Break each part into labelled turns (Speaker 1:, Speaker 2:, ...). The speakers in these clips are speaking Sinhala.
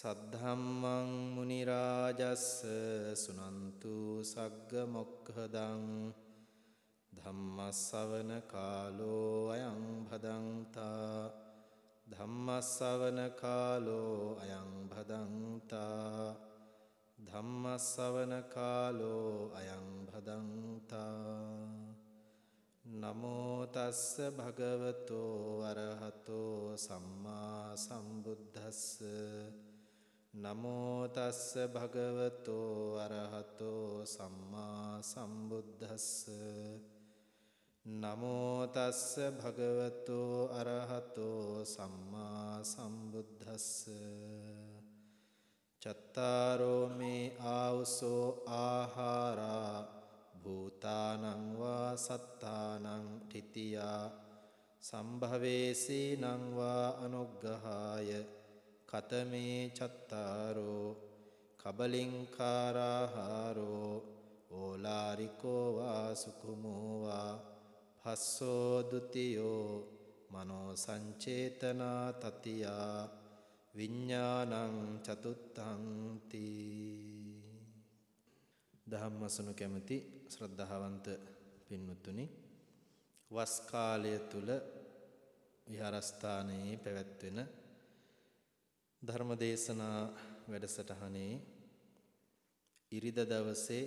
Speaker 1: සද්ධම්මං මුනි රාජස්ස සුනන්තු සග්ග මොක්ඛදං ධම්මස්සවන කාලෝ අයං භදංතා ධම්මස්සවන කාලෝ අයං භදංතා ධම්මස්සවන කාලෝ අයං භදංතා නමෝ තස්ස භගවතෝ අරහතෝ සම්මා සම්බුද්දස්ස නමෝ තස්ස භගවතෝ අරහතෝ සම්මා සම්බුද්දස්ස. නමෝ තස්ස භගවතෝ අරහතෝ සම්මා සම්බුද්දස්ස. චත්තාරෝ මේ ආවසෝ ආහාරා භූතානං වා සත්තානං තිතියා. සම්භවේසීනං වා අනුග්ගහාය කතමේ චත්තාරෝ කබලින්කාරාහාරෝ ඕලාරිකෝ වා සුකුමෝ වා පස්සෝ ဒ ුතියෝ මනෝ සංචේතනා තතියා විඥානං චතුත්තං තී ධම්මසනු කැමති ශ්‍රද්ධාවන්ත පින්වත්තුනි වස් කාලය තුල විහාරස්ථානයේ පැවැත්වෙන ධර්මදේශනා වැඩසටහනේ ඉරිද දවසේ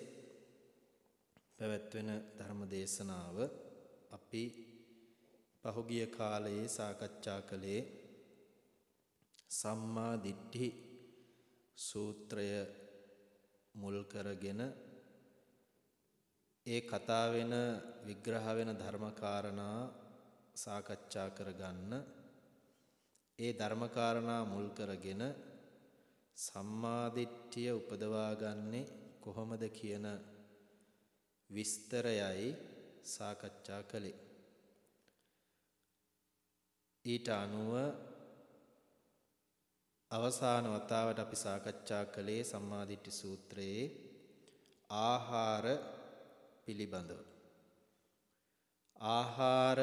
Speaker 1: පැවැත්වෙන ධර්මදේශනාව අපි පහුගිය කාලයේ සාකච්ඡා කළේ සම්මා දිට්ඨි සූත්‍රය මුල් කරගෙන ඒ කතා වෙන විග්‍රහ වෙන ධර්මකාරණා සාකච්ඡා කරගන්න ඒ ධර්මකාරණා මුල් කරගෙන සම්මාදිට්ඨිය උපදවාගන්නේ කොහොමද කියන විස්තරයයි සාකච්ඡා කළේ. ඊට අනුව අවසාන වතාවට අපි සාකච්ඡා කළේ සම්මාදිට්ඨි සූත්‍රයේ ආහාර පිළිබඳව. ආහාර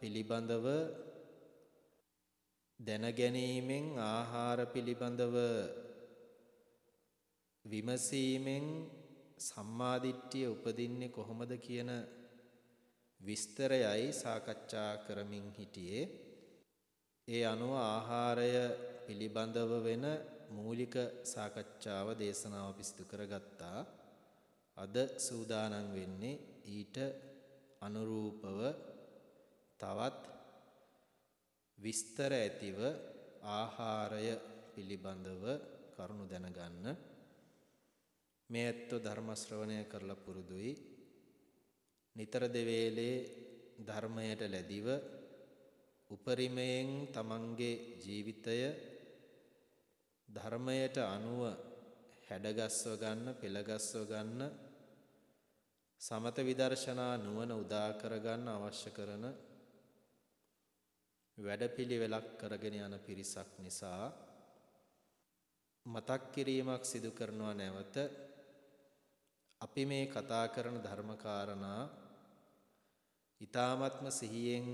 Speaker 1: පිළිබඳව දැනගැනීමෙන් ආහාර පිළිබඳව විමසීමෙන් සම්මාදිට්ඨිය උපදින්නේ කොහොමද කියන විස්තරයයි සාකච්ඡා කරමින් හිටියේ. ඒ අනුව ආහාරය පිළිබඳව වෙන මූලික සාකච්ඡාව දේශනාව පිස්තු කරගත්තා. අද සූදානම් වෙන්නේ ඊට අනුරූපව තවත් විස්තර ඇතිව ආහාරය පිළිබඳව කරුණු දැනගන්න. මේ ඇත්තෝ ධර්ම ශ්‍රවණය කරලා පුරුදුයි. නිතර දෙවේලේ ධර්මයට ලැබිව උපරිමයෙන් තමන්ගේ ජීවිතය ධර්මයට අනුව හැඩගස්ව ගන්න, පෙළගස්ව ගන්න සමත විදර්ශනා නුවණ උදා කරගන්න අවශ්‍ය කරන වැඩපිළිවෙලක් කරගෙන යන පිරිසක් නිසා මතක් කිරීමක් සිදු කරනවා නැවත අපි මේ කතා කරන ධර්මකාරණා ඊ타ත්ම සිහියෙන්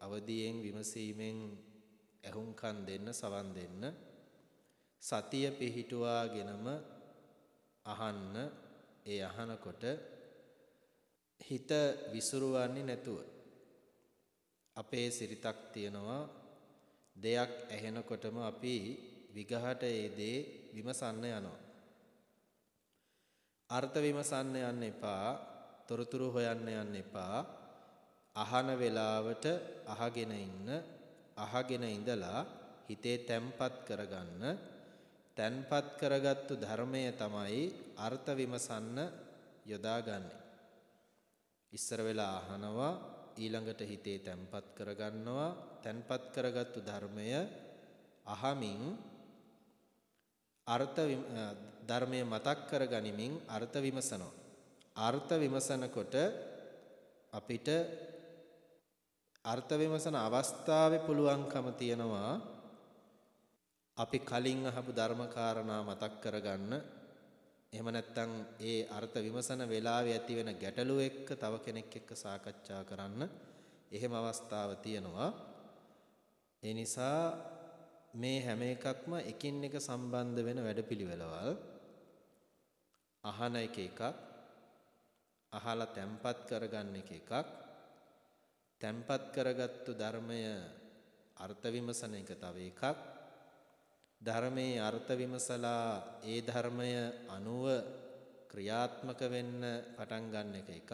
Speaker 1: අවදියෙන් විමසීමෙන් ඇහුම්කන් දෙන්න සවන් දෙන්න සතිය පිහිටුවාගෙනම අහන්න ඒ අහනකොට හිත විසිරුවන්නේ නැතුව අපේ සිරිතක් තියනවා. දෙයක් ඇහෙනකොටම අපි විගහට ඒ දේ විමසන්න යනවා. අර්ථ විමසන්න යන්න එපා තොරතුරු හොයන්න යන්න එපා. අහන වෙලාවට අහගෙන ඉන්න අහගෙන ඉඳලා හිතේ තැම්පත් කරගන්න. තැන්පත් කරගත්තු ධර්මය තමයි අර්ථ විමසන්න යොදාගන්නේ. ඉස්සර වෙලා අහනවා ඊළඟට හිතේ තැන්පත් කරගන්නවා තැන්පත් කරගත්තු ධර්මය අහමින් අර්ථ ධර්මය මතක් කරගනිමින් අර්ථ විමසනවා. අර්ථ විමසනකොට අපිට අර්ථ විමසන අවස්ථාවේ පුළුවන්කම තියනවා අපි කලින් අහපු ධර්මකාරණා මතක් කරගන්න එහෙම නැත්නම් ඒ අර්ථ විමසන වෙලාවේ ඇති වෙන ගැටලු එක්ක තව කෙනෙක් එක්ක සාකච්ඡා කරන්න එහෙම අවස්ථාව තියෙනවා. ඒ නිසා මේ හැම එකක්ම එකින් එක සම්බන්ධ වෙන වැඩපිළිවෙළවල්. අහන එක එකක් අහලා තැම්පත් කරගන්න එක එකක්. තැම්පත් කරගත්තු ධර්මය අර්ථ විමසන එක තව එකක්. ධර්මයේ අර්ථ විමසලා ඒ ධර්මය අනුව ක්‍රියාත්මක වෙන්න පටන් ගන්න එක එකක්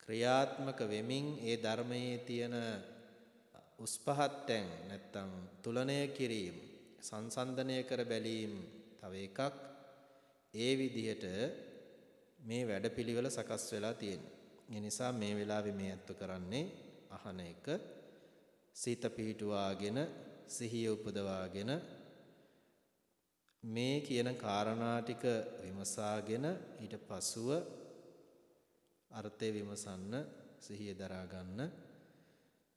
Speaker 1: ක්‍රියාත්මක වෙමින් ඒ ධර්මයේ තියෙන උස් පහත් තැන් නැත්තම් තුලණය කිරීම සංසන්දනය කර බැලීම තව එකක් ඒ විදිහට මේ වැඩපිළිවෙල සකස් වෙලා තියෙනවා. ඒ නිසා මේ වෙලාවේ මේ අත්ව කරන්නේ අහන එක සිත පිහිටුවාගෙන සිහිය උපදවාගෙන මේ කියන කාරණා ටික විමසාගෙන ඊට පසුව අර්ථය විමසන්න සිහිය දරා ගන්න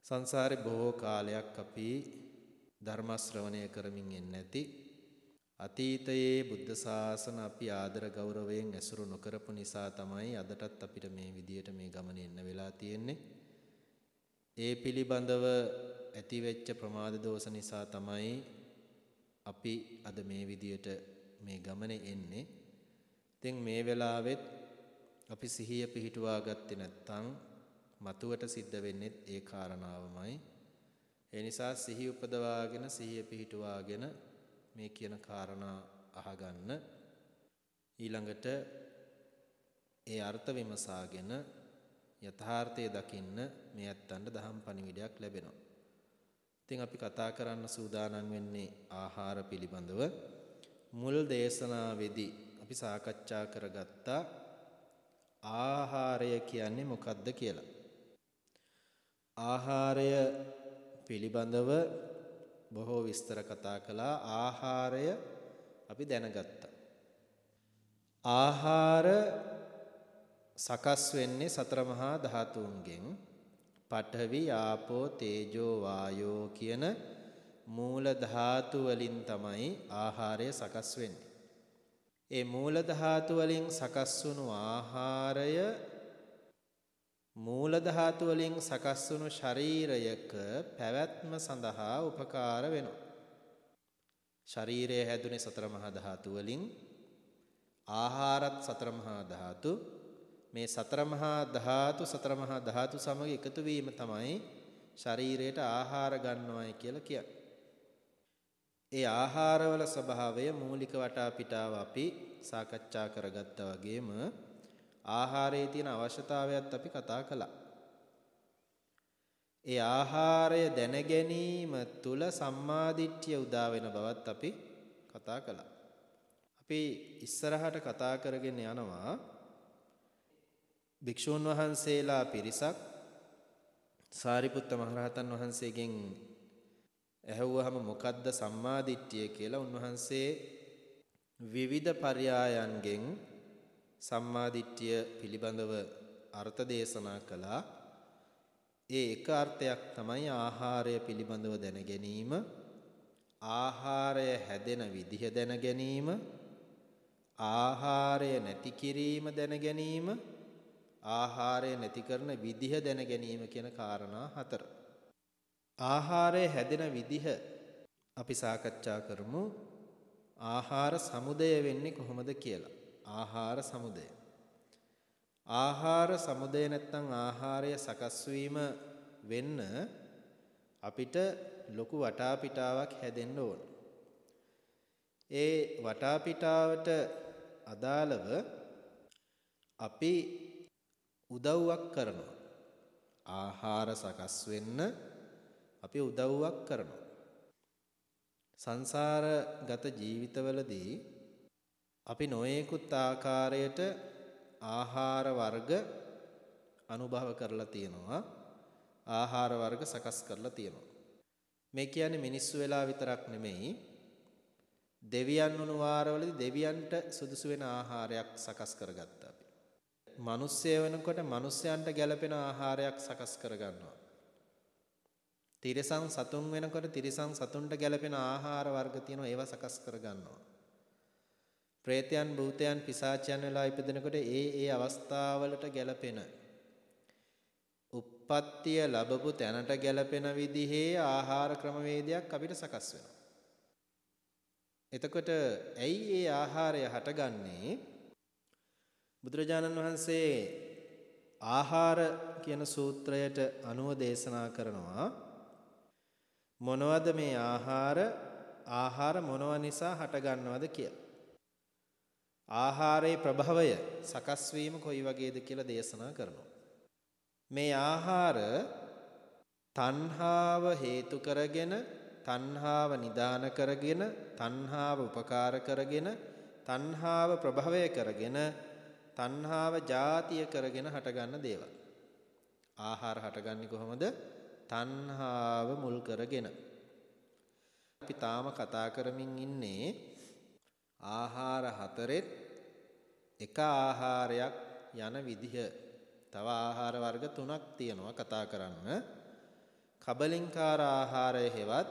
Speaker 1: සංසාරේ බොහෝ කාලයක් අපි ධර්ම ශ්‍රවණය කරමින් ඉන්නේ නැති අතීතයේ බුද්ධ ශාසන අපි ආදර ගෞරවයෙන් ඇසුරු නොකරපු නිසා තමයි අදටත් අපිට මේ විදියට මේ ගමනේ එන්න වෙලා තියෙන්නේ. ඒ පිළිබඳව ඇතිවෙච්ච ප්‍රමාද දෝෂ නිසා තමයි අපි අද මේ විදියට මේ ගමනේ එන්නේ. ඉතින් මේ වෙලාවෙත් අපි සිහිය පිහිටුවා ගත්තේ නැත්නම් මතුවට සිද්ධ වෙන්නේ ඒ කාරණාවමයි. ඒ නිසා සිහිය උපදවාගෙන සිහිය පිහිටුවාගෙන මේ කියන කාරණා අහගන්න ඊළඟට ඒ අර්ථ විමසාගෙන යථාර්ථය දකින්න මේ ඇත්තන්ට දහම් පණිවිඩයක් ලැබෙනවා. ඉතින් අපි කතා කරන්න සූදානම් වෙන්නේ ආහාර පිළිබඳව. මුල් දේශනාවේදී අපි සාකච්ඡා කරගත්තා ආහාරය කියන්නේ මොකක්ද කියලා. ආහාරය පිළිබඳව බොහෝ විස්තර කතා කළා ආහාරය අපි දැනගත්තා. ආහාර සකස් වෙන්නේ සතර මහා ධාතුන්ගෙන් පඨවි ආපෝ තේජෝ වායෝ කියන මූල ධාතු වලින් තමයි ආහාරය සකස් වෙන්නේ. ඒ මූල ධාතු වලින් සකස් වුණු ආහාරය මූල ධාතු වලින් සකස් වුණු ශරීරයක පැවැත්ම සඳහා උපකාර වෙනවා. ශරීරය හැදුනේ සතර මහා ධාතු වලින් ආහාරත් සතර මහා ධාතු මේ සතර මහා ධාතු සතර මහා ධාතු සමග එකතු වීම තමයි ශරීරයට ආහාර ගන්නවයි කියලා කියන්නේ. ඒ ආහාරවල ස්වභාවය මූලික වටාපිටාව අපි සාකච්ඡා කරගත්තා වගේම ආහාරයේ තියෙන අවශ්‍යතාවයත් අපි කතා කළා. ඒ ආහාරය දැන ගැනීම තුල සම්මාදිට්ඨිය උදා වෙන බවත් අපි කතා කළා. අපි ඉස්සරහට කතා කරගෙන යනවා භික්ෂූන් වහන්සේලා පිරිසක් සාරිපුත්ත මහරහතන් වහන්සේගෙන් ඇහුවහම මොකද්ද සම්මාදිට්ඨිය කියලා උන්වහන්සේ විවිධ පర్యాయයන්ගෙන් සම්මාදිට්ඨිය පිළිබඳව අර්ථ දේශනා කළා. ඒ එක අර්ථයක් තමයි ආහාරය පිළිබඳව දැන ගැනීම, ආහාරය හැදෙන විදිහ දැන ගැනීම, ආහාරය නැති කිරීම දැන ගැනීම ආහාරය නැති කරන විදිහ දැන ගැනීම කියන කාරණා හතර. ආහාරය හැදෙන විදිහ අපි සාකච්ඡා කරමු. ආහාර සමුදය වෙන්නේ කොහොමද කියලා. ආහාර සමුදය. ආහාර සමුදය නැත්නම් ආහාරය සකස් වෙන්න අපිට ලොකු වටාපිටාවක් හැදෙන්න ඕන. ඒ වටාපිටාවට අදාළව අපි උදව්වක් කරනවා. ආහාර සකස් වෙන්න අපි උදව්වක් කරනවා. සංසාරගත ජීවිතවලදී අපි නොයෙකුත් ආකාරයට ආහාර වර්ග අනුභව කරලා තියෙනවා. ආහාර වර්ග සකස් කරලා තියෙනවා. මේ කියන්නේ මිනිස්සු වෙලා විතරක් නෙමෙයි දෙවියන් වුණු වාරවලදී දෙවියන්ට සුදුසු වෙන ආහාරයක් සකස් කරගත්තා අපි. මිනිස්සය වෙනකොට මිනිස්යන්ට ගැළපෙන ආහාරයක් සකස් කරගන්නවා. තිරිසන් සතුන් වෙනකොට තිරිසන් සතුන්ට ගැළපෙන ආහාර වර්ග තියෙනවා ඒවා සකස් කරගන්නවා. ප්‍රේතයන් භූතයන් පිසාචයන් වෙලා ඉපදෙනකොට ඒ ඒ අවස්ථාවලට ගැලපෙන උප්පත්තිය ලැබපු තැනට ගැලපෙන විදිහේ ආහාර ක්‍රමවේදයක් අපිට සකස් වෙනවා. එතකොට ඇයි ඒ ආහාරය හටගන්නේ? බුදුරජාණන් වහන්සේ ආහාර කියන සූත්‍රයට අනුව දේශනා කරනවා මොනවද මේ ආහාර ආහාර මොනව නිසා හටගන්නවද කියලා. ආහාරයේ ප්‍රභවය සකස් වීම කොයි වගේද කියලා දේශනා කරනවා. මේ ආහාර තණ්හාව හේතු කරගෙන තණ්හාව නිදාන කරගෙන තණ්හාව උපකාර කරගෙන තණ්හාව ප්‍රභවය කරගෙන තණ්හාව ಜಾතිය කරගෙන හටගන්න දේවල්. ආහාර හටගන්නේ කොහොමද? තණ්හාව මුල් කරගෙන. අපි තාම කතා කරමින් ඉන්නේ ආහාර හතරෙත් එක ආහාරයක් යන විදිහ. තව ආහාර වර්ග තුනක් තියෙනවා කතා කරන්න. කබලින්කාර ආහාරය හෙවත්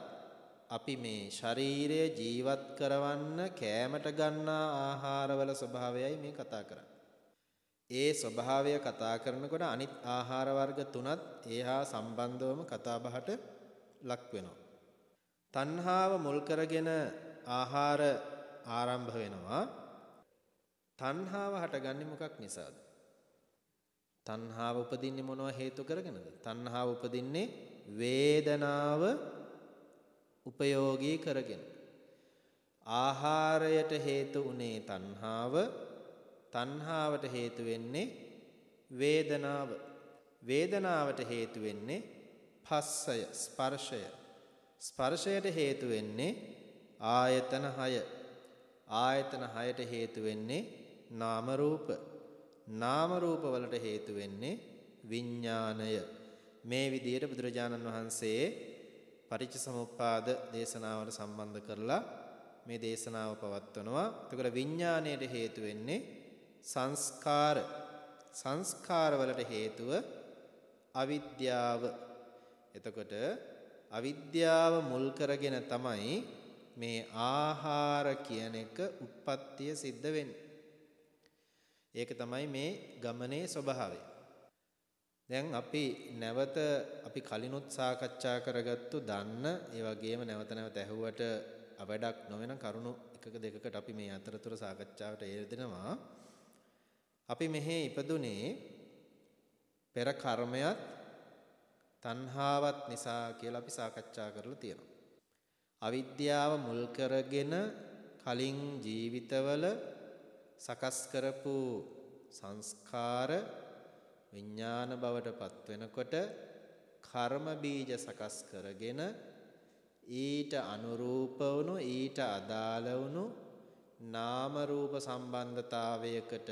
Speaker 1: අපි මේ ශරීරය ජීවත් කරවන්න කෑමට ගන්නා ආහාරවල ස්වභාවයයි මේ කතා කරන්නේ. ඒ ස්වභාවය කතා කරනකොට අනිත් ආහාර වර්ග තුනත් ඒහා සම්බන්ධවම කතා බහට ලක් වෙනවා. තණ්හාව මුල් කරගෙන ආහාර ආරම්භ වෙනවා. තණ්හාව හටගන්නේ මොකක් නිසාද? තණ්හාව උපදින්නේ මොනව හේතු කරගෙනද? තණ්හාව උපදින්නේ වේදනාව උපයෝගී කරගෙන. ආහාරයට හේතු උනේ තණ්හාව තණ්හාවට හේතු වෙන්නේ වේදනාව. වේදනාවට හේතු වෙන්නේ පස්සය ස්පර්ශය. ස්පර්ශයට හේතු වෙන්නේ ආයතන 6. ආයතන 6ට හේතු වෙන්නේ නාම රූප. නාම රූප වලට හේතු වෙන්නේ විඥාණය. මේ විදිහට බුදුරජාණන් වහන්සේ පටිච්චසමුප්පාද දේශනාවට සම්බන්ධ කරලා මේ දේශනාව පවත්වනවා. එතකොට විඥාණයට හේතු වෙන්නේ සංස්කාර සංස්කාර වලට හේතුව අවිද්‍යාව. එතකොට අවිද්‍යාව මුල් කරගෙන තමයි මේ ආහාර කියන එක උත්පත්තිය සිද්ධ වෙන්නේ. ඒක තමයි මේ ගමනේ ස්වභාවය. දැන් අපි නැවත අපි කලිනුත් සාකච්ඡා කරගත්තු දන්න ඒ වගේම නැවත නැවත ඇහුවට අවඩක් නොවන කරුණු එකක දෙකකට අපි මේ අතරතුර සාකච්ඡාවට යෙදෙනවා. අපි මෙහි ඉපදුනේ පෙර කර්මයක් තණ්හාවත් නිසා කියලා අපි සාකච්ඡා කරලා තියෙනවා. අවිද්‍යාව මුල් කරගෙන කලින් ජීවිතවල සකස් කරපු සංස්කාර විඥාන බවට පත් වෙනකොට කර්ම බීජ සකස් කරගෙන ඊට අනුරූප වුණු ඊට අදාළ වුණු නාම රූප සම්බන්ධතාවයකට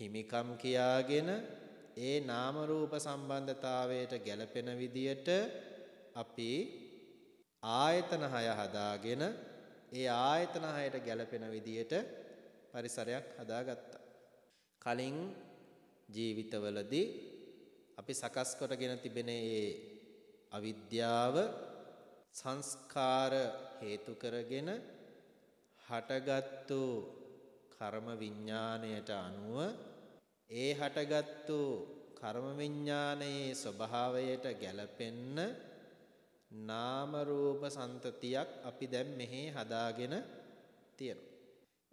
Speaker 1: හිමිකම් කියාගෙන ඒ නාම රූප සම්බන්ධතාවයට ගැලපෙන විදියට අපි ආයතන 6 හදාගෙන ඒ ආයතන 6ට ගැලපෙන විදියට පරිසරයක් හදාගත්තා. කලින් ජීවිතවලදී අපි සකස් කොටගෙන තිබෙන ඒ අවිද්‍යාව සංස්කාර හේතු කරගෙන හටගත්තු කර්ම විඥාණයට අනුව ඒ හටගත්තු කර්ම විඥානයේ ස්වභාවයට ගැලපෙන්න නාම රූප සන්තතියක් අපි දැන් මෙහි හදාගෙන තියෙනවා.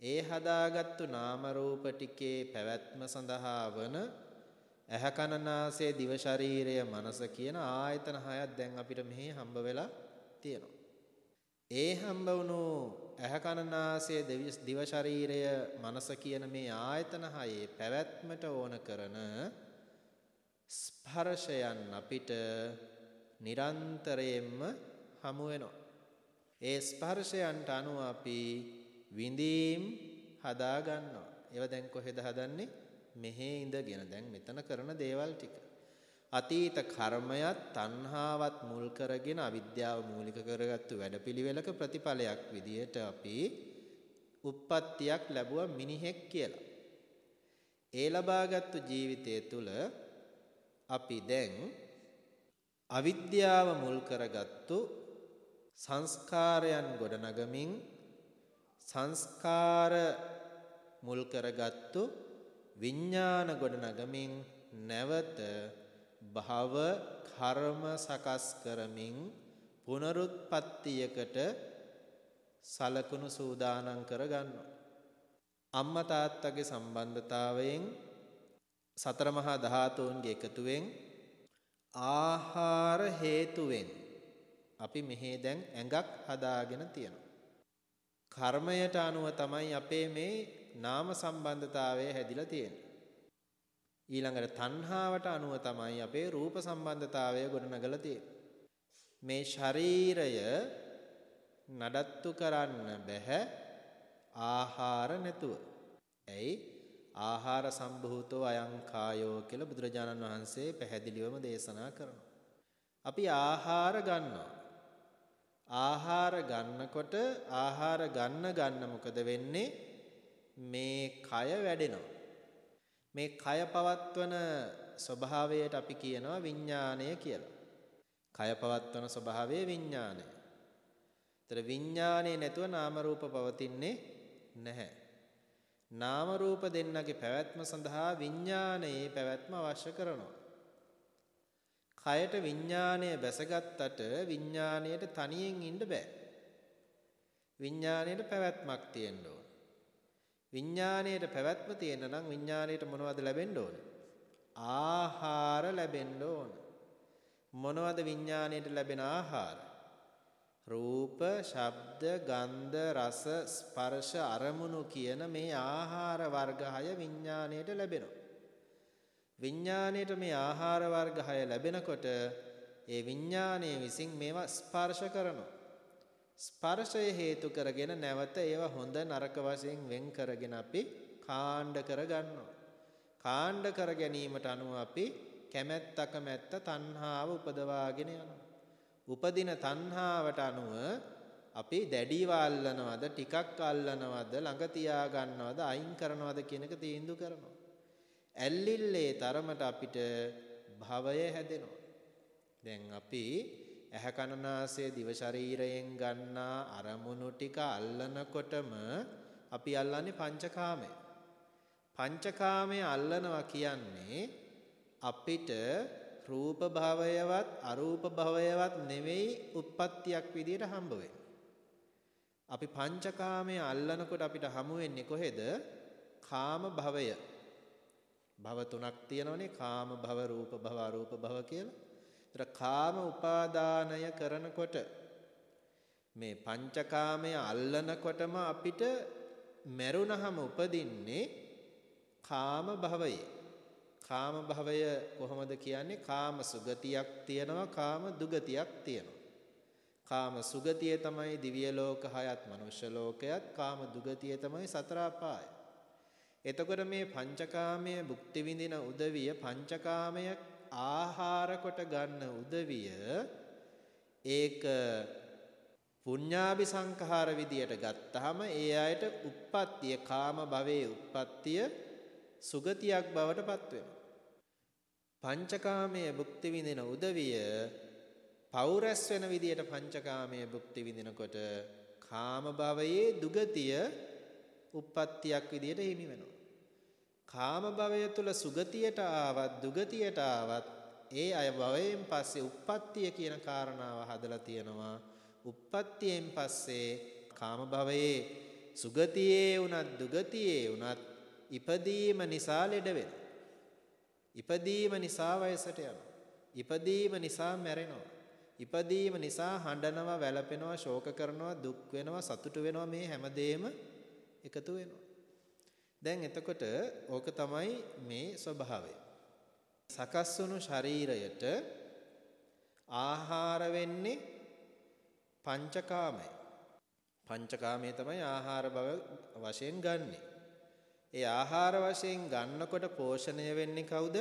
Speaker 1: ඒ හදාගත්තු නාම රූප ටිකේ පැවැත්ම සඳහා වන ඇහැ කන නාසය දිව ශරීරය මනස කියන ආයතන හයක් දැන් අපිට මෙහි හම්බ වෙලා තියෙනවා. ඒ හම්බ වුණු ඇහැ කන නාසය දිව ශරීරය මනස කියන මේ ආයතන හයේ පැවැත්මට ඕන කරන ස්පර්ශයන් අපිට නිරන්තරයෙන්ම හමු වෙනවා. ඒ ස්පර්ශයන්ට අනුව අපි විඳීම් හදා ගන්නවා. ඒව දැන් කොහෙද හදන්නේ? මෙහි ඉඳගෙන දැන් මෙතන කරන දේවල් ටික. අතීත කර්මයක් තණ්හාවත් මුල් කරගෙන අවිද්‍යාව මූලික කරගත්තු වැඩපිළිවෙලක ප්‍රතිඵලයක් විදියට අපි උප්පත්තියක් ලැබුවා මිනිහෙක් කියලා. ඒ ලබාගත්තු ජීවිතය තුළ අපි දැන් අවිද්‍යාව මුල් කරගත්තු සංස්කාරයන් ගොඩනගමින් සංස්කාර මුල් කරගත්තු විඥාන ගොඩනගමින් නැවත භව කර්ම සකස් කරමින් පුනරුත්පත්තියකට සලකුණු සූදානම් කර ගන්නවා. අම්මා තාත්තගේ සම්බන්ධතාවයෙන් සතර මහා ධාතුන්ගේ එකතුවෙන් ආහාර හේතුවෙන් අපි මෙහි දැන් ඇඟක් හදාගෙන තියෙනවා. කර්මයට අනුව තමයි අපේ මේ නාම සම්බන්ධතාවය හැදිලා තියෙන්නේ. ඊළඟට තණ්හාවට අනුව තමයි අපේ රූප සම්බන්ධතාවය ගොඩනගලා තියෙන්නේ. මේ ශරීරය නඩත්තු කරන්න බෑ ආහාර නැතුව. ඇයි? ආහාර සම්භූතෝ අයං කායෝ කියලා බුදුරජාණන් වහන්සේ පැහැදිලිවම දේශනා කරනවා. අපි ආහාර ගන්නවා. ආහාර ගන්නකොට ආහාර ගන්න ගන්න මොකද වෙන්නේ? මේ කය වැඩෙනවා. මේ කය පවත්වන ස්වභාවයට අපි කියනවා විඥාණය කියලා. කය පවත්වන ස්වභාවය විඥාණය. ඒතර විඥාණය නැතුව නාම රූප පවතින්නේ නැහැ. නාම රූප දෙන්නගේ පැවැත්ම සඳහා විඥානයේ පැවැත්ම අවශ්‍ය කරනවා. කයට විඥානය බැසගත්තට විඥාණයට තනියෙන් ඉන්න බෑ. විඥාණයට පැවැත්මක් තියෙන්න ඕන. විඥාණයට පැවැත්ම තියෙන නම් විඥාණයට මොනවද ලැබෙන්න ඕන? ආහාර ලැබෙන්න ඕන. මොනවද විඥාණයට ලැබෙන ආහාර? රූප, ශබ්ද, ගන්ධ, රස, ස්පර්ශ, අරමුණු කියන මේ ආහාර වර්ග 6 විඥාණයට ලැබෙනවා. විඥාණයට මේ ආහාර වර්ග 6 ලැබෙනකොට ඒ විඥාණය විසින් මේවා ස්පර්ශ කරනවා. ස්පර්ශය හේතු කරගෙන නැවත ඒවා හොඳ නරක වශයෙන් වෙන් කරගෙන අපි කාණ්ඩ කරගන්නවා. කාණ්ඩ කර ගැනීමට අනුව අපි කැමැත්ත කැමැත්ත තණ්හාව උපදවාගෙන යනවා. උපදින තණ්හාවට අනුව අපි දැඩිව අල්ලනවද ටිකක් අල්ලනවද ළඟ තියා ගන්නවද අයින් කරනවද කියන එක තීන්දුව කරනවා. ඇල්ලිල්ලේ තරමට අපිට භවය හැදෙනවා. දැන් අපි ඇහැ කන නාසය දිව ශරීරයෙන් ගන්නා අරමුණු ටික අල්ලනකොටම අපි අල්ලන්නේ පංචකාමය. පංචකාමය අල්ලනවා කියන්නේ අපිට රූප භවයවත් අරූප භවයවත් නෙවෙයි උප්පත්තියක් විදියට හම්බ අපි පංචකාමය අල්ලනකොට අපිට හමු වෙන්නේ කොහෙද? කාම භවය. භව තුනක් තියෙනවනේ කාම භව, රූප භව, අරූප භව කියලා. ඒතර කාම උපාදානය කරනකොට මේ පංචකාමය අල්ලනකොටම අපිට මරුණහම උපදින්නේ කාම භවයේ. කාම භවය කොහොමද කියන්නේ? කාම සුගතියක් තියෙනවා, කාම දුගතියක් තියෙනවා. කාම සුගතිය තමයි දිව්‍ය ලෝක හයත්, මනුෂ්‍ය ලෝකයත්, කාම දුගතිය තමයි සතර අපාය. එතකොට මේ පංචකාමයේ භුක්ති විඳින උදවිය පංචකාමය ආහාර කොට ගන්න උදවිය ඒක පුඤ්ඤාභි සංඛාර විදියට ගත්තාම ඒ අයට uppattiය කාම භවයේ uppattiය සුගතියක් බවට පත් වෙනවා. පංචකාමයේ භුක්ති විඳින උදවිය පෞරස් වෙන විදියට පංචකාමයේ භුක්ති විඳිනකොට කාම භවයේ දුගතිය uppattiයක් විදියට හිමි වෙනවා. කාම භවය තුල සුගතියට ආවත් දුගතියට ආවත් ඒ අය භවයෙන් පස්සේ uppattiය කියන කාරණාව හදලා තියෙනවා. uppattiයෙන් පස්සේ කාම භවයේ සුගතියේ උනත් දුගතියේ උනත් ඉපදීම නිසා ලෙඩ වෙනවා. ඉපදීම නිසා වයසට යනවා. ඉපදීම නිසා මැරෙනවා. ඉපදීම නිසා හඬනවා, වැළපෙනවා, ශෝක කරනවා, දුක් වෙනවා, සතුටු වෙනවා මේ හැමදේම එකතු වෙනවා. දැන් එතකොට ඕක තමයි මේ ස්වභාවය. සකස් වුණු ශරීරයට ආහාර වෙන්නේ පංචකාමය. පංචකාමය තමයි ආහාර බව වශයෙන් ගන්නෙ. ඒ ආහාර වශයෙන් ගන්නකොට පෝෂණය වෙන්නේ කවුද?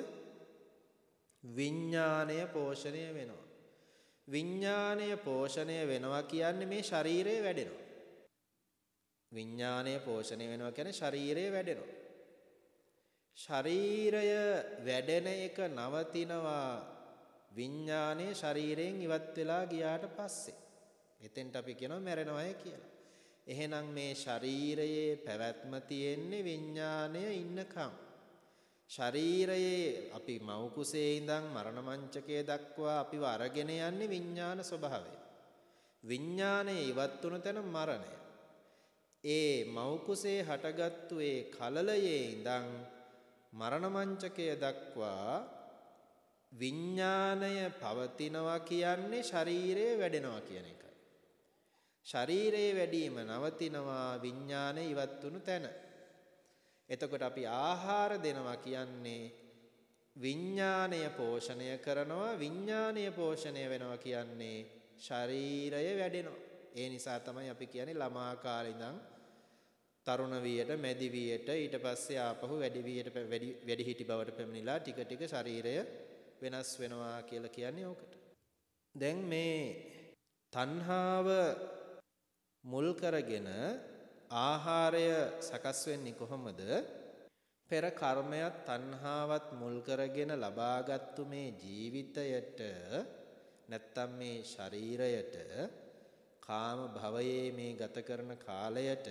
Speaker 1: විඥාණය පෝෂණය වෙනවා. විඥාණය පෝෂණය වෙනවා කියන්නේ මේ ශරීරය වැඩෙනවා. විඥාණය පෝෂණය වෙනවා කියන්නේ ශරීරය වැඩෙනවා. ශරීරය වැඩෙන එක නවතිනවා විඥානයේ ශරීරයෙන් ඉවත් වෙලා ගියාට පස්සේ. එතෙන්ට අපි කියනවා මැරෙනවය කියලා. එහෙනම් මේ ශරීරයේ පැවැත්ම තියෙන්නේ විඥානය ඉන්නකම්. ශරීරයේ අපි මව් කුසේ ඉඳන් මරණ මංචකයේ දක්වා අපිව අරගෙන යන්නේ විඥාන ස්වභාවය. විඥානය ඉවත් වුණ තැන මරණය. ඒ මව් කුසේ හටගත්තු ඒ කලලයේ ඉඳන් මරණ මංචකය දක්වා විඥාණය පවතිනවා කියන්නේ ශරීරය වැඩෙනවා කියන එකයි. ශරීරයේ වැඩිම නවතිනවා විඥාණය ඉවත් වුණු තැන. එතකොට අපි ආහාර දෙනවා කියන්නේ විඥාණය පෝෂණය කරනවා විඥාණය පෝෂණය වෙනවා කියන්නේ ශරීරය වැඩෙනවා. ඒ නිසා තමයි අපි කියන්නේ ළමා කාලේ ඉඳන් තරුණ වියට මැදි වියට ඊට පස්සේ ආපහු වැඩි වියට වැඩි වැඩි හිටි බවට පැමිණිලා ටික ටික ශරීරය වෙනස් වෙනවා කියලා කියන්නේ ඕකට. දැන් මේ තණ්හාව මුල් කරගෙන ආහාරය සකස් වෙන්නේ කොහොමද? පෙර කර්මයක් තණ්හාවත් මුල් කරගෙන ලබාගත්තු මේ ජීවිතයට නැත්තම් මේ ශරීරයට කාම භවයේ මේ ගත කරන කාලයට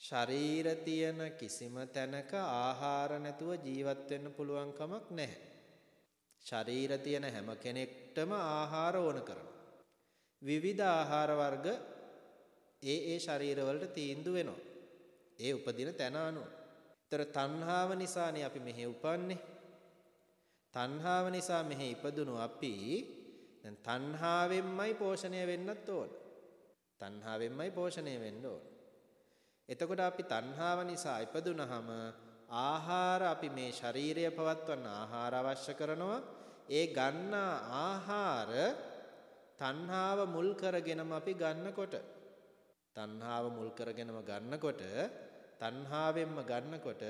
Speaker 1: ශරීර තියෙන කිසිම තැනක ආහාර නැතුව ජීවත් වෙන්න පුළුවන් කමක් නැහැ. ශරීර තියෙන හැම කෙනෙක්ටම ආහාර ඕන කරනවා. විවිධ ආහාර වර්ග ඒ ඒ ශරීරවලට තීන්දුව වෙනවා. ඒ උපදින තැන අනුව. ඒතර තණ්හාව නිසානේ අපි මෙහි උපන්නේ. තණ්හාව නිසා මෙහි ඉපදුණු අපි දැන් තණ්හාවෙන්මයි පෝෂණය වෙන්නත් ඕන. තණ්හාවෙන්මයි පෝෂණය වෙන්න ඕන. එතකොට අපි තණ්හාව නිසා ඉපදුනහම ආහාර අපි මේ ශරීරය පවත්වන්න ආහාර අවශ්‍ය කරනවා. ඒ ගන්න ආහාර තණ්හාව මුල් කරගෙනම අපි ගන්නකොට තණ්හාව මුල් කරගෙනම ගන්නකොට තණ්හාවෙන්ම ගන්නකොට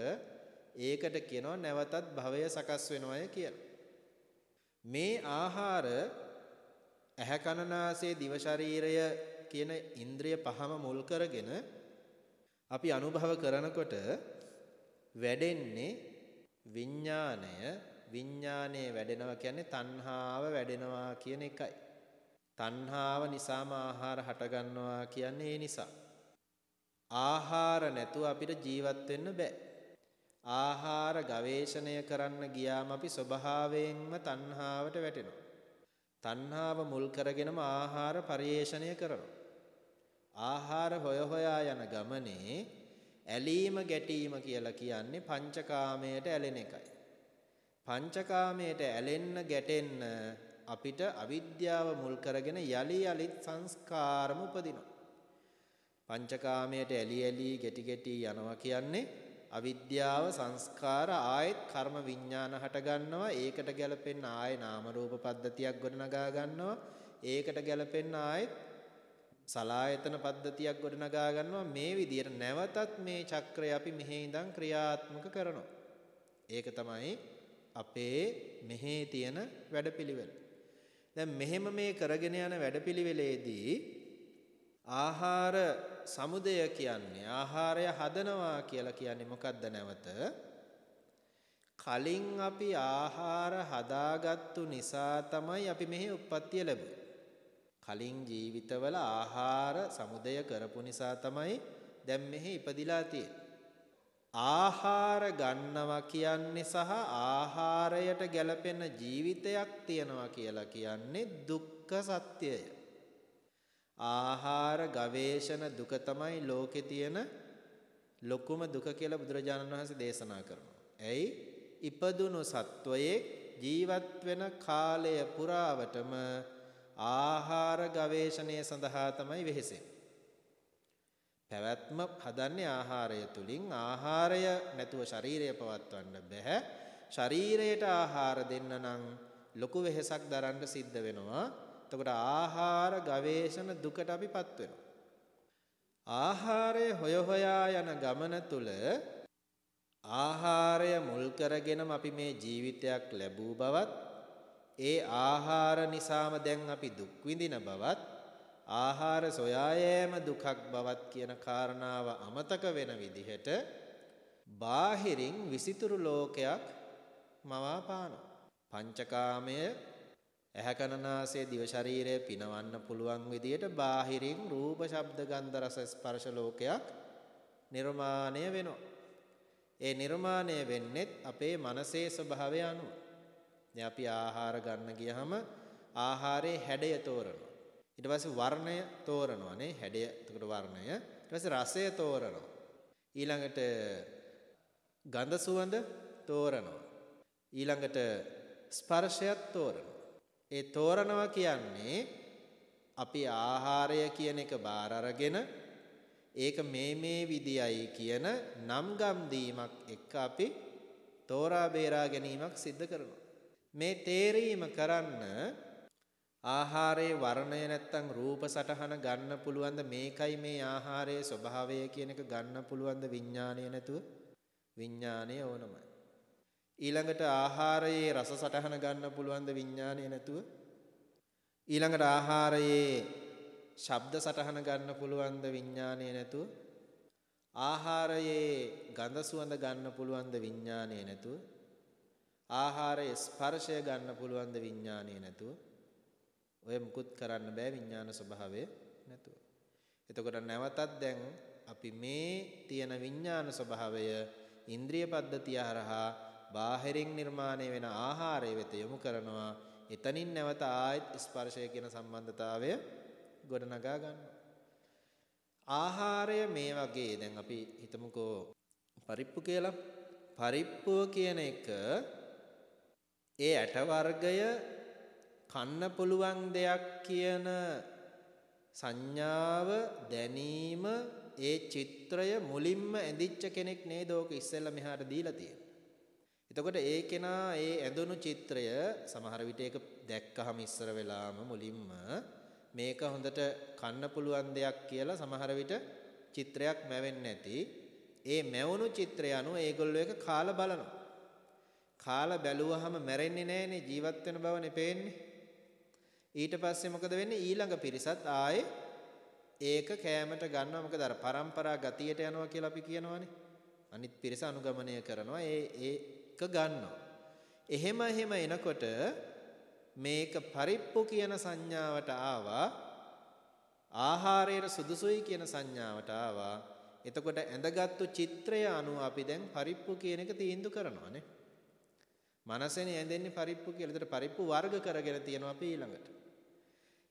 Speaker 1: ඒකට කියනවා නැවතත් භවය සකස් වෙනවය කියලා. මේ ආහාර ඇහැ කන නාසය දිව ශරීරය කියන ඉන්ද්‍රිය පහම මුල් කරගෙන අපි අනුභව කරනකොට වැඩෙන්නේ විඥාණය විඥානයේ වැඩෙනවා කියන්නේ තණ්හාව වැඩෙනවා කියන එකයි. තණ්හාව නිසාම ආහාර හටගන්නවා කියන්නේ ඒ නිසා. ආහාර නැතුව අපිට ජීවත් වෙන්න බෑ. ආහාර ගවේෂණය කරන්න ගියාම අපි ස්වභාවයෙන්ම තණ්හාවට වැටෙනවා. තණ්හාව මුල් කරගෙනම ආහාර පරිේෂණය කරනවා. ආහාර හොය හොයා යන ගමනේ ඇලීම ගැටීම කියලා කියන්නේ පංචකාමයට ඇලෙන එකයි. පංචකාමයට ඇලෙන්න ගැටෙන්න අපිට අවිද්‍යාව මුල් කරගෙන යලි යලිත් සංස්කාරම උපදිනවා. පංචකාමයට ඇලි ඇලි ගැටි ගැටි යනවා කියන්නේ අවිද්‍යාව සංස්කාර ආයෙත් කර්ම විඥාන හට ගන්නවා ඒකට ගැලපෙන්න ආයෙ නාම රූප පද්ධතියක් ගොඩනගා ගන්නවා ඒකට ගැලපෙන්න ආයෙත් සලායතන පද්ධතියක් ගොඩනගා ගන්නවා. මේ විදිහට නැවතත් මේ චක්‍රය අපි මෙහි ඉඳන් ක්‍රියාත්මක කරනවා. ඒක තමයි අපේ මෙහි තියෙන වැඩපිළිවෙල. දැන් මෙහෙම මේ කරගෙන යන වැඩපිළිවෙලේදී ආහාර සමුදය කියන්නේ ආහාරය හදනවා කියලා කියන්නේ මොකද්ද නැවත? කලින් අපි ආහාර හදාගත්තු නිසා තමයි අපි මෙහි උප්පත්තිය ලැබුවේ. කලින් ජීවිතවල ආහාර සමුදය කරපු නිසා තමයි දැන් මෙහි ඉපදිලා තියෙන්නේ. ආහාර ගන්නවා කියන්නේ සහ ආහාරයට ගැළපෙන ජීවිතයක් තියනවා කියලා කියන්නේ දුක්ඛ සත්‍යය. ආහාර ගවේෂණ දුක තමයි ලෝකේ තියෙන ලොකුම දුක කියලා බුදුරජාණන් වහන්සේ දේශනා කරනවා. ඇයි? ඉපදුණු සත්වයේ ජීවත් වෙන කාලය පුරාවටම ආහාර ගවේෂණය සඳහා තමයි වෙහෙසෙන්නේ. පැවැත්ම හදන්නේ ආහාරය තුලින් ආහාරය නැතුව ශරීරය පවත්වන්න බෑ. ශරීරයට ආහාර දෙන්න නම් ලොකු වෙහෙසක් දරන්න සිද්ධ වෙනවා. එතකොට ආහාර ගවේෂණ දුකට අපිපත් වෙනවා. ආහාරය හොය හොයා යන ගමන තුල ආහාරය මුල් කරගෙනම අපි මේ ජීවිතයක් ලැබූ බවත් ඒ ආහාර නිසාම දැන් අපි දුක් විඳින බවත් ආහාර සොයා යෑම දුකක් බවත් කියන කාරණාව අමතක වෙන විදිහට බාහිරින් විසිතුරු ලෝකයක් මවා පානවා. පංචකාමය ඇහැ කන නාසය දිව ශරීරය පිනවන්න පුළුවන් විදියට බාහිරින් රූප ශබ්ද ගන්ධ රස ස්පර්ශ ලෝකයක් නිර්මාණය වෙනවා. ඒ නිර්මාණය වෙන්නේ අපේ මනසේ ස්වභාවය අනුව. දැන් අපි ආහාර ගන්න ගියහම ආහාරයේ හැඩය තෝරනවා. ඊට පස්සේ වර්ණය තෝරනවා නේ හැඩය එතකොට වර්ණය. ඊට පස්සේ රසය තෝරනවා. ඊළඟට ගඳ සුවඳ තෝරනවා. ඊළඟට ස්පර්ශයත් තෝරනවා. ඒ තෝරනවා කියන්නේ අපි ආහාරය කියන එක බාර අරගෙන ඒක මේ මේ විදියයි කියන නම් ගම් දීමක් එක්ක අපි තෝරා බේරා ගැනීමක් සිද්ධ කරනවා. මේ තේරීම කරන්න ආහාරයේ වර්ණය නැත්තම් රූප සටහන ගන්න පුළුවන්ද? මේකයි මේ ආහාරයේ ස්වභාවය කියන එක ගන්න පුළුවන්ද විඥාණය නැතුව? විඥාණය ඕනමයි ඊළඟට ආහාරයේ රස සටහන ගන්න පුළුවන්ද විඥාණය නැතුව? ඊළඟට ආහාරයේ ශබ්ද සටහන ගන්න පුළුවන්ද විඥාණය නැතුව? ආහාරයේ ගඳ සුවඳ ගන්න පුළුවන්ද විඥාණය නැතුව? ආහාරයේ ස්පර්ශය ගන්න පුළුවන්ද විඥාණය නැතුව ඔය මුකුත් කරන්න බෑ විඥාන ස්වභාවය නැතුව. එතකොට නැවතත් දැන් අපි මේ තියෙන විඥාන ස්වභාවය ඉන්ද්‍රිය පද්ධතිය හරහා බාහිරින් නිර්මාණය වෙන ආහාරය වෙත යොමු කරනවා. එතනින් නැවත ආයත් ස්පර්ශය කියන සම්බන්ධතාවය ගොඩනගා ගන්නවා. ආහාරය මේ වගේ දැන් අපි හිතමුකෝ පරිප්පු කියලා. පරිප්පුව කියන එක ඒ ඇට වර්ගය කන්න පුළුවන් දෙයක් කියන සංඥාව දැනීම ඒ චිත්‍රය මුලින්ම ඇඳිච්ච කෙනෙක් නේද ඕක ඉස්සෙල්ලා මෙහාට දීලා තියෙන්නේ. එතකොට ඒ කෙනා ඒ ඇඳුණු චිත්‍රය සමහර විට ඒක දැක්කහම ඉස්සර වෙලාම මුලින්ම මේක හොඳට කන්න පුළුවන් දෙයක් කියලා සමහර විට චිත්‍රයක් මැවෙන්නේ නැති. ඒ මැවුණු චිත්‍රය අනුව ඒගොල්ලෝ එක කාලා බලනවා. කාලා බැලුවහම මැරෙන්නේ නැහනේ ජීවත් වෙන බවනේ පේන්නේ. ඊට පස්සේ මොකද වෙන්නේ? ඊළඟ පිරිසත් ආයේ ඒක කෑමට ගන්නවා. මොකද අර પરම්පරා ගතියට යනවා කියලා අපි කියනවනේ. අනිත් පිරිස අනුගමනය කරනවා. ඒ ඒක ගන්නවා. එහෙම එහෙම එනකොට මේක පරිප්පු කියන සංඥාවට ආවා. ආහාරයට සුදුසුයි කියන සංඥාවට ආවා. එතකොට ඇඳගත්තු චිත්‍රය අනුව අපි දැන් පරිප්පු කියන එක තීන්දුව කරනවානේ. මනසෙනේ ඇඳෙන්නේ පරිප්පු කියලා. ඒතර පරිප්පු වර්ග කරගෙන තියෙනවා අපි ඊළඟට.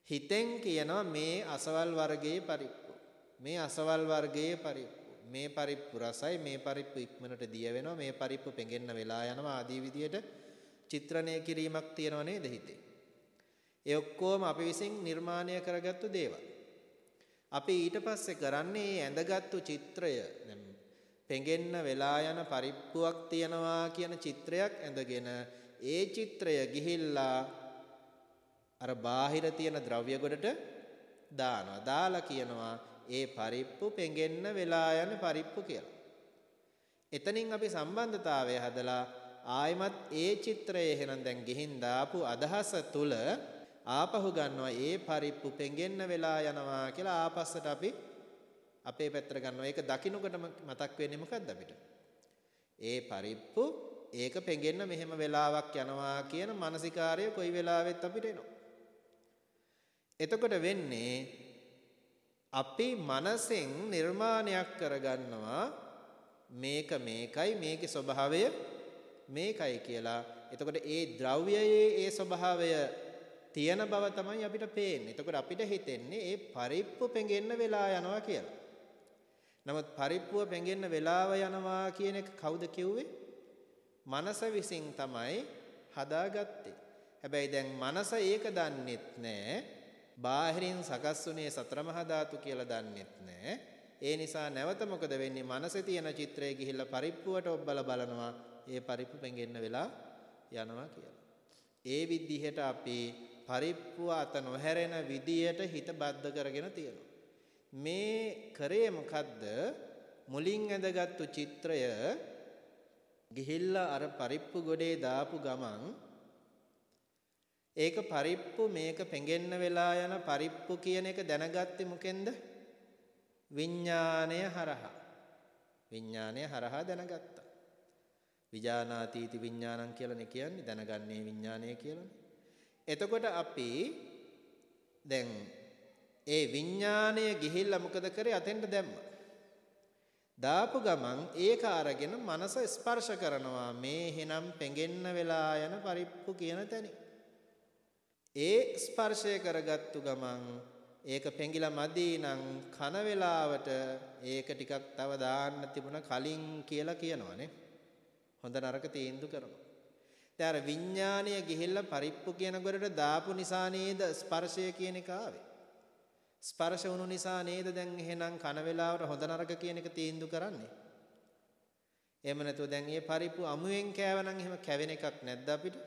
Speaker 1: හිතෙන් කියනවා මේ අසවල් වර්ගයේ පරිප්පු. මේ අසවල් වර්ගයේ පරිප්පු. මේ පරිප්පු රසයි මේ පරිප්පු ඉක්මනට දිය වෙනවා මේ පරිප්පු පෙඟෙන්න වෙලා යනවා ආදී විදියට චිත්‍රණය කිරීමක් තියෙනව නේද හිතේ. ඒ ඔක්කොම අපි විසින් නිර්මාණය කරගත්තු දේවල්. අපි ඊට පස්සේ කරන්නේ මේ ඇඳගත්තු චිත්‍රය දැන් පෙඟෙන්න වෙලා යන පරිප්පුවක් තියනවා කියන චිත්‍රයක් ඇඳගෙන ඒ චිත්‍රය ගිහිල්ලා අර බාහිර තියෙන ද්‍රව්‍ය ගොඩට දානවා. දාලා කියනවා ඒ පරිප්පු පෙඟෙන්න වෙලා යන පරිප්පු කියලා. එතනින් අපි සම්බන්ධතාවය හදලා ආයමත් ඒ චිත්‍රය එහෙනම් දැන් ගිහින් දාපු අදහස තුල ආපහු ගන්නවා ඒ පරිප්පු පෙඟෙන්න වෙලා යනවා කියලා ආපස්සට අපි අපේ පැත්තට ගන්නවා. ඒක දකින්නකොටම මතක් වෙන්නේ මොකද්ද අපිට? ඒ පරිප්පු ඒක පෙඟෙන්න මෙහෙම වෙලාවක් යනවා කියන මානසිකාරය කොයි වෙලාවෙත් අපිට එනවා. එතකොට වෙන්නේ අපි මනසෙන් නිර්මාණයක් කරගන්නවා මේක මේකයි මේකේ ස්වභාවය මේකයි කියලා. එතකොට ඒ ද්‍රව්‍යයේ ඒ ස්වභාවය තියෙන බව තමයි අපිට පේන්නේ. එතකොට අපිට හිතෙන්නේ ඒ පරිප්පු පෙඟෙන්න වෙලා යනවා කියලා. නමුත් පරිප්පුව පෙඟෙන්න වෙලාව යනවා කියන එක කවුද කිව්වේ? මනස විසින් තමයි හදාගත්තේ. හැබැයි දැන් මනස ඒක දන්නෙත් නෑ. බාහිරින් සකස් වුණේ සතර මහා ධාතු කියලා දන්නෙත් නෑ. ඒ නිසා නැවත මොකද වෙන්නේ? මනසේ තියෙන චිත්‍රය ගිහිල්ලා පරිප්පුවට ඔබ්බලා බලනවා. ඒ පරිප්පු පෙඟෙන්න වෙලා යනවා කියලා. ඒ විදිහට අපි පරිප්පුව අත නොහැරෙන විදියට හිත බද්ධ කරගෙන තියෙනවා. මේ කරේ මොකද්ද? මුලින් ඇඳගත්තු චිත්‍රය ගිහිල්ලා අර පරිප්පු ගොඩේ දාපු ගමන් ඒක පරිප්පු මේක පෙඟෙන්න වෙලා යන පරිප්පු කියන එක දැනගත්තේ මොකෙන්ද? විඥාණය හරහා. විඥාණය හරහා දැනගත්තා. විජානාතීති විඥානං කියලානේ කියන්නේ දැනගන්නේ විඥාණය කියලානේ. එතකොට අපි දැන් ඒ විඥාණය ගිහිල්ලා මොකද කරේ අතෙන්ට දැම්මා. දාපු ගමන් ඒක අරගෙන මනස ස්පර්ශ කරනවා මේ එහෙනම් පෙඟෙන්න වෙලා යන පරිප්පු කියන තැන. ඒ ස්පර්ශය කරගත්තු ගමන් ඒක පෙඟිලා මදි නම් කන වෙලාවට ඒක ටිකක් තව දාන්න තිබුණ කලින් කියලා කියනවනේ. හොඳ නරක තීන්දුව කරනවා. දැන් අර විඥාණය ගිහිල්ලා පරිප්පු කියන ගොඩට දාපු නිසා නේද ස්පර්ශය කියන එක ආවේ. ස්පර්ශ වුණු නිසා නේද දැන් එහෙනම් කන වේලාවට හොඳ නරක කියන එක තීන්දුව කරන්නේ. එහෙම නැතුව දැන් මේ පරිප්පු අමුයෙන් කෑවනම් එහෙම කැවෙන එකක් නැද්ද අපිට?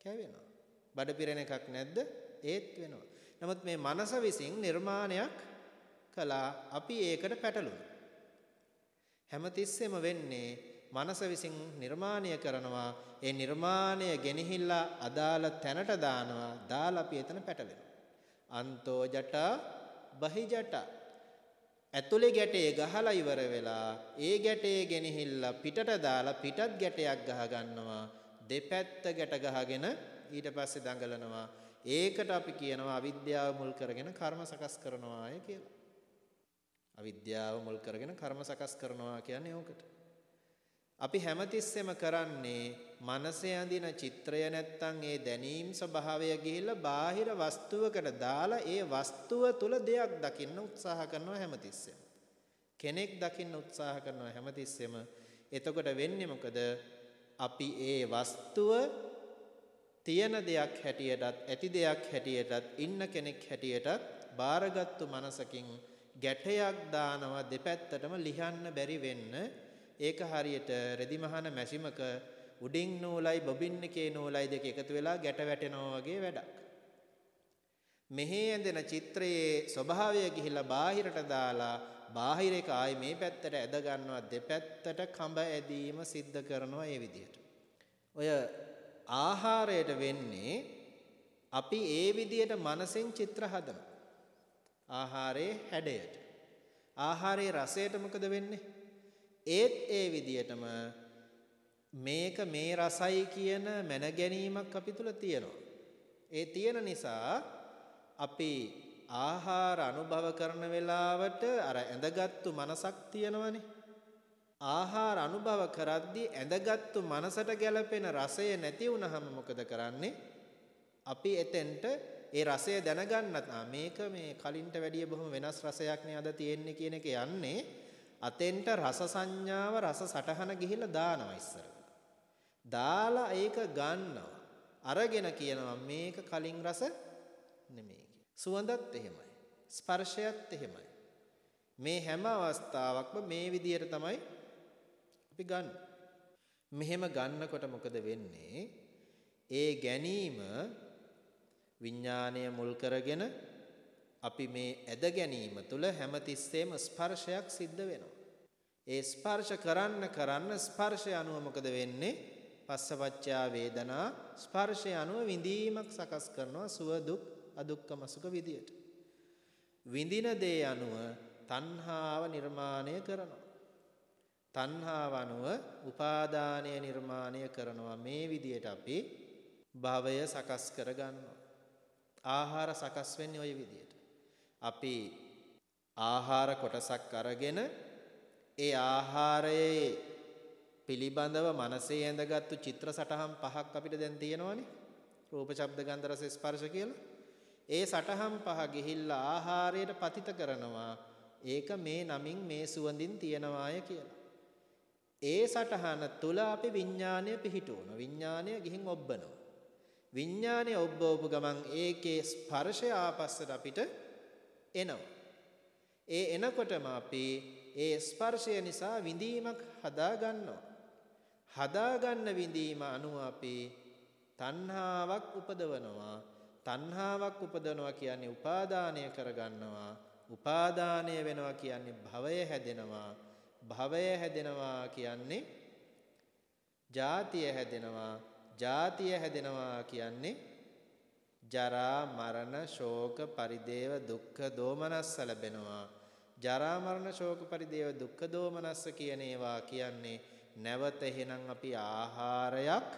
Speaker 1: කැවෙනවා. බඩ පිරෙන එකක් නැද්ද? ඒත් වෙනවා. නමුත් මේ මනස විසින් නිර්මාණයක් කළා අපි ඒකට පැටළුණා. හැමතිස්සෙම වෙන්නේ මනස විසින් නිර්මාණය කරනවා ඒ නිර්මාණය ගෙනහිල්ලා අදාළ තැනට දානවා දාලා අපි එතන පැටලෙනවා අන්තෝ ජටා බහි ජටා. ඇතුලේ ගැටේ ගහලා ඉවර වෙලා ඒ ගැටේ ගෙනහිල්ලා පිටට දාලා පිටත් ගැටයක් ගහ ගන්නවා දෙපැත්ත ගැට ගහගෙන ඊට පස්සේ දඟලනවා. ඒකට අපි කියනවා අවිද්‍යාව මුල් කරගෙන කර්ම සකස් කරනවාය කියලා. අවිද්‍යාව මුල් කරගෙන කර්ම සකස් කරනවා කියන්නේ ඕකට. අපි හැමතිස්සෙම කරන්නේ මනසේ අඳින චිත්‍රය නැත්තම් ඒ දැනීම් ස්වභාවය ගිහිල්ලා බාහිර වස්තුවකට දාලා ඒ වස්තුව තුල දෙයක් දකින්න උත්සාහ කරනවා හැමතිස්සෙම. කෙනෙක් දකින්න උත්සාහ කරනවා හැමතිස්සෙම. එතකොට වෙන්නේ මොකද? අපි ඒ වස්තුව තියෙන දෙයක් හැටියටත් ඇති දෙයක් හැටියටත් ඉන්න කෙනෙක් හැටියටත් බාරගත්තු මනසකින් ගැටයක් දානවා දෙපැත්තටම ලිහන්න බැරි වෙන්න ඒක හරියට රෙදි මහන මැෂිමක උඩින් නූලයි බොබින් එකේ නූලයි දෙක එකතු වෙලා ගැට වැටෙනවා වගේ වැඩක්. මෙහි ඇඳෙන චිත්‍රයේ ස්වභාවය ගිහිලා බාහිරට දාලා බාහිර එක ආයි මේ පැත්තට ඇද ගන්නවා දෙපැත්තට කඹ ඇදීම සිද්ධ කරනවා ඒ විදිහට. ඔය ආහාරයට වෙන්නේ අපි ඒ විදිහට මනසෙන් චිත්‍ර හදනවා. ආහාරයේ හැඩයට. ආහාරයේ රසයට මොකද වෙන්නේ? ඒත් ඒ විදියටම මේක මේ රසයි කියන මැන ගැනීමක් අපි තුල තියෙනවා. ඒ තියෙන නිසා අපි ආහාර අනුභව කරන වෙලාවට අර ඇඳගත්තු මනසක් තියෙනවනේ. ආහාර අනුභව කරද්දී ඇඳගත්තු මනසට ගැලපෙන රසය නැති වුනහම මොකද කරන්නේ? අපි එතෙන්ට ඒ රසය දැනගන්නත් මේක මේ කලින්ට වැඩිය බොහොම වෙනස් රසයක් නේ අද තියෙන්නේ කියන එක යන්නේ අතෙන්ට රස සංඥාව රස සටහන ගිහිල්ලා දානවා ඉස්සර. දාලා ඒක ගන්නවා. අරගෙන කියනවා මේක කලින් රස නෙමෙයි සුවඳත් එහෙමයි. ස්පර්ශයත් එහෙමයි. මේ හැම අවස්ථාවක්ම මේ විදියට තමයි අපි ගන්න. මෙහෙම ගන්නකොට මොකද වෙන්නේ? ඒ ගැනීම විඥාණය මුල් කරගෙන අපි මේ ඇද ගැනීම තුළ හැමතිස්සෙම ස්පර්ශයක් සිද්ධ වෙනවා. ඒ ස්පර්ශ කරන්න කරන්න ස්පර්ශය අනුව මොකද වෙන්නේ? පස්සපච්චා වේදනා ස්පර්ශය අනුව විඳීමක් සකස් කරනවා සුව දුක් අදුක්කම සුඛ විදියට. විඳින දේ අනුව තණ්හාව නිර්මාණය කරනවා. තණ්හාව අනුව උපාදානය නිර්මාණය කරනවා මේ විදියට අපි භවය සකස් කරගන්නවා. ආහාර සකස් වෙන්නේ ওই විදියට. අපි ආහාර කොටසක් අරගෙන ඒ ආහාරයේ පිළිබඳව මනසේ ඇඳගත්තු චිත්‍ර සටහන් පහක් අපිට දැන් තියෙනවනේ. රූප ශබ්ද ගන්ධ රස ස්පර්ශ කියලා. ඒ සටහන් පහ ගිහිල්ලා ආහාරයට පතිත කරනවා. ඒක මේ නමින් මේ සුවඳින් තියනවාය කියලා. ඒ සටහන තුල අපි විඥාණය පිහිටවන විඥාණය ගිහින් ඔබ්බනවා. විඥාණය ඔබ්බවපු ගමන් ඒකේ ස්පර්ශය ආපස්සට අපිට එනවා. ඒ එනකොටම අපි ඒ ස්පර්ශය නිසා විඳීමක් හදා ගන්නවා. හදාගන්න විඳීම අනුව අපි තණ්හාවක් උපදවනවා. තණ්හාවක් උපදවනවා කියන්නේ උපාදානය කරගන්නවා. උපාදානය වෙනවා කියන්නේ භවය හැදෙනවා. භවය හැදෙනවා කියන්නේ ජාතිය හැදෙනවා. ජාතිය හැදෙනවා කියන්නේ ජරා මරණ ශෝක පරිදේව දුක්ඛ දෝමනස්ස ලැබෙනවා ජරා මරණ ශෝක පරිදේව දුක්ඛ දෝමනස්ස කියන ඒවා කියන්නේ නැවත එහෙනම් අපි ආහාරයක්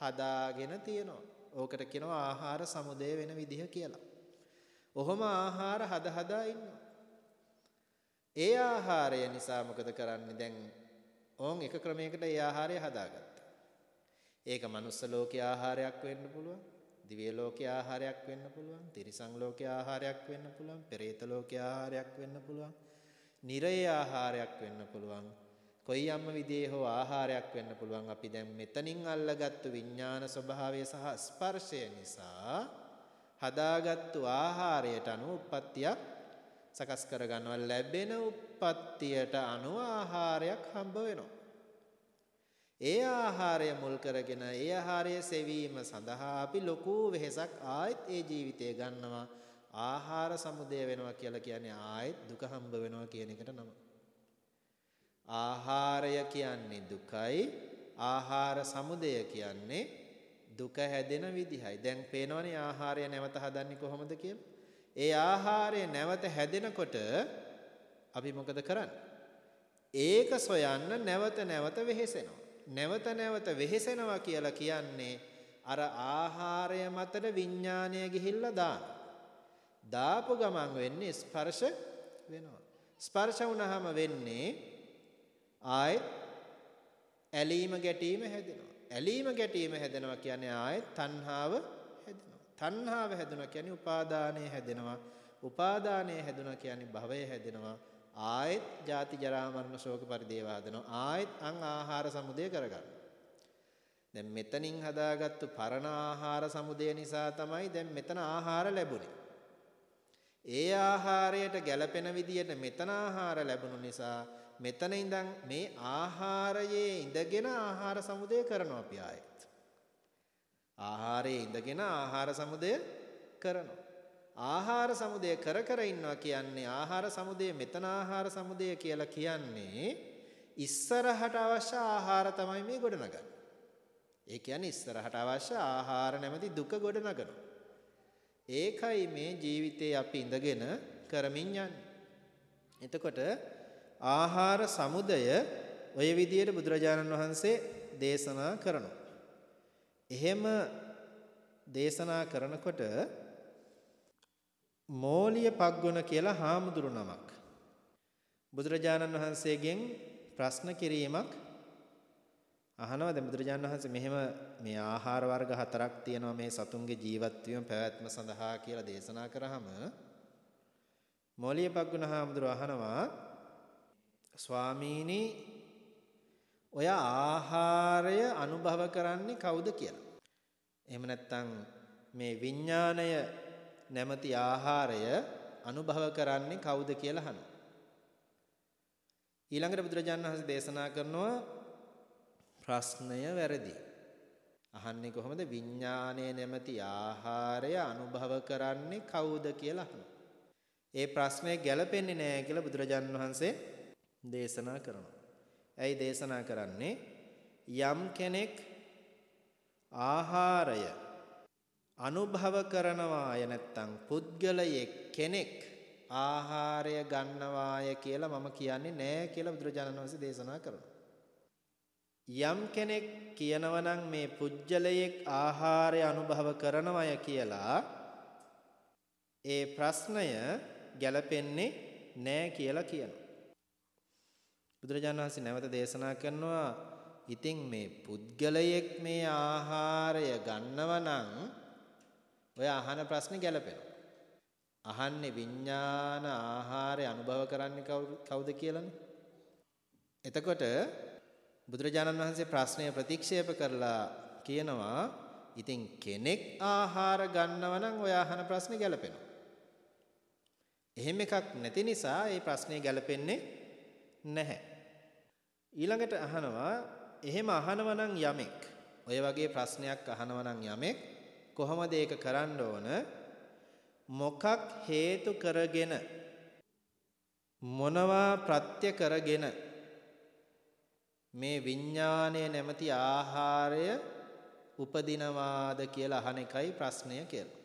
Speaker 1: හදාගෙන තියනවා ඕකට කියනවා ආහාර සමුදය වෙන විදිහ කියලා. ඔහොම ආහාර හද හදා ඉන්නවා. ඒ ආහාරය නිසා මොකද කරන්නේ දැන් ඕන් එක ක්‍රමයකට ඒ ආහාරය හදාගත්තා. ඒක මනුස්ස ලෝකයේ ආහාරයක් වෙන්න පුළුවන්. දිව්‍ය ලෝකයේ ආහාරයක් වෙන්න පුළුවන්. තිරිසන් ලෝකයේ ආහාරයක් වෙන්න පුළුවන්. පෙරේත ලෝකයේ ආහාරයක් වෙන්න පුළුවන්. නිරයේ ආහාරයක් වෙන්න පුළුවන්. කොයි යම්ම විදිහේ හෝ ආහාරයක් වෙන්න පුළුවන්. අපි දැන් මෙතනින් අල්ලගත්තු විඥාන ස්වභාවය සහ ස්පර්ශය නිසා හදාගත්තු ආහාරයට අනුව උප්පත්තියක් සකස් කරගන්නවා ලැබෙන උප්පත්තියට අනුව ආහාරයක් හම්බ වෙනවා. ඒ ආහාරය මුල් කරගෙන ඒ ආහාරය සෙවීම සඳහා අපි ලොකු වෙහෙසක් ආයෙත් ඒ ජීවිතය ගන්නවා. ආහාර සමුදය වෙනවා කියලා කියන්නේ ආයෙත් දුක හම්බ වෙනවා කියන එකට නම. ආහාරය කියන්නේ දුකයි ආහාර සමුදය කියන්නේ දුක හැදෙන විදිහයි. දැන් පේනවනේ ආහාරය නැවත හදන්නේ කොහොමද කියලා. ඒ ආහාරය නැවත හැදෙනකොට අපි මොකද කරන්නේ? ඒක සොයන්න නැවත නැවත වෙහෙසෙනවා. නැවත නැවත වෙහෙසෙනවා කියලා කියන්නේ අර ආහාරය මතට විඥානය ගිහිල්ලා දාන. දාපු ගමන් වෙන්නේ ස්පර්ශ වෙනවා. ස්පර්ශ වුණාම වෙන්නේ ආයෙත් ඇලීම ගැටීම හැදෙනවා. ඇලීම ගැටීම හැදෙනවා කියන්නේ ආයෙත් තණ්හාව හැදෙනවා. තණ්හාව හැදුණා කියන්නේ උපාදානය හැදෙනවා. උපාදානය හැදුණා කියන්නේ භවය හැදෙනවා. ආයෙත් ජාති ජරා මරණ ශෝක පරිදේව හදනවා. ආයෙත් අං ආහාර සමුදය කරගන්නවා. දැන් මෙතනින් හදාගත්තු පරණ ආහාර සමුදය නිසා තමයි දැන් මෙතන ආහාර ලැබුණේ. ඒ ආහාරයට ගැළපෙන විදියට මෙතන ආහාර ලැබුණු නිසා මෙතන ඉඳන් මේ ආහාරයේ ඉඳගෙන ආහාර සමුදය කරනවා අපි ආයෙත්. ආහාරයේ ඉඳගෙන ආහාර සමුදය කරනවා. ආහාර සමුදය කර කර ඉන්නවා කියන්නේ ආහාර සමුදය මෙතන ආහාර සමුදය කියලා කියන්නේ ඉස්සරහට අවශ්‍ය ආහාර තමයි මේ ගොඩනගන්නේ. ඒ කියන්නේ ඉස්සරහට අවශ්‍ය ආහාර නැමැති දුක ගොඩනගනවා. ඒකයි මේ ජීවිතේ අපි ඉඳගෙන කරමින් යන්නේ. එතකොට ආහාර සමුදය ඔය විදියට බුදුරජාණන් වහන්සේ දේශනා කරනවා. එහෙම දේශනා කරනකොට මෝලිය පග්ගොන කියලා හාමුදුරු නමක්. බුදුරජාණන් වහන්සේගෙන් ප්‍රශ්න කිරීමක් අහනවා. දැන් බුදුරජාණන් වහන්සේ මෙහෙම මේ ආහාර වර්ග හතරක් තියෙනවා. මේ සතුන්ගේ ජීවත් වීම පැවැත්ම සඳහා කියලා දේශනා කරාම මෝලිය පග්ගුණ හාමුදුරු අහනවා ස්වාමීනි ඔය ආහාරය අනුභව කරන්නේ කවුද කියලා. එහෙම නැත්නම් මේ විඥාණය නැමැති ආහාරය අනුභව කරන්නේ කවුද කියලා අහනවා. ඊළඟට බුදුරජාණන් වහන්සේ දේශනා කරනවා ප්‍රශ්නය වැරදි. අහන්නේ කොහොමද විඥාණය නැමැති ආහාරය අනුභව කරන්නේ කවුද කියලා අහනවා. ඒ ප්‍රශ්නේ ගැලපෙන්නේ නැහැ කියලා බුදුරජාණන් වහන්සේ දේශනා කරනවා. ඇයි දේශනා කරන්නේ? යම් කෙනෙක් ආහාරය අනුභව කරනවාය නැත්තම් පුද්ගලයෙක් කෙනෙක් ආහාරය ගන්නවාය කියලා මම කියන්නේ නෑ කියලා බුදුරජාණන් වහන්සේ දේශනා කරනවා. යම් කෙනෙක් කියනවා නම් මේ පුජ්‍යලයක් ආහාරය අනුභව කරනවය කියලා ඒ ප්‍රශ්නය ගැලපෙන්නේ නෑ කියලා කියනවා. බුදුරජාණන් වහන්සේ නැවත දේශනා කරනවා ඉතින් මේ පුද්ගලයෙක් මේ ආහාරය ගන්නව නම් ඔය අහන ප්‍රශ්නේ ගැලපෙනවා. අහන්නේ විඥාන ආහාරය අනුභව කරන්නේ කවුද කියලානේ. එතකොට බුදුරජාණන් වහන්සේ ප්‍රශ්නය ප්‍රතික්ෂේප කරලා කියනවා ඉතින් කෙනෙක් ආහාර ගන්නව නම් ඔය අහන ප්‍රශ්නේ ගැලපෙනවා. එහෙම එකක් නැති නිසා මේ ප්‍රශ්නේ ගැලපෙන්නේ නැහැ. ඊළඟට අහනවා එහෙම අහනවා නම් යමෙක් ඔය වගේ ප්‍රශ්නයක් අහනවා නම් යමෙක් කොහොමද ඒක කරන්න ඕන? මොකක් හේතු කරගෙන? මොනවා ප්‍රත්‍ය කරගෙන? මේ විඥානය නැමැති ආහාරය උපදිනවාද කියලා අහන එකයි ප්‍රශ්නය කියලා.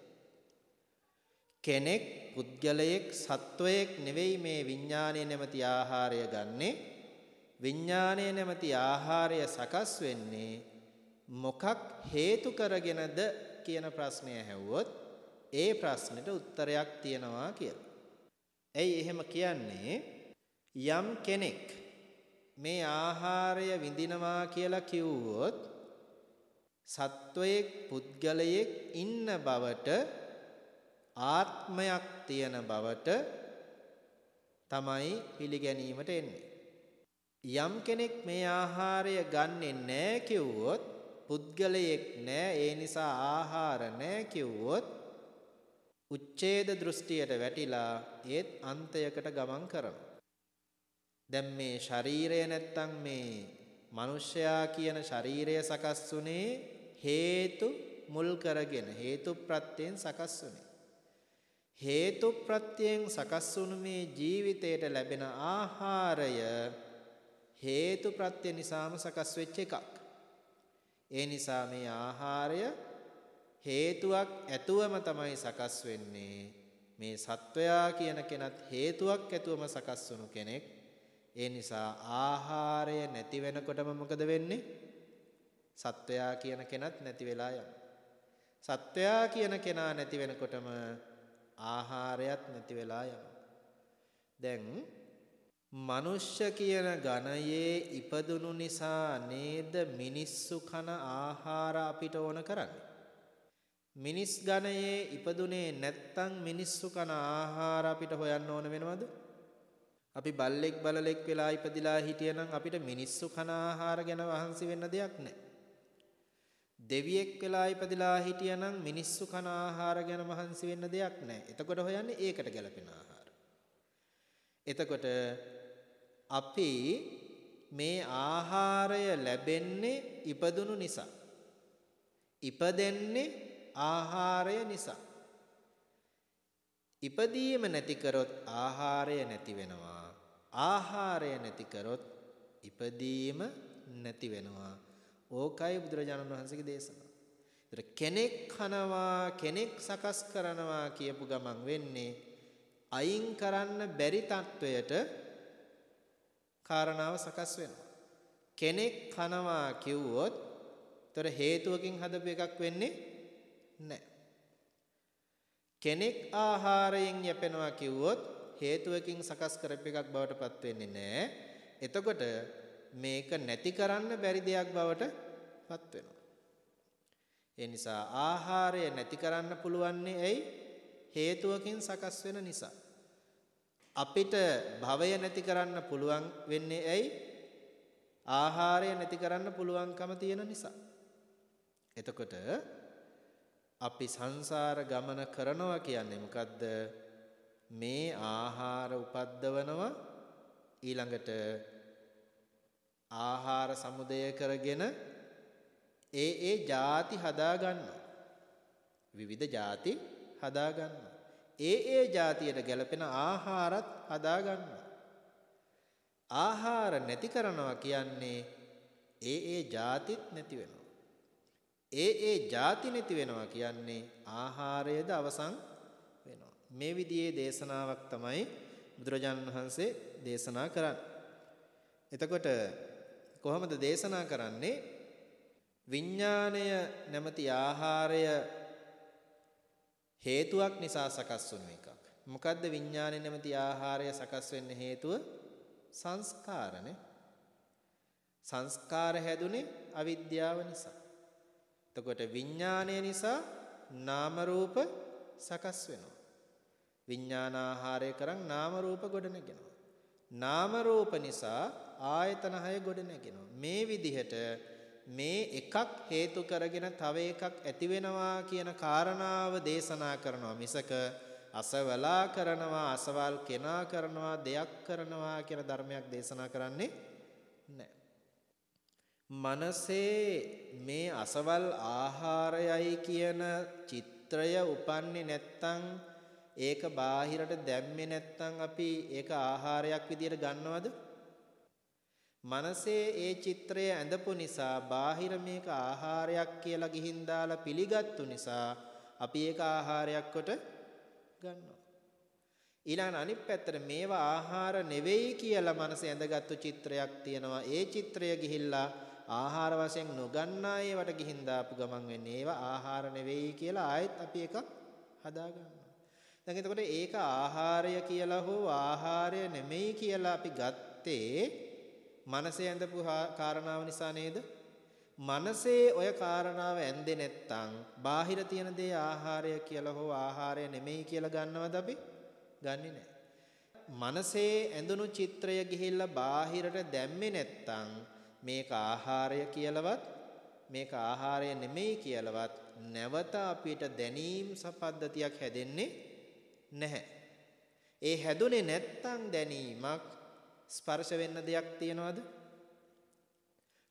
Speaker 1: කෙනෙක් පුද්ගලයෙක් සත්වයෙක් නෙවෙයි මේ විඥානය නැමැති ආහාරය ගන්නේ. විඥානය නැමැති ආහාරය සකස් වෙන්නේ මොකක් හේතු කරගෙනද? කියන ප්‍රශ්නය ඇහුවොත් ඒ ප්‍රශ්නෙට උත්තරයක් තියෙනවා කියලා. ඇයි එහෙම කියන්නේ? යම් කෙනෙක් මේ ආහාරය විඳිනවා කියලා කිව්වොත් සත්වයෙක් පුද්ගලයෙක් ඉන්න බවට ආත්මයක් තියෙන බවට තමයි පිළිගැනීමට එන්නේ. යම් කෙනෙක් මේ ආහාරය ගන්නෙ නැහැ කිව්වොත් පුද්ගලයෙක් නැහැ ඒ නිසා ආහාර නැහැ කිව්වොත් උච්ඡේද දෘෂ්ටියට වැටිලා ඒත් අන්තයකට ගමන් කරනවා. දැන් මේ ශරීරය නැත්තම් මේ මිනිස්යා කියන ශරීරය සකස් වුනේ හේතු මුල් කරගෙන හේතු ප්‍රත්‍යයෙන් සකස් වුනේ. හේතු ප්‍රත්‍යයෙන් සකස් වුණු මේ ජීවිතයට ලැබෙන ආහාරය හේතු ප්‍රත්‍ය නිසාම සකස් වෙච්ච එකක්. ඒ නිසා මේ ආහාරය හේතුවක් ඇතුවම තමයි සකස් වෙන්නේ. මේ සත්වයා කියන කෙනත් හේතුවක් ඇතුවම සකස් වුණු කෙනෙක්. ඒ නිසා ආහාරය නැති වෙනකොටම මොකද වෙන්නේ? සත්වයා කියන කෙනත් නැති වෙලා යනවා. සත්වයා කියන කෙනා නැති වෙනකොටම ආහාරයත් නැති වෙලා යනවා. දැන් මනුෂ්‍ය කියන ගණයේ ඉපදුණු නිසා නේද මිනිස්සු කන ආහාර අපිට ඕන කරන්නේ. මිනිස් ගණයේ ඉපදුනේ නැත්තම් මිනිස්සු කන ආහාර අපිට හොයන්න ඕන වෙනවද? අපි බල්ලෙක් බලලෙක් වෙලා ඉපදිලා හිටියනම් අපිට මිනිස්සු කන ආහාර ගැන වහන්සි වෙන්න දෙයක් නැහැ. දෙවියෙක් වෙලා ඉපදිලා හිටියනම් මිනිස්සු කන ආහාර ගැන මහන්සි වෙන්න දෙයක් නැහැ. එතකොට හොයන්නේ ඒකට ගැලපෙන ආහාර. එතකොට අපි මේ ආහාරය ලැබෙන්නේ ඉපදුණු නිසා. ඉපදෙන්නේ ආහාරය නිසා. ඉපදීම නැති කරොත් ආහාරය නැති වෙනවා. ආහාරය නැති කරොත් ඉපදීම නැති වෙනවා. ඕකයි බුදුරජාණන් වහන්සේගේ දේශනාව. ඒතර කෙනෙක් කනවා කෙනෙක් සකස් කරනවා කියපු ගමන් වෙන්නේ අයින් කරන්න බැරි තත්වයට කාරණාව සකස් වෙනවා. කෙනෙක් කනවා කිව්වොත් ඒතර හේතුවකින් හදපු එකක් වෙන්නේ නැහැ. කෙනෙක් ආහාරයෙන් යැපෙනවා කිව්වොත් හේතුවකින් සකස් කරපු එකක් බවට පත් වෙන්නේ නැහැ. එතකොට මේක නැති කරන්න බැරි දෙයක් බවට පත් වෙනවා. ඒ නිසා ආහාරය නැති කරන්න පුළුවන්නේ ඇයි? හේතුවකින් සකස් වෙන නිසා. අපිට භවය නැති කරන්න පුළුවන් වෙන්නේ ඇයි? ආහාරය නැති කරන්න පුළුවන්කම තියෙන නිසා. එතකොට අපි සංසාර ගමන කරනවා කියන්නේ මොකද්ද? මේ ආහාර උපද්දවනවා ඊළඟට ආහාර සමුදය කරගෙන ඒ ඒ ಜಾති හදා ගන්නවා. විවිධ ಜಾති හදා ගන්නවා. ඒ ඒ જાතියට ගැලපෙන ආහාරත් හදා ගන්නවා. ආහාර නැති කරනවා කියන්නේ ඒ ඒ જાතිත් නැති වෙනවා. ඒ ඒ જાති නැති වෙනවා කියන්නේ ආහාරයද අවසන් වෙනවා. මේ විදිහේ දේශනාවක් තමයි බුදුරජාණන් වහන්සේ දේශනා කරන්නේ. එතකොට කොහොමද දේශනා කරන්නේ? විඥාණය නැමැති ආහාරය හේතුවක් නිසා සකස් වුණු එකක්. මොකද්ද විඥාණය නැමැති ආහාරය සකස් වෙන්න හේතුව? සංස්කාරනේ. සංස්කාර හැදුනේ අවිද්‍යාව නිසා. එතකොට විඥාණය නිසා නාම රූප සකස් වෙනවා. විඥානාහාරය කරන් නාම රූප ගොඩ නැගෙනවා. නාම රූප නිසා ආයතන හය ගොඩ නැගෙනවා. මේ විදිහට මේ එකක් හේතු කරගෙන තව එකක් ඇති වෙනවා කියන කාරණාව දේශනා කරනවා මිසක අසවලා කරනවා අසවල් කෙනා කරනවා දෙයක් කරනවා කියන ධර්මයක් දේශනා කරන්නේ නැහැ. මනසේ මේ අසවල් ආහාරයයි කියන චිත්‍රය උපන්නේ නැත්තම් ඒක බාහිරට දැම්මේ නැත්තම් අපි ඒක ආහාරයක් විදියට ගන්නවද? මනසේ ඒ චිත්‍රය ඇඳපු නිසා බාහිර මේක ආහාරයක් කියලා ගිහින් දාලා පිළිගත්තු නිසා අපි ඒක ආහාරයක් කොට ගන්නවා. ඊළඟ අනිත් පැත්තට මේවා ආහාර නෙවෙයි කියලා මනසේ ඇඳගත්තු චිත්‍රයක් තියෙනවා. ඒ චිත්‍රය ගිහිල්ලා ආහාර වශයෙන් නොගන්නා ඒවට ගිහින් දාපු ගමන් වෙන්නේ ඒවා ආහාර නෙවෙයි කියලා ආයෙත් අපි එකක් හදා ගන්නවා. දැන් එතකොට ඒක ආහාරය කියලා හෝ ආහාරය නෙමෙයි කියලා අපි ගත්තේ මනසේ ඇඳපු කාරණාව නිසා නේද? මනසේ ඔය කාරණාව ඇන්දේ නැත්තම් බාහිර තියෙන දේ ආහාරය කියලා හෝ ආහාරය නෙමෙයි කියලා ගන්නවද අපි? ගන්නෙ නැහැ. මනසේ ඇඳුණු චිත්‍රය ගිහිල්ලා බාහිරට දැම්මේ නැත්තම් මේක ආහාරය කියලාවත් මේක ආහාරය නෙමෙයි කියලාවත් නැවත අපිට දැනීම් සපද්ධතියක් හැදෙන්නේ නැහැ. ඒ හැදුනේ නැත්තම් දැනීමක් ස්පර්ශ වෙන්න දෙයක් තියනවද?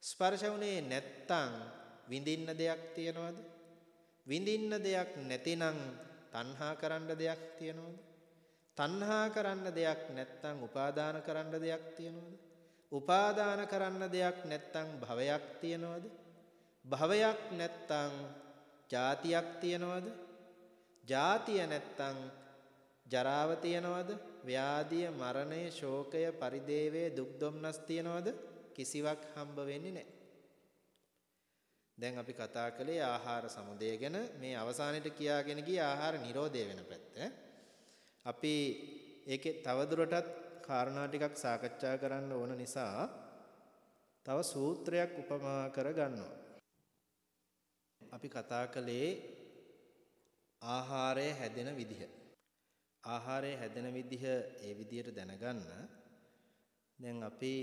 Speaker 1: ස්පර්ශ වුණේ නැත්තම් විඳින්න දෙයක් තියනවද? විඳින්න දෙයක් නැතිනම් තණ්හා කරන්න දෙයක් තියනවද? තණ්හා කරන්න දෙයක් නැත්තම් උපාදාන කරන්න දෙයක් තියනවද? උපාදාන කරන්න දෙයක් නැත්තම් භවයක් තියනවද? භවයක් නැත්තම් ජාතියක් තියනවද? ජාතිය නැත්තම් ජරාව තියනවද? ව්‍යාධිය, මරණය, ශෝකය, පරිදේවය, දුක් දුම්නස් තියනවද? කිසිවක් හම්බ වෙන්නේ නැහැ. දැන් අපි කතා කළේ ආහාර සමුදය ගැන මේ අවසානයේට කියාගෙන ගිය ආහාර නිරෝධය වෙන පැත්ත. අපි ඒකේ තවදුරටත් කාරණා ටිකක් සාකච්ඡා කරන්න ඕන නිසා තව සූත්‍රයක් උපමා කර ගන්නවා. අපි කතා කළේ ආහාරය හැදෙන විදිහ. ආහාරය හැදෙන විදිහ ඒ විදිහට දැනගන්න දැන් අපි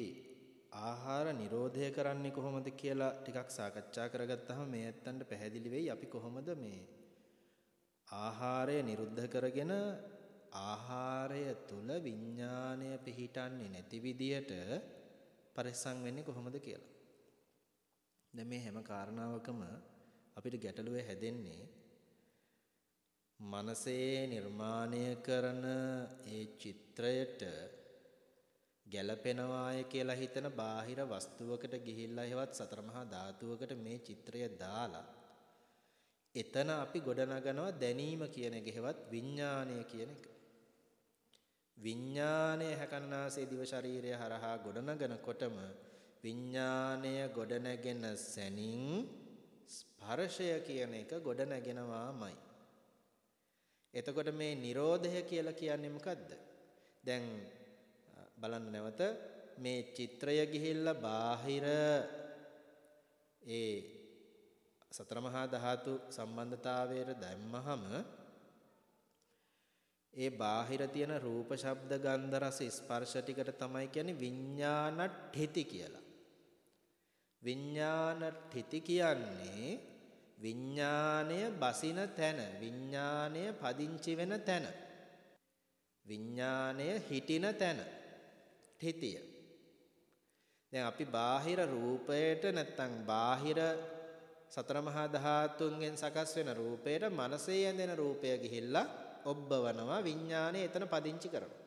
Speaker 1: ආහාර නිරෝධය කරන්නේ කොහොමද කියලා ටිකක් සාකච්ඡා කරගත්තාම මේ ඇත්තන්ට පැහැදිලි වෙයි අපි කොහොමද මේ ආහාරය නිරුද්ධ කරගෙන ආහාරය තුල විඥාණය පිහිටන්නේ නැති විදියට පරිස්සම් වෙන්නේ කොහොමද කියලා. දැන් මේ හැම කාරණාවකම අපිට ගැටලුව හැදෙන්නේ මනසේ නිර්මාණය කරන ඒ චිත්‍රයට ගැළපෙනවාය කියලා හිතන බාහිර වස්තුවකට ගිහිල්ලා හෙවත් සතර මහා ධාතුවකට මේ චිත්‍රය දාලා එතන අපි ගොඩනගනවා දැනීම කියන එක හෙවත් විඥාණය කියන එක. විඥාණය හැකන්නාසේ දිව ශරීරය හරහා ගොඩනගනකොටම විඥාණය ගොඩනගෙන සැනින් ස්පර්ශය කියන එක ගොඩනගෙනවාමයි. එතකොට මේ Nirodha කියලා කියන්නේ මොකද්ද? දැන් බලන්න නැවත මේ චිත්‍රය ගිහිල්ලා බාහිර ඒ සතර මහා ධාතු සම්බන්ධතාවයට දැම්මහම ඒ බාහිර තියෙන රූප ශබ්ද ගන්ධ රස ස්පර්ශ ටිකට තමයි කියන්නේ විඥානට්ඨිති කියලා. විඥානට්ඨිති කියන්නේ විඥාණය බසින තැන විඥාණය පදිංචි වෙන තැන විඥාණය හිටින තැන ඨිතිය දැන් අපි බාහිර රූපයට නැත්තම් බාහිර සතර මහා ධාතුන්ගෙන් සකස් වෙන රූපයට මනසේ ඇඳෙන රූපය ගිහිල්ලා ඔබ්බවනවා විඥාණය එතන පදිංචි කරනවා.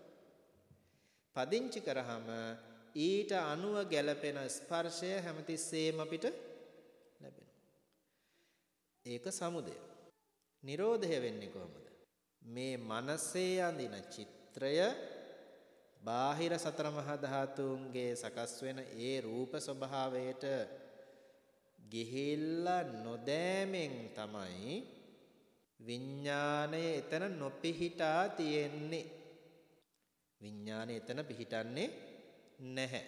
Speaker 1: පදිංචි කරාම ඊට අනුව ගැලපෙන ස්පර්ශය හැමතිස්සෙම අපිට ඒක සමුදය. Nirodha වෙන්නේ කොහොමද? මේ මනසේ අඳින චිත්‍රය බාහිර සතර මහා ධාතුන්ගේ සකස් වෙන ඒ රූප ස්වභාවයට ගිහිල්ලා නොදෑමෙන් තමයි විඥාණය එතන නොපිහිටා තියෙන්නේ. විඥාණය එතන පිහිටන්නේ නැහැ.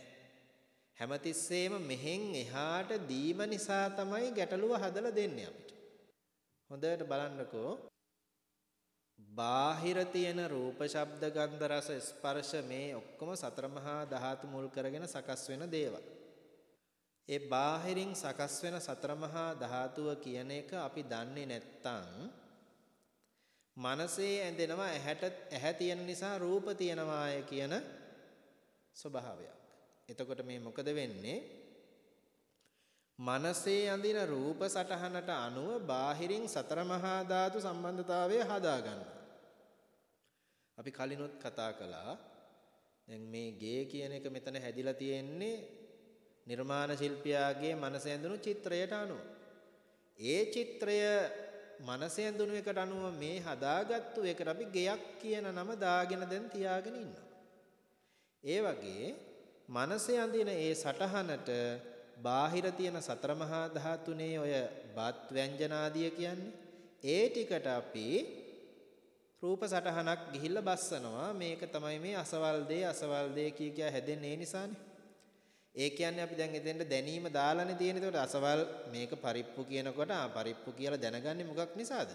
Speaker 1: හැමතිස්සෙම මෙහෙන් එහාට දීම නිසා තමයි ගැටලුව හදලා දෙන්නේ අපිට. හොඳට බලන්නකෝ බාහිර තියෙන රූප ශබ්ද ගන්ධ රස ස්පර්ශ මේ ඔක්කොම සතර මහා ධාතු මුල් කරගෙන සකස් වෙන දේවල්. ඒ බාහිරින් සකස් වෙන සතර මහා ධාතුව කියන එක අපි දන්නේ නැත්තම් මනසේ ඇඳෙනවා ඇහැට ඇහැ තියෙන නිසා රූප තියෙනවාය කියන ස්වභාවයක්. එතකොට මේ මොකද වෙන්නේ? මනසේ අඳින රූප සටහනට අනුව බාහිරින් සතර මහා ධාතු සම්බන්ධතාවය හදා ගන්නවා. අපි කලිනුත් කතා කළා දැන් මේ ගේ කියන එක මෙතන හැදිලා තියෙන්නේ නිර්මාණ ශිල්පියාගේ මනස ඇඳුණු චිත්‍රයට අනුව. ඒ චිත්‍රය මනස ඇඳුණු එකට අනුව මේ හදාගත්තු එකට අපි ගෙයක් කියන නම දාගෙන දැන් තියාගෙන ඉන්නවා. ඒ වගේ මනසේ අඳින ඒ සටහනට බාහිර තියෙන සතර මහා ධාතුනේ ඔය බත් ව්‍යංජන ආදිය කියන්නේ ඒ ටිකට අපි රූප සටහනක් ගිහිල්ලා බස්සනවා මේක තමයි මේ අසවල් දේ අසවල් දේ කිය කිය හැදෙන්නේ ඒ නිසානේ ඒ කියන්නේ අපි දැන් එතෙන්ට දැනීම දාලානේ තියෙන. ඒකට අසවල් මේක පරිප්පු කියනකොට ආ පරිප්පු කියලා දැනගන්නේ මොකක් නිසාද?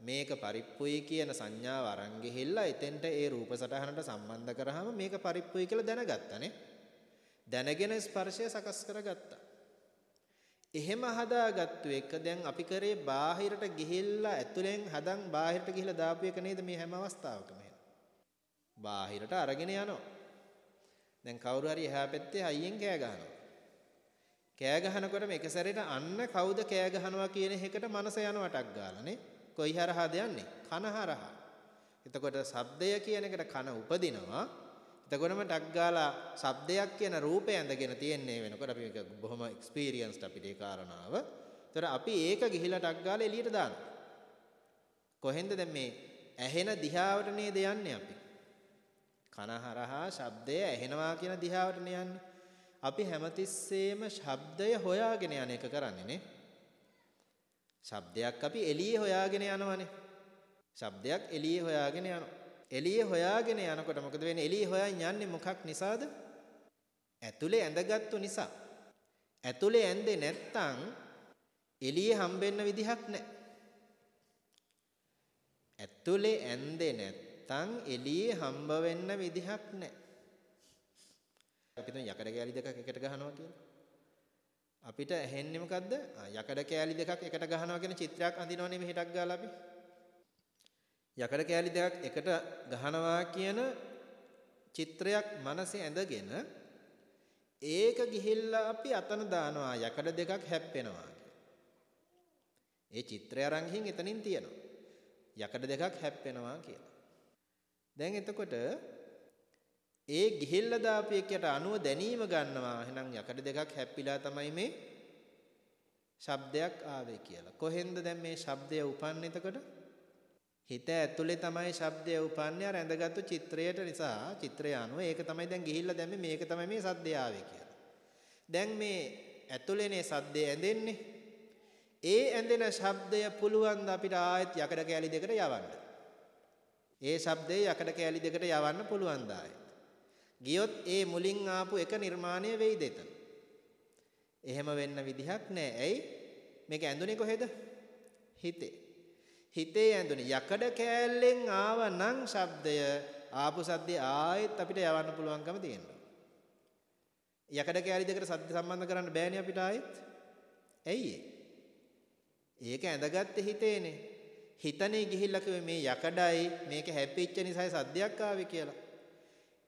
Speaker 1: මේක පරිප්පුයි කියන සංඥාව අරන් ගිහිල්ලා එතෙන්ට ඒ රූප සටහනට සම්බන්ධ කරාම මේක පරිප්පුයි කියලා දැනගත්තානේ. දැනගෙන ස්පර්ශය සකස් කරගත්තා. එහෙම හදාගත්තු එක දැන් අපි කරේ බාහිරට ගිහිල්ලා ඇතුලෙන් හදන් බාහිරට ගිහිල්ලා දාපු එක නේද මේ හැම අවස්ථාවකම එහෙනම්. බාහිරට අරගෙන යනවා. දැන් කවුරු හරි එහා පැත්තේ හයියෙන් කෑ ගහනවා. කෑ ගහනකොටම එක සැරේට අන්න කවුද කෑ ගහනවා කියන එකට මනස යනවටක් ගාලානේ. කොයි හරහාද යන්නේ? කන හරහා. එතකොට ශබ්දය කියන එකට කන උපදිනවා. එතකොටම ටක් ගාලා ශබ්දයක් කියන රූපය ඇඳගෙන තියෙන්නේ වෙනකොට අපි මේක බොහොම එක්ස්පීරියන්ස්ඩ් අපිට ඒ කාරණාව. ඒතර අපි ඒක ගිහිලා ටක් ගාලා එළියට දානවා. කොහෙන්ද දැන් මේ ඇහෙන දිහාවට නේද යන්නේ අපි? කන හරහා ශබ්දය ඇහෙනවා කියන දිහාවට යන්නේ. අපි හැමතිස්සෙම ශබ්දය හොයාගෙන යන එක කරන්නේ නේ. ශබ්දයක් අපි එළියේ හොයාගෙන යනවනේ. ශබ්දයක් එළියේ හොයාගෙන යනවා. එළියේ හොයාගෙන යනකොට මොකද වෙන්නේ? එළියේ හොයන් යන්නේ මොකක් නිසාද? ඇතුලේ ඇඳගත්තු නිසා. ඇතුලේ ඇඳේ නැත්තම් එළියේ හම්බෙන්න විදිහක් නැහැ. ඇතුලේ ඇඳේ නැත්තම් එළියේ හම්බ වෙන්න විදිහක් නැහැ. අපි දැන් යකඩ කෑලි දෙකක් එකට ගහනවා කියලා. අපිට ඇහෙන්නේ මොකද්ද? යකඩ කෑලි දෙකක් එකට ගහනවා කියන චිත්‍රයක් අඳිනවනේ මෙහෙටක් ගාලා අපි. යකඩ කෑලි දෙකක් එකට ගහනවා කියන චිත්‍රයක් මනසේ ඇඳගෙන ඒක ගිහිල්ලා අපි අතන දානවා යකඩ දෙකක් හැප්පෙනවා ඒ චිත්‍රය අරන් ගිහින් එතනින් තියෙනවා. යකඩ දෙකක් හැප්පෙනවා කියලා. දැන් එතකොට ඒ ගිහිල්ලා දාපු එකට අනුව දැනීම ගන්නවා. එහෙනම් යකඩ දෙකක් හැප්පිලා තමයි මේ ශබ්දයක් ආවේ කියලා. කොහෙන්ද දැන් මේ ශබ්දය උපන්නේ එතකොට? හිත ඇතුලේ තමයි ශබ්දය උපන්නේ අර ඇඳගත්තු චිත්‍රයට නිසා චිත්‍රය අනුව ඒක තමයි දැන් ගිහිල්ලා දැම්මේ මේක තමයි මේ සද්දය ආවේ කියලා. දැන් මේ ඇතුලේනේ සද්දය ඇඳෙන්නේ. ඒ ඇඳෙන ශබ්දය පුළුවන් අපිට ආයෙත් යකඩ කෑලි දෙකට යවන්න. ඒ ශබ්දේ යකඩ කෑලි දෙකට යවන්න පුළුවන් දායෙත්. ගියොත් ඒ මුලින් ආපු එක නිර්මාණය වෙයිද එතන? එහෙම වෙන්න විදිහක් නැහැ. ඇයි? මේක ඇඳුනේ කොහෙද? හිතේ. හිතේ ඇඳුනේ යකඩ කෑල්ලෙන් ආව නම් ශබ්දය ආපු සද්දේ ආයෙත් අපිට යවන්න පුළුවන්කම තියෙනවා. යකඩ කෑලි දෙකට සද්ද සම්බන්ධ කරන්න බෑනේ අපිට ආයෙත්. ඇයි ඒක ඇඳගත්තේ හිතේනේ. හිතනේ ගිහිල්ලා කිව්වේ මේ යකඩයි මේක හැප්පිච්ච නිසායි සද්දයක් ආවේ කියලා.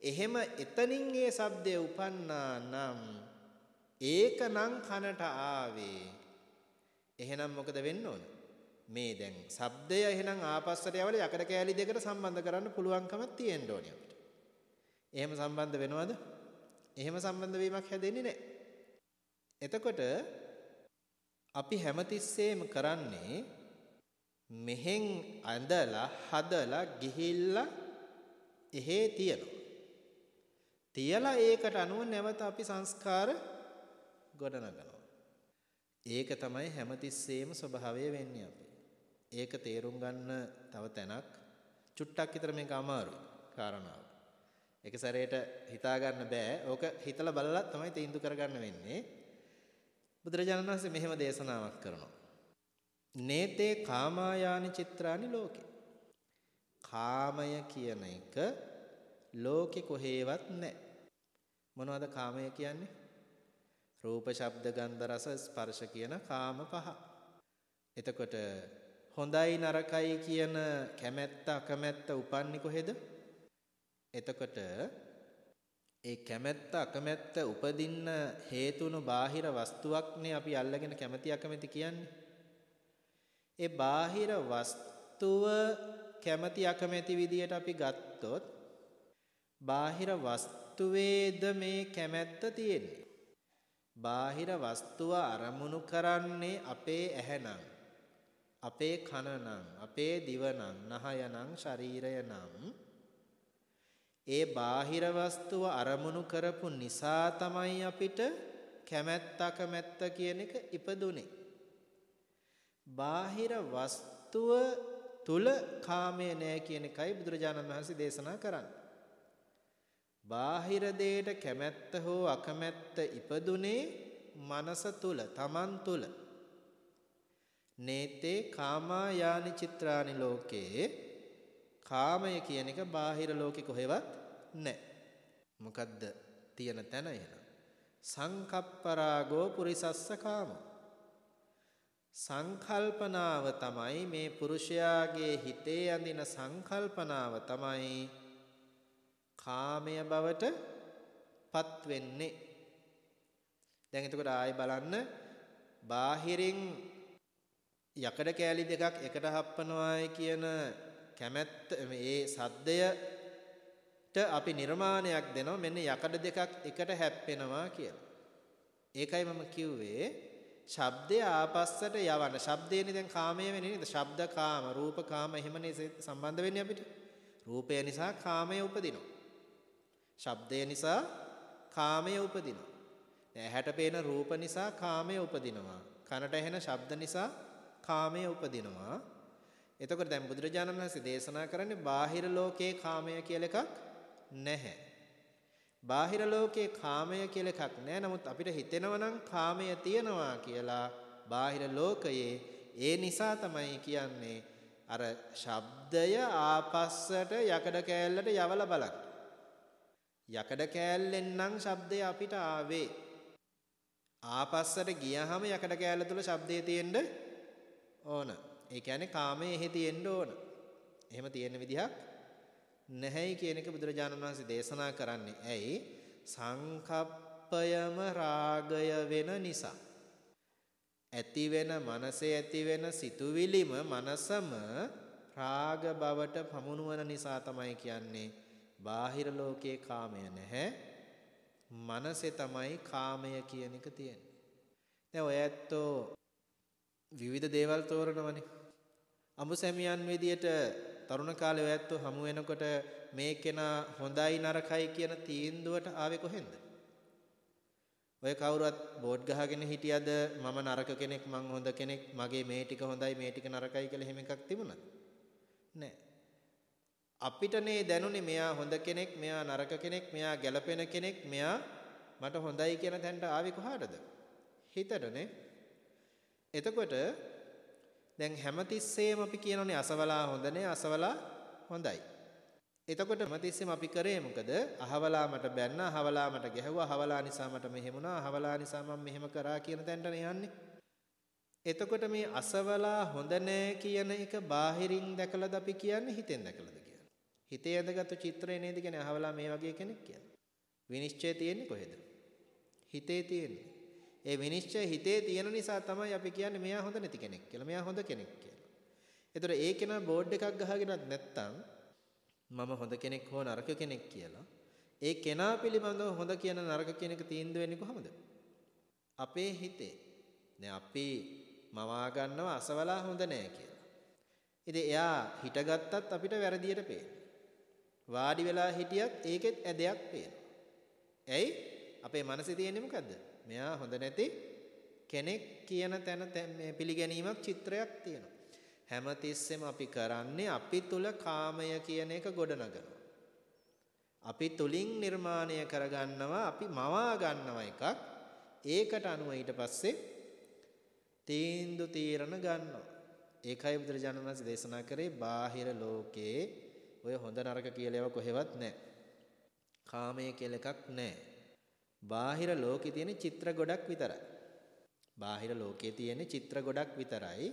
Speaker 1: එහෙම එතනින් ඒ shabdය උපන්නා නම් ඒකනම් කනට ආවේ. එහෙනම් මොකද වෙන්න ඕන? මේ දැන් shabdය එහෙනම් ආපස්සට යවල යකඩ කෑලි දෙකට සම්බන්ධ කරන්න පුළුවන්කමක් තියෙන්න ඕනේ අපිට. එහෙම සම්බන්ධ වෙනවද? එහෙම සම්බන්ධ වීමක් හැදෙන්නේ නැහැ. එතකොට අපි හැමතිස්සෙම කරන්නේ මෙහෙන් ඇඳලා හදලා ගිහිල්ලා එහෙ තියනවා. තියලා ඒකට අනුව නැවත අපි සංස්කාර ගොඩනගනවා. ඒක තමයි හැමතිස්සෙම ස්වභාවය වෙන්නේ අපි. ඒක තේරුම් ගන්න තව තැනක් චුට්ටක් විතර මේක අමාරුයි කාරණාව. ඒක සැරේට හිතා ගන්න බෑ. ඕක හිතලා බලලා තමයි තීන්දුව කරගන්න වෙන්නේ. බුදුරජාණන් වහන්සේ මෙහෙම දේශනාවක් කරනවා. නේතේ කාමායානි චිත්‍රානි ලෝකේ. කාමය කියන එක ලෝකේ කොහේවත් නැහැ. මොනවද කාමය කියන්නේ? රූප, ශබ්ද, ගන්ධ, රස, ස්පර්ශ කියන කාම පහ. එතකොට හොඳයි නරකයි කියන කැමැත්ත අකමැත්ත උපන්නේ කොහෙද? එතකොට ඒ කැමැත්ත අකමැත්ත උපදින්න හේතුණු බාහිර වස්තුවක්නේ අපි අල්ලගෙන කැමැති අකමැති කියන්නේ. ඒ බාහිර වස්තුව කැමැති අකමැති විදියට අපි ගත්තොත් බාහිර වස්තුවේද මේ කැමැත්ත තියෙන්නේ. බාහිර වස්තුව අරමුණු කරන්නේ අපේ ඇහැනම් අපේ කන නම් අපේ දිව නම් නහය නම් ශරීරය නම් ඒ බාහිර වස්තුව අරමුණු කරපු නිසා තමයි අපිට කැමැත්ත කැමැත්ත කියන එක ඉපදුනේ. බාහිර වස්තුව තුල කාමය නෑ කියන එකයි බුදුරජාණන් වහන්සේ දේශනා කරන්නේ. බාහිර දෙයට කැමැත්ත හෝ අකමැත්ත ඉපදුනේ මනස තුල, Taman තුල. නේතේ කාමා යානි චිත්‍රානි ලෝකේ කාමය කියන එක බාහිර ලෝකේ කොහෙවත් නැහැ. මොකද්ද තියෙන තැන එහෙනම්? සංකප්පරාගෝ පුරිසස්ස කාමෝ සංකල්පනාව තමයි මේ පුරුෂයාගේ හිතේ ඇඳින සංකල්පනාව තමයි කාමය බවට පත් වෙන්නේ. දැන් එතකොට ආයෙ බලන්න බාහිරින් යකඩ කෑලි දෙකක් එකට හප්පනවායි කියන කැමැත්ත මේ සද්දයට අපි නිර්මාණයක් දෙනවා මෙන්න යකඩ දෙකක් එකට හැප්පෙනවා කියලා. ඒකයි මම කිව්වේ ශබ්දය ආපස්සට යවන්න. ශබ්දේනේ දැන් කාමය වෙන්නේ නේද? ශබ්ද කාම, රූප කාම එහෙමනේ සම්බන්ධ වෙන්නේ අපිට. රූපය නිසා කාමය උපදිනවා. ශබ්දය නිසා කාමය උපදිනවා. දැන් ඇහැට පේන රූප නිසා කාමය උපදිනවා. කනට ඇහෙන ශබ්ද නිසා කාමය උපදිනවා. එතකොට දැන් බුදුරජාණන් වහන්සේ දේශනා කරන්නේ බාහිර ලෝකේ කාමය කියලා එකක් නැහැ. බාහිර ලෝකේ කාමය කියලා එකක් නැහැ. නමුත් අපිට හිතෙනවා නම් කාමය තියෙනවා කියලා බාහිර ලෝකයේ ඒ නිසා තමයි කියන්නේ අර ශබ්දය ආපස්සට යකඩ කෑල්ලට යවලා බලන්න. යකඩ කෑල්ලෙන් නම් ශබ්දය අපිට ආවේ. ආපස්සට ගියහම යකඩ කෑල්ල තුල ශබ්දය තියෙන්න ඕන. ඒ කියන්නේ කාමයේ එහි තියෙන්න ඕන. එහෙම තියෙන විදිහක් නැහැයි කියන එක බුදුරජාණන් වහන්සේ දේශනා කරන්නේ. ඇයි? සංකප්පයම රාගය වෙන නිසා. ඇති වෙන මනසේ ඇති වෙන සිතුවිලිම මනසම රාග බවට පමුණුවන නිසා තමයි කියන්නේ බාහිර ලෝකයේ කාමය නැහැ. මනසේ තමයි කාමය කියන එක තියෙන්නේ. දැන් ඔය ඇත්තෝ විවිධ දේවල් තෝරනවනේ. අමුසැමියන් විදියට තරුණ කාලේ ඔය ඇත්තෝ හමු වෙනකොට මේ කෙනා හොඳයි නරකයි කියන තීන්දුවට ආවේ කොහෙන්ද? ඔය කවුරුවත් බෝඩ් ගහගෙන හිටියද මම නරක කෙනෙක් මං හොඳ කෙනෙක් මගේ මේ ටික හොඳයි මේ ටික නරකයි කියලා එහෙම එකක් තිබුණාද? නැහැ. අපිටනේ දැනුනේ මෙයා හොඳ කෙනෙක්, මෙයා නරක කෙනෙක්, මෙයා ගැළපෙන කෙනෙක්, මෙයා මට හොඳයි කියන තැනට ආවේ කොහාටද? හිතටනේ. එතකොට දැන් හැමතිස්සෙම අපි කියනෝනේ අසවලා හොඳ නේ අසවලා හොඳයි. එතකොට හැමතිස්සෙම අපි කරේ මොකද? අහවලා මට බැන්න, අහවලා මට ගැහුවා, අහවලා නිසා මට මෙහෙම වුණා, අහවලා නිසා මම මෙහෙම කරා කියන තැනටනේ යන්නේ. එතකොට මේ අසවලා හොඳ නෑ කියන එක බාහිරින් දැකලාද අපි කියන්නේ හිතෙන් දැකලාද කියන්නේ? හිතේ ඇඳගත්තු චිත්‍රය නේද කියන්නේ අහවලා මේ වගේ කෙනෙක් කියන්නේ. විනිශ්චය තියෙන්නේ කොහෙද? හිතේ තියෙන්නේ. ඒ විනිශ්චය හිතේ තියෙන නිසා තමයි අපි කියන්නේ මෙයා හොඳ නැති කෙනෙක් කියලා. මෙයා හොඳ කෙනෙක් කියලා. ඒතර ඒ කෙනා බෝඩ් එකක් ගහගෙනත් නැත්තම් මම හොඳ කෙනෙක් හෝ නරක කෙනෙක් කියලා ඒ කෙනා පිළිබඳව හොඳ කියන නරක කියන එක තීන්දුව වෙන්නේ කොහොමද? අපේ හිතේ. දැන් අපි මවා ගන්නව අසවලා හොඳ නෑ කියලා. ඉතින් එයා හිටගත්තත් අපිට වැරදියට පේනවා. වාඩි වෙලා හිටියත් ඒකෙත් ඇදයක් පේනවා. ඇයි? අපේ මනසේ තියෙන්නේ මොකද්ද? මෙයා හොඳ නැති කෙනෙක් කියන තැන පිළිගැනීමක් චිත්‍රයක් තියෙනවා. හැමතිස්සෙම අපි කරන්නේ අපි තුල කාමය කියන එක ගොඩනගනවා. අපි තුලින් නිර්මාණය කරගන්නවා අපි මවා ගන්නවා එකක්. ඒකට අනුව ඊට පස්සේ තීන්දුව තීරණ ගන්නවා. ඒකයි බුදුරජාණන් වහන්සේ දේශනා කරේ බාහිර ලෝකේ ඔය හොඳ නරක කියලා ඒවා කොහෙවත් නැහැ. කාමය කියලා එකක් නැහැ. බාහිර ලෝකේ තියෙන චිත්‍ර ගොඩක් විතරයි. බාහිර ලෝකයේ තියෙන චිත්‍ර ගොඩක් විතරයි.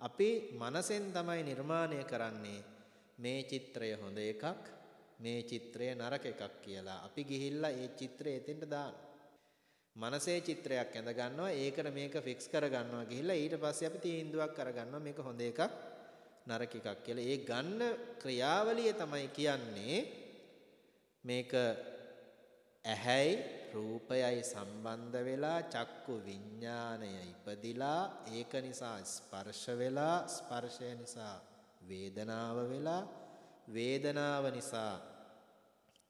Speaker 1: අපි මනසෙන් තමයි නිර්මාණය කරන්නේ මේ චිත්‍රය හොඳ එකක් මේ චිත්‍රය නරක එකක් කියලා. අපි ගිහිල්ලා ඒ චිත්‍රය එතෙන්ට දානවා. මනසේ චිත්‍රයක් ඇඳ ගන්නවා ඒකට මේක ෆික්ස් කර ගන්නවා ගිහිල්ලා ඊට පස්සේ අපි තීන්දුවක් කර ගන්නවා මේක හොඳ එකක් නරක එකක් කියලා. ඒ ගන්න ක්‍රියාවලිය තමයි කියන්නේ මේක ඇහැයි රූපයයි සම්බන්ධ වෙලා චක්කු විඥානය ඉපදිලා ඒක නිසා ස්පර්ශ වෙලා ස්පර්ශය නිසා වේදනාව වෙලා වේදනාව නිසා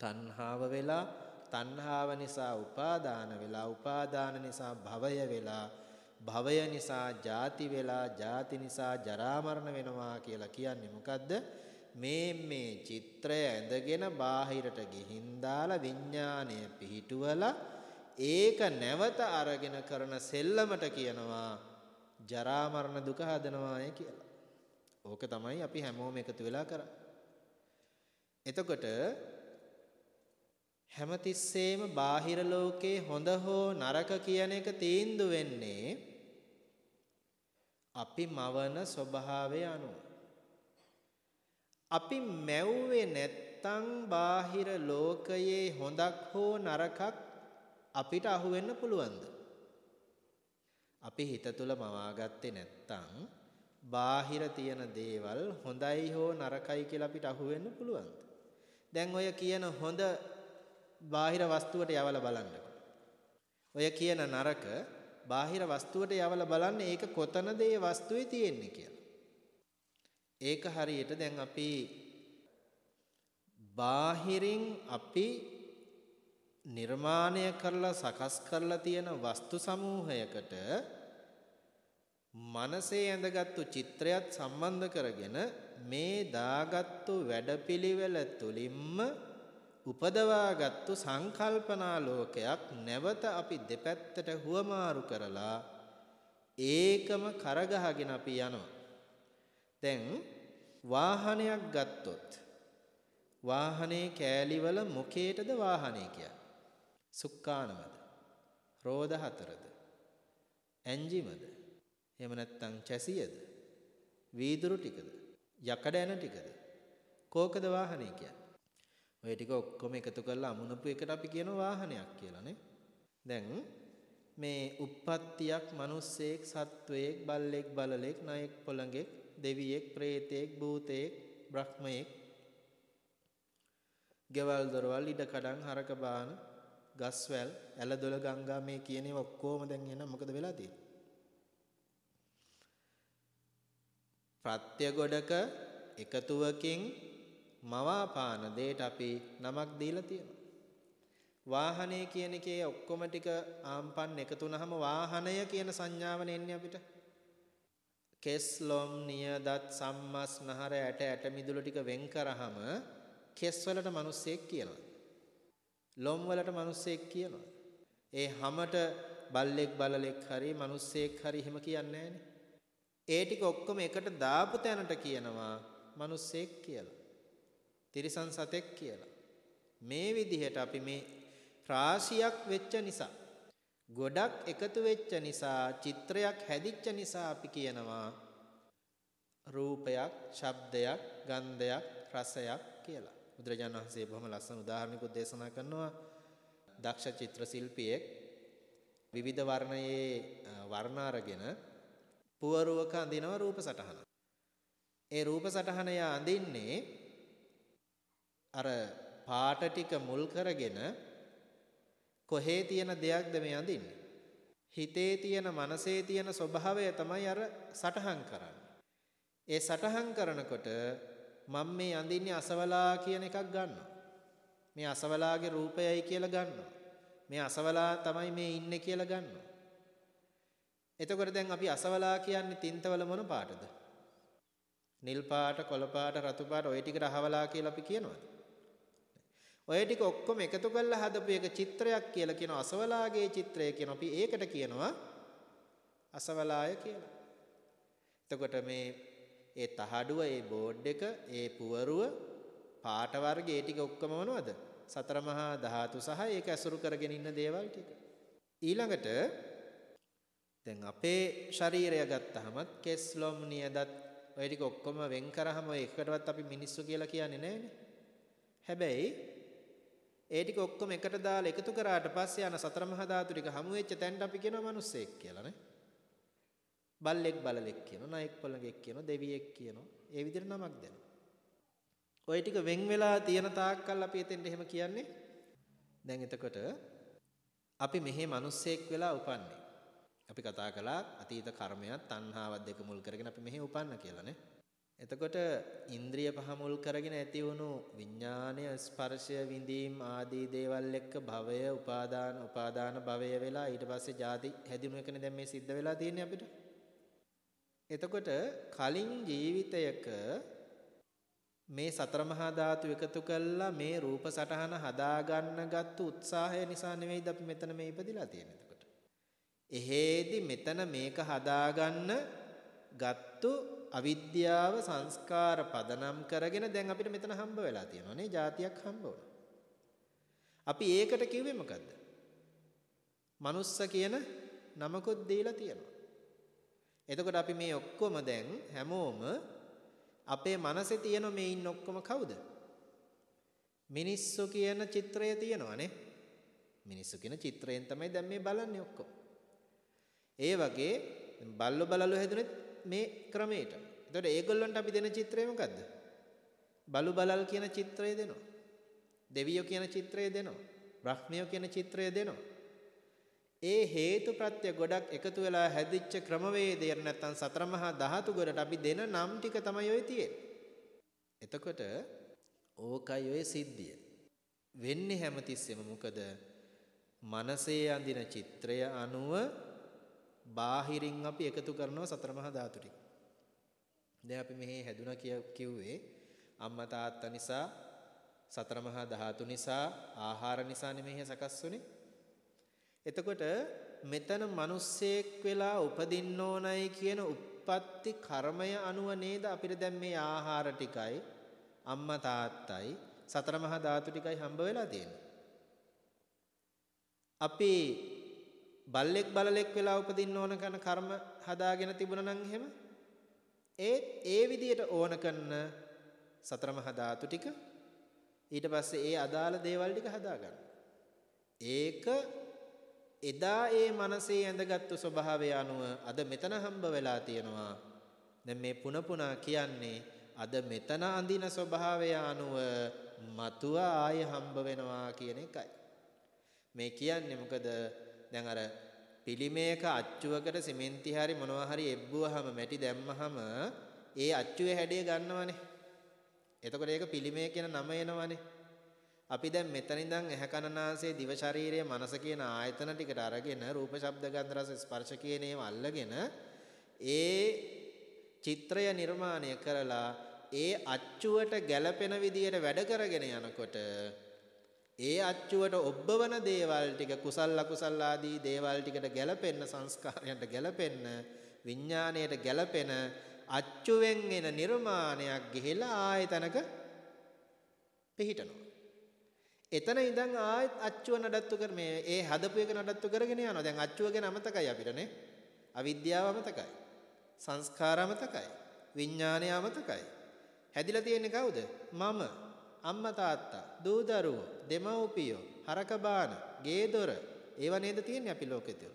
Speaker 1: තණ්හාව වෙලා තණ්හාව නිසා උපාදාන වෙලා උපාදාන නිසා භවය වෙලා භවය නිසා ජාති වෙලා ජාති නිසා ජරා මරණ වෙනවා කියලා කියන්නේ මොකද්ද? මේ මේ චිත්‍රය ඇඳගෙන බාහිරට ගිහින් දාලා විඥාණය පිහිටුවලා ඒක නැවත අරගෙන කරන සෙල්ලමට කියනවා ජරා මරණ දුක හදනවාය කියලා. ඕක තමයි අපි හැමෝම එකතු වෙලා කරන්නේ. එතකොට හැමතිස්සෙම බාහිර ලෝකේ හොඳ හෝ නරක කියන එක තීන්දුව වෙන්නේ අපි මවන ස්වභාවය අනුව. අපි මැව්වේ නැත්තම් බාහිර ලෝකයේ හොඳක් හෝ නරකක් අපිට අහු වෙන්න පුළුවන්ද? අපි හිත තුල මවාගත්තේ නැත්තම් බාහිර තියෙන දේවල් හොඳයි හෝ නරකයි කියලා අපිට අහු වෙන්න පුළුවන්ද? දැන් ඔය කියන හොඳ බාහිර වස්තුවට යවලා බලන්නකො. ඔය කියන නරක බාහිර වස්තුවට යවලා බලන්න ඒක කොතනද ඒ වස්තුවේ තියෙන්නේ කියලා. ඒක හරියට දැන් අපි බාහිරින් අපි නිර්මාණය කරලා සකස් කරලා තියෙන වස්තු සමූහයකට මනසේ ඇඳගත්තු චිත්‍රයත් සම්බන්ධ කරගෙන මේ දාගත්තු වැඩපිළිවෙල තුලින්ම උපදවාගත්තු සංකල්පනා ලෝකයක් නැවත අපි දෙපැත්තට හුවමාරු කරලා ඒකම කරගහගෙන අපි යනවා. දැන් වාහනයක් ගත්තොත් වාහනේ කෑලිවල මොකේටද වාහනේ කියන්නේ? සුක්කානමද? රෝද හතරද? එන්ජිමද? එහෙම නැත්නම් චැසියද? වීදුරු ටිකද? යකඩ ඇන ටිකද? කෝකද වාහනේ කියන්නේ? ඔය ටික ඔක්කොම එකතු කරලා අමුණපු එකට අපි කියන වාහනයක් කියලා නේ. දැන් මේ uppattiyak මිනිස්සෙක් සත්වයෙක් බල්ලෙක් බලලෙක් නයෙක් පොළඟෙක් දෙවියෙක් ප්‍රේතයෙක් භූතයෙක් බ්‍රහ්මයෙක් ගෙවල් දොරවල් ඉඩ කඩන් හරක බාන ගස්වැල් ඇලදොල ගංගා මේ කියන ඒවා ඔක්කොම දැන් එන මොකද වෙලා තියෙන්නේ ප්‍රත්‍ය ගොඩක එකතුවකින් මවාපාන දෙයට අපි නමක් දීලා තියෙනවා. වාහනය කියන එකේ ඔක්කොම ටික ආම්පන් එකතු වුනහම වාහනය කියන සංඥාවනේ එන්නේ අපිට. කෙස් ලොම් නියදත් සම්මස් නහර ඇට ඇට මිදුළු ටික වෙන් කරාම කෙස් වලට මිනිස්සෙක් කියනවා. ලොම් වලට මිනිස්සෙක් කියනවා. ඒ හැමට බල්ලෙක් බලලෙක් හරි මිනිස්සෙක් හරි එහෙම කියන්නේ ඒ ටික ඔක්කොම එකට දාපු තැනට කියනවා මිනිස්සෙක් කියලා. තිරිසන් සතෙක් කියලා. මේ විදිහට අපි මේ රාශියක් වෙච්ච නිසා ගොඩක් එකතු වෙච්ච නිසා චිත්‍රයක් හැදිච්ච නිසා අපි කියනවා රූපයක්, ශබ්දයක්, ගන්ධයක්, රසයක් කියලා. බුදුරජාණන් වහන්සේ බොහොම ලස්සන උදාහරණයකුත් දේශනා කරනවා. දක්ෂ චිත්‍ර ශිල්පියෙක් විවිධ වර්ණයේ වර්ණ අරගෙන පුවරුවක අඳිනවා රූප සටහන. ඒ රූප සටහන යා අඳින්නේ අර පාට ටික මුල් කරගෙන කොහේ තියෙන දෙයක්ද මේ අඳින්නේ? හිතේ තියෙන මනසේ තියෙන ස්වභාවය තමයි අර සටහන් කරන්නේ. ඒ සටහන් කරනකොට මම මේ අඳින්නේ අසවලා කියන එකක් ගන්නවා. මේ අසවලාගේ රූපයයි කියලා ගන්නවා. මේ අසවලා තමයි මේ ඉන්නේ කියලා ගන්නවා. එතකොට දැන් අපි අසවලා කියන්නේ තින්තවල මොන පාටද? නිල් පාට, කොළ පාට, රතු පාට ඔය ටිකට අහවලා කියලා අපි කියනවාද? ඔය ටික ඔක්කොම එකතු කරලා හදපු එක චිත්‍රයක් කියලා කියන අසවලාගේ චිත්‍රය කියන අපි ඒකට කියනවා අසවලාය කියලා. එතකොට මේ ඒ තහඩුව, ඒ බෝඩ් එක, ඒ පුවරුව, පාට වර්ග ඒ ටික ඔක්කොම මොනවද? සතර මහා ධාතු සහ ඒක ඇසුරු කරගෙන ඉන්න දේවල් ටික. ඊළඟට දැන් අපේ ශරීරය ගත්තහමත් කෙස් ලොම් නියදත් ඔය ටික ඔක්කොම වෙන් කරාම එකකටවත් අපි මිනිස්සු කියලා කියන්නේ නැහැනේ. හැබැයි ඒ ටික ඔක්කොම එකට දාලා එකතු කරාට පස්සේ යන සතර මහා ධාතු ටික හමු වෙච්ච තැනට අපි කියනවා මිනිස්සෙක් කියලා නේ. බල්ලෙක් බලලෙක් කියනවා, නයෙක් පොළඟෙක් කියනවා, දෙවියෙක් කියනවා. ඒ විදිහට නමක් දෙනවා. ওই ටික වෙන් වෙලා තියෙන තාක්කල් අපි එතෙන්ට එහෙම කියන්නේ. දැන් එතකොට අපි මෙහි මිනිස්සෙක් වෙලා උපන්නේ. අපි කතා කළා අතීත කර්මයක් තණ්හාවත් දෙක මුල් කරගෙන අපි මෙහි උපන්න කියලා නේ. එතකොට ඉන්ද්‍රිය පහ මුල් කරගෙන ඇති වුණු විඥානය ස්පර්ශය විඳීම් ආදී දේවල් එක්ක භවය උපාදාන උපාදාන භවය වෙලා ඊට පස්සේ ජාති හැදිනු එකනේ දැන් මේ සිද්ධ වෙලා තියෙන්නේ අපිට. එතකොට කලින් ජීවිතයක මේ සතර මහා ධාතු එකතු කළා මේ රූප සටහන හදාගන්න ගත්තු උත්සාහය නිසා නෙවෙයිද අපි මෙතන මේ ඉපදිලා තියෙන්නේ එතකොට. එහෙදි මෙතන මේක හදාගන්න ගත්තු අවිද්‍යාව සංස්කාර පදනම් කරගෙන දැන් අපිට මෙතන හම්බ වෙලා තියෙනවා නේ જાතියක් හම්බ වුණා. අපි ඒකට කිව්වේ මොකද්ද? මනුස්ස කියන නමකුත් දීලා තියෙනවා. එතකොට අපි මේ ඔක්කොම දැන් හැමෝම අපේ මනසේ තියෙන මේ ඉන්න ඔක්කොම කවුද? මිනිස්සු කියන චිත්‍රය තියෙනවානේ. මිනිස්සු කියන චිත්‍රයෙන් තමයි දැන් මේ බලන්නේ ඔක්කොම. ඒ වගේ බල්ලෝ බලලෝ හැදුනෙත් මේ ක්‍රමයට. එතකොට ඒගොල්ලන්ට අපි දෙන චිත්‍රය මොකද්ද? බලු බලල් කියන චිත්‍රය දෙනවා. දෙවියෝ කියන චිත්‍රය දෙනවා. බ්‍රහ්මියෝ කියන චිත්‍රය දෙනවා. ඒ හේතු ප්‍රත්‍ය ගොඩක් එකතු වෙලා හැදිච්ච ක්‍රමවේදය නැත්තම් සතර මහා ධාතු ගොඩට අපි දෙන නම් ටික තමයි ඔය තියෙන්නේ. එතකොට ඕකයි ඔය සිද්ධිය. වෙන්නේ හැමතිස්සෙම මොකද? මනසේ අඳින චිත්‍රය අනුව බාහිරින් අපි එකතු කරනවා සතර මහා ධාතු ටික. දැන් අපි මෙහි හැදුනා කිව්වේ අම්මා තාත්තා නිසා සතර මහා ධාතු නිසා ආහාර නිසා නෙමෙයි සකස් වුනේ. එතකොට මෙතන මිනිස්සෙක් වෙලා උපදින්න ඕනයි කියන උප්පත්ති කර්මය අනුව නේද අපිට දැන් මේ ආහාර ටිකයි අම්මා තාත්තයි සතර මහා ධාතු ටිකයි හම්බ වෙලා තියෙන්නේ. අපි බල්ලෙක් බලලෙක් වෙලා උපදින්න ඕන කරන කර්ම හදාගෙන තිබුණා නම් එහෙම ඒත් ඒ විදියට ඕන කරන සතර මහා ධාතු ටික ඊට පස්සේ ඒ අදාළ දේවල් ටික හදාගන්න. ඒක එදා ඒ මනසේ ඇඳගත්තු ස්වභාවය අනුව අද මෙතන හම්බ වෙලා තියෙනවා. දැන් මේ පුන පුනා කියන්නේ අද මෙතන අඳින ස්වභාවය අනුව මතුව ආය හම්බ වෙනවා කියන එකයි. මේ කියන්නේ මොකද දැන් අර පිළිමයක අච්චුවකට සිමෙන්ති හරි මොනවා හරි එබ්බුවාම මැටි දැම්මහම ඒ අච්චුවේ හැඩය ගන්නවනේ. එතකොට ඒක පිළිමය කියන නම එනවනේ. අපි දැන් මෙතන ඉඳන් ඇහැ කන නාසය දිව ශරීරය මනස කියන ආයතන ටිකට අරගෙන රූප ශබ්ද ගන්ධ රස ස්පර්ශ කියන ඒවා අල්ලගෙන ඒ චිත්‍රය නිර්මාණය කරලා ඒ අච්චුවට ගැළපෙන විදියට වැඩ කරගෙන යනකොට ඒ අච්චුවට ඔබ්බවන දේවල් ටික කුසල් අකුසල් ආදී දේවල් ටිකට ගැළපෙන්න සංස්කාරයන්ට ගැළපෙන්න විඥාණයට ගැළපෙන අච්චුවෙන් එන නිර්මාණයක් ගිහිලා ආයතනක පිහිටනවා. එතන ඉඳන් ආයෙත් අච්චුව නඩත්තු කර මේ ඒ හදපු එක නඩත්තු කරගෙන යනවා. දැන් අච්චුව ගැන අමතකයි අපිටනේ. අවිද්‍යාව අමතකයි. සංස්කාර අමතකයි. විඥානය අමතකයි. හැදිලා තියෙන්නේ කවුද? මම. අම්මා තාත්තා, දූ දරුවෝ, දෙමව්පියෝ, හරක බාන, ගේ දොර. ඒව නේද තියෙන්නේ අපි ලෝකෙ තුල.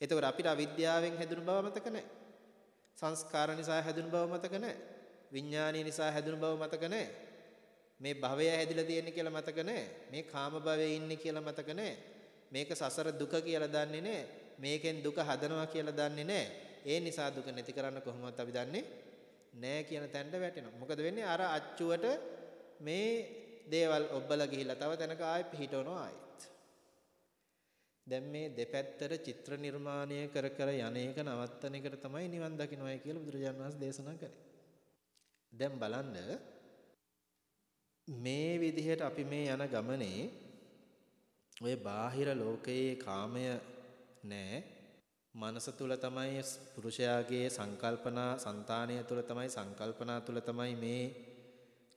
Speaker 1: එතකොට අපිට අවිද්‍යාවෙන් හැදුණු බව මතක නැහැ. සංස්කාර නිසා හැදුණු බව මතක නැහැ. විඥානීය නිසා හැදුණු බව මතක නැහැ. මේ භවය හැදිලා තියෙන්නේ කියලා මතක නැහැ. මේ කාම භවයේ ඉන්නේ කියලා මතක නැහැ. මේක සසර දුක කියලා දන්නේ නැහැ. මේකෙන් දුක හදනවා කියලා දන්නේ නැහැ. ඒ නිසා දුක නැති කරන්න කොහොමවත් අපි දන්නේ නැහැ කියන තැනට වැටෙනවා. මොකද වෙන්නේ අර අච්චුවට මේ දේවල් ඔබලා ගිහිල්ලා තව තැනක ආයෙ පිහිටවනවා ආයෙත්. දැන් මේ දෙපැත්තට චිත්‍ර නිර්මාණය කර කර යන්නේක නවත්තන එකට තමයි නිවන් දකින්නයි කියලා බුදුරජාණන් වහන්සේ දේශනා කරේ. දැන් බලන්න මේ විදිහට අපි මේ යන ගමනේ ඔය බාහිර ලෝකයේ කාමය නෑ මනස තුල තමයි පුරුෂයාගේ සංකල්පනා సంతානය තුල තමයි සංකල්පනා තුල තමයි මේ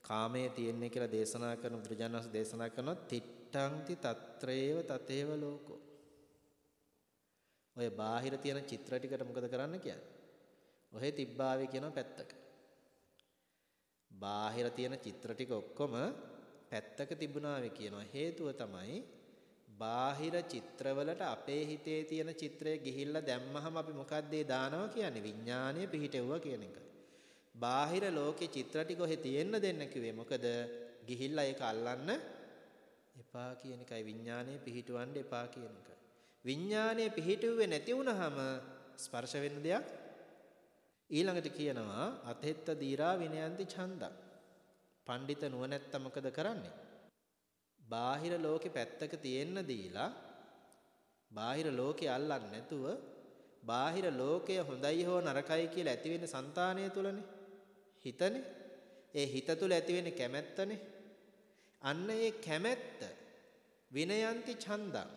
Speaker 1: කාමය තියෙන්නේ කියලා දේශනා කරන බුදුජානක දේශනා කරනවා තිට්ඨංති తත්‍රේව තතේව ලෝකෝ ඔය බාහිර තියෙන චිත්‍ර ටිකට මොකද කරන්න කියන්නේ ඔහෙ තිබ්බාවේ කියන පැත්තක බාහිර තියෙන චිත්‍ර ටික ඔක්කොම පැත්තක තිබුණාවේ කියනවා. හේතුව තමයි බාහිර චිත්‍රවලට අපේ හිතේ තියෙන චිත්‍රය ගිහිල්ලා දැම්මහම අපි මොකද්ද දානවා කියන්නේ? විඥානය පිහිටෙව්වා කියන එක. බාහිර ලෝකේ චිත්‍ර ටික ඔහෙ තියෙන්න දෙන්න කිව්වේ. මොකද ගිහිල්ලා ඒක අල්ලන්න එපා කියන එකයි විඥානය පිහිටවන්න එපා කියන එකයි. විඥානය පිහිටුවේ නැති වුනහම ස්පර්ශ වෙන්න දෙයක් ඊළඟට කියනවා අතෙත්ත දීරා විනයන්ති ඡන්දං. පඬිත නුවණැත්ත මොකද කරන්නේ? බාහිර ලෝකෙ පැත්තක තියෙන්න දීලා බාහිර ලෝකේ අල්ලන්නේ නැතුව බාහිර ලෝකය හොඳයි හෝ නරකයි කියලා ඇති වෙන సంతානය තුලනේ හිතනේ. ඒ හිත තුල ඇති වෙන කැමැත්තනේ. අන්න ඒ කැමැත්ත විනයන්ති ඡන්දං.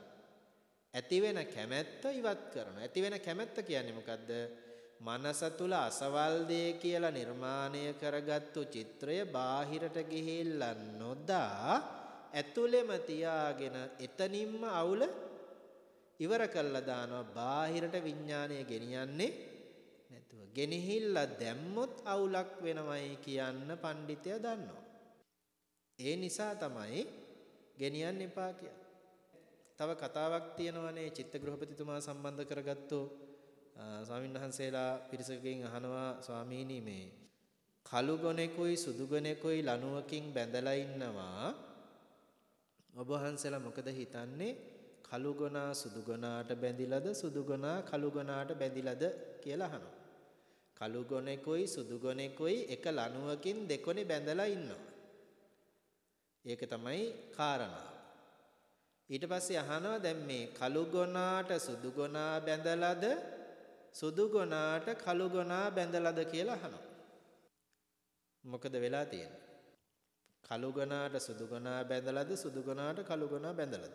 Speaker 1: ඇති වෙන කැමැත්ත ඉවත් කරනවා. ඇති වෙන කැමැත්ත කියන්නේ මොකද්ද? මනස තුල අසවල් දේ කියලා නිර්මාණය කරගත්තු චිත්‍රය බාහිරට ගිහිල්ලා නොදා ඇතුළෙම තියාගෙන එතනින්ම අවුල ඉවර කළා දානවා. බාහිරට විඥාණය ගෙනියන්නේ නැතුව ගෙනහිල්ලා දැම්මොත් අවුලක් වෙනවයි කියන්න පඬිතය දන්නවා. ඒ නිසා තමයි ගෙනියන්න එපා කියන්නේ. තව කතාවක් තියෙනවනේ චිත්තගෘහපතිතුමා සම්බන්ධ කරගත්තු ස්වාමීන් වහන්සේලා පිරිසකගෙන් අහනවා ස්වාමීනි මේ කළු ගොනෙකුයි සුදු ගොනෙකුයි ලණුවකින් බැඳලා ඉන්නවා ඔබ වහන්සේලා මොකද හිතන්නේ කළු ගොනා සුදු ගොනාට බැඳිලාද සුදු ගොනා කළු ගොනාට බැඳිලාද කියලා අහනවා කළු ගොනෙකුයි සුදු ගොනෙකුයි එක ලණුවකින් දෙකොනේ බැඳලා ඉන්නවා ඒක තමයි කාරණා ඊට පස්සේ අහනවා දැන් මේ කළු ගොනාට සුදු ගොනා බැඳලාද සුදු ගොනාට කළු ගොනා බැඳලාද කියලා අහනවා. මොකද වෙලා තියෙන්නේ? කළු ගොනාට සුදු ගොනා බැඳලාද සුදු ගොනාට කළු ගොනා බැඳලාද?